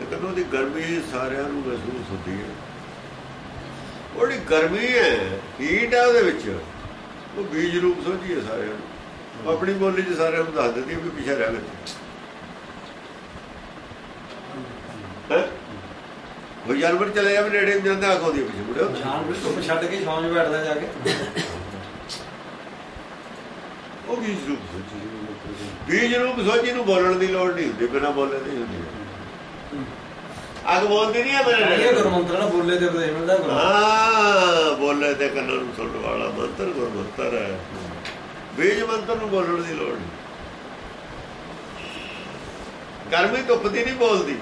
ਲੇਕਿਨ ਉਹਦੀ ਗਰਮੀ ਸਾਰਿਆਂ ਨੂੰ ਮਹਿਸੂਸ ਹੁੰਦੀ ਹੈ। ਉਹਦੀ ਗਰਮੀ ਹੈ ਹੀਟ ਹੈ ਉਹਦੇ ਵਿੱਚ ਉਹ ਬੀਜ ਰੂਪ ਸੋਝੀ ਹੈ ਸਾਰਿਆਂ ਨੂੰ। ਉਹ ਆਪਣੀ ਬੋਲੀ 'ਚ ਸਾਰਿਆਂ ਨੂੰ ਦੱਸ ਦਿੰਦੀ ਹੈ ਵੀ ਪਿੱਛੇ ਰਹਿ ਗਏ ਹੈਂ? ਕੋਈ ਜਾਨਵਰ ਚਲੇ ਜਾਵੇ ਨੇੜੇ ਨੂੰ ਜਾਂਦਾ ਆਖੋਦੀ ਪਿੱਛੇ ਮੁੜਿਓ ਜਾਨਵਰ ਧੁੱਪ ਛੱਡ ਕੇ ਛਾਂ 'ਚ ਬੈਠਦਾ ਜਾ ਕੇ। ਉਹ ਬੀਜ ਰੂਪ ਸੋਝੀ ਬੀਜ ਰੂਪ ਸੋਝੀ ਨੂੰ ਬੋਲਣ ਦੀ ਲੋੜ ਨਹੀਂ ਹੁੰਦੀ ਬਿਨਾਂ ਬੋਲੇ ਦੀ ਹੁੰਦੀ। ਅੱਗ ਬੋਲਦੀ ਨਹੀਂ ਹੈ ਮੇਰੇ ਇਹ ਗੁਰਮੰਤਰ ਨਾਲ ਬੋਲੇ ਤੇ ਉਪਦੇਸ਼ ਮਿਲਦਾ ਗੁਰੂ ਹਾਂ ਬੋਲੇ ਤੇ ਕੰਨਾਂ ਨੂੰ ਸੁਣਨ ਵਾਲਾ ਮੰਤਰ ਗੁਰਮੰਤਰ ਹੈ। ਬੀਜ ਮੰਤਰ ਨੂੰ ਬੋਲਣ ਦੀ ਲੋੜ ਨਹੀਂ। ਗਰਮੀ ਧੁੱਪ ਦੀ ਨਹੀਂ ਬੋਲਦੀ।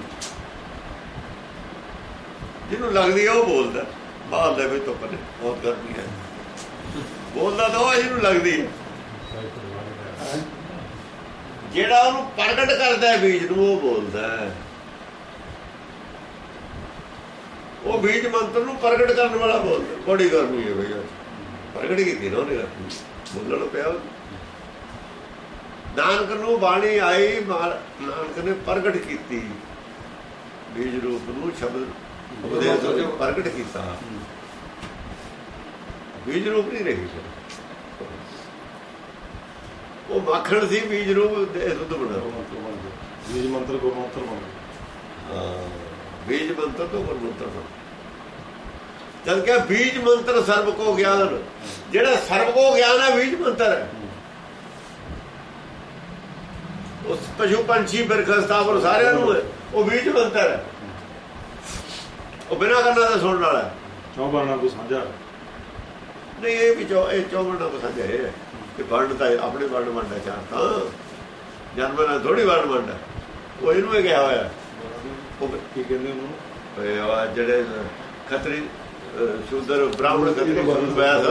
ਜਿਹਨੂੰ ਲੱਗਦੀ ਹੈ ਉਹ ਬੋਲਦਾ। ਬਾਹਰ ਦੇ ਵਿੱਚ ਧੁੱਪ ਨੇ ਬਹੁਤ ਗਰਮੀ ਹੈ। ਬੋਲਦਾ ਤਾਂ ਉਹ ਜਿਹਨੂੰ ਲੱਗਦੀ ਹੈ। ਜਿਹੜਾ ਉਹਨੂੰ ਪ੍ਰਗਟ ਕਰਦਾ ਹੈ ਬੀਜ ਨੂੰ ਉਹ ਬੋਲਦਾ ਹੈ ਉਹ ਬੀਜ ਮੰਤਰ ਨੂੰ ਪ੍ਰਗਟ ਕਰਨ ਵਾਲਾ ਬੋਲਦਾ ਬੜੀ ਗਰਮੀ ਹੈ ਭਈਆ ਪ੍ਰਗਟ ਕੀਤੀ ਨਾ ਉਹਨੇ। ਬੋਲਣ ਪਿਆ। ਨਾਨਕ ਨੂੰ ਬਾਣੀ ਆਈ ਨਾਨਕ ਨੇ ਪ੍ਰਗਟ ਕੀਤੀ ਬੀਜ ਰੂਪ ਨੂੰ ਸ਼ਬਦ ਵਿੱਚ ਪ੍ਰਗਟ ਕੀਤਾ ਬੀਜ ਰੂਪ ਨਹੀਂ ਰਹੀ ਫਿਰ। ਉਹ ਮੱਖਣ ਸੀ ਬੀਜ ਰੂਪ ਦੇ ਦੁੱਧ ਬਣਾ ਗੁਰਮੰਤਰ ਬਣ ਗਿਆ ਬੀਜ ਮੰਤਰ ਗੁਰਮੰਤਰ ਬਣ ਗਿਆ ਬੀਜ ਮੰਤਰ ਤੋਂ ਗੁਰਮੰਤਰ ਬਣ ਜਦ ਕਿ ਬੀਜ ਮੰਤਰ ਸਰਬ ਕੋ ਗਿਆਨ ਜਿਹੜਾ ਸਰਬ ਕੋ ਗਿਆਨ ਹੈ ਬੀਜ ਮੰਤਰ ਹੈ। ਉਸ ਪਸ਼ੂ ਪੰਛੀ ਬਿਰਖ ਸਥਾਵਰ ਸਾਰਿਆਂ ਨੂੰ ਉਹ ਬੀਜ ਮੰਤਰ ਹੈ। ਉਹ ਬਿਨਾਂ ਕੰਨਾਂ ਦਾ ਸੁਣਨ ਵਾਲਾ ਹੈ। ਚੌ ਬਾਣਾ ਕੋ ਸਾਂਝਾ? ਨਹੀਂ ਇਹ ਵੀ ਚੋ ਇਹ ਚੌਵਣ ਦਾ ਪਸੰਦ ਹੈ। ਕਿ ਵਰਣ ਤਾਂ ਆਪਣੇ ਵਰਣ ਵੰਡਾ ਚਾਹ ਤਾਂ। ਜਨਮ ਨਾਲ ਥੋੜੀ ਵਰਣ ਵੰਡਾ ਉਹ ਇਹਨੂੰ ਇਹ ਕਿਹਾ ਹੋਇਆ। ਉਹ ਕੀ ਕਹਿੰਦੇ ਉਹਨੂੰ? ਆ ਜਿਹੜੇ ਖੱਤਰੀ ਸ਼ੂਦਰ ਬ੍ਰਾਹਮਣ ਖੱਤਰੀ ਵੈਸ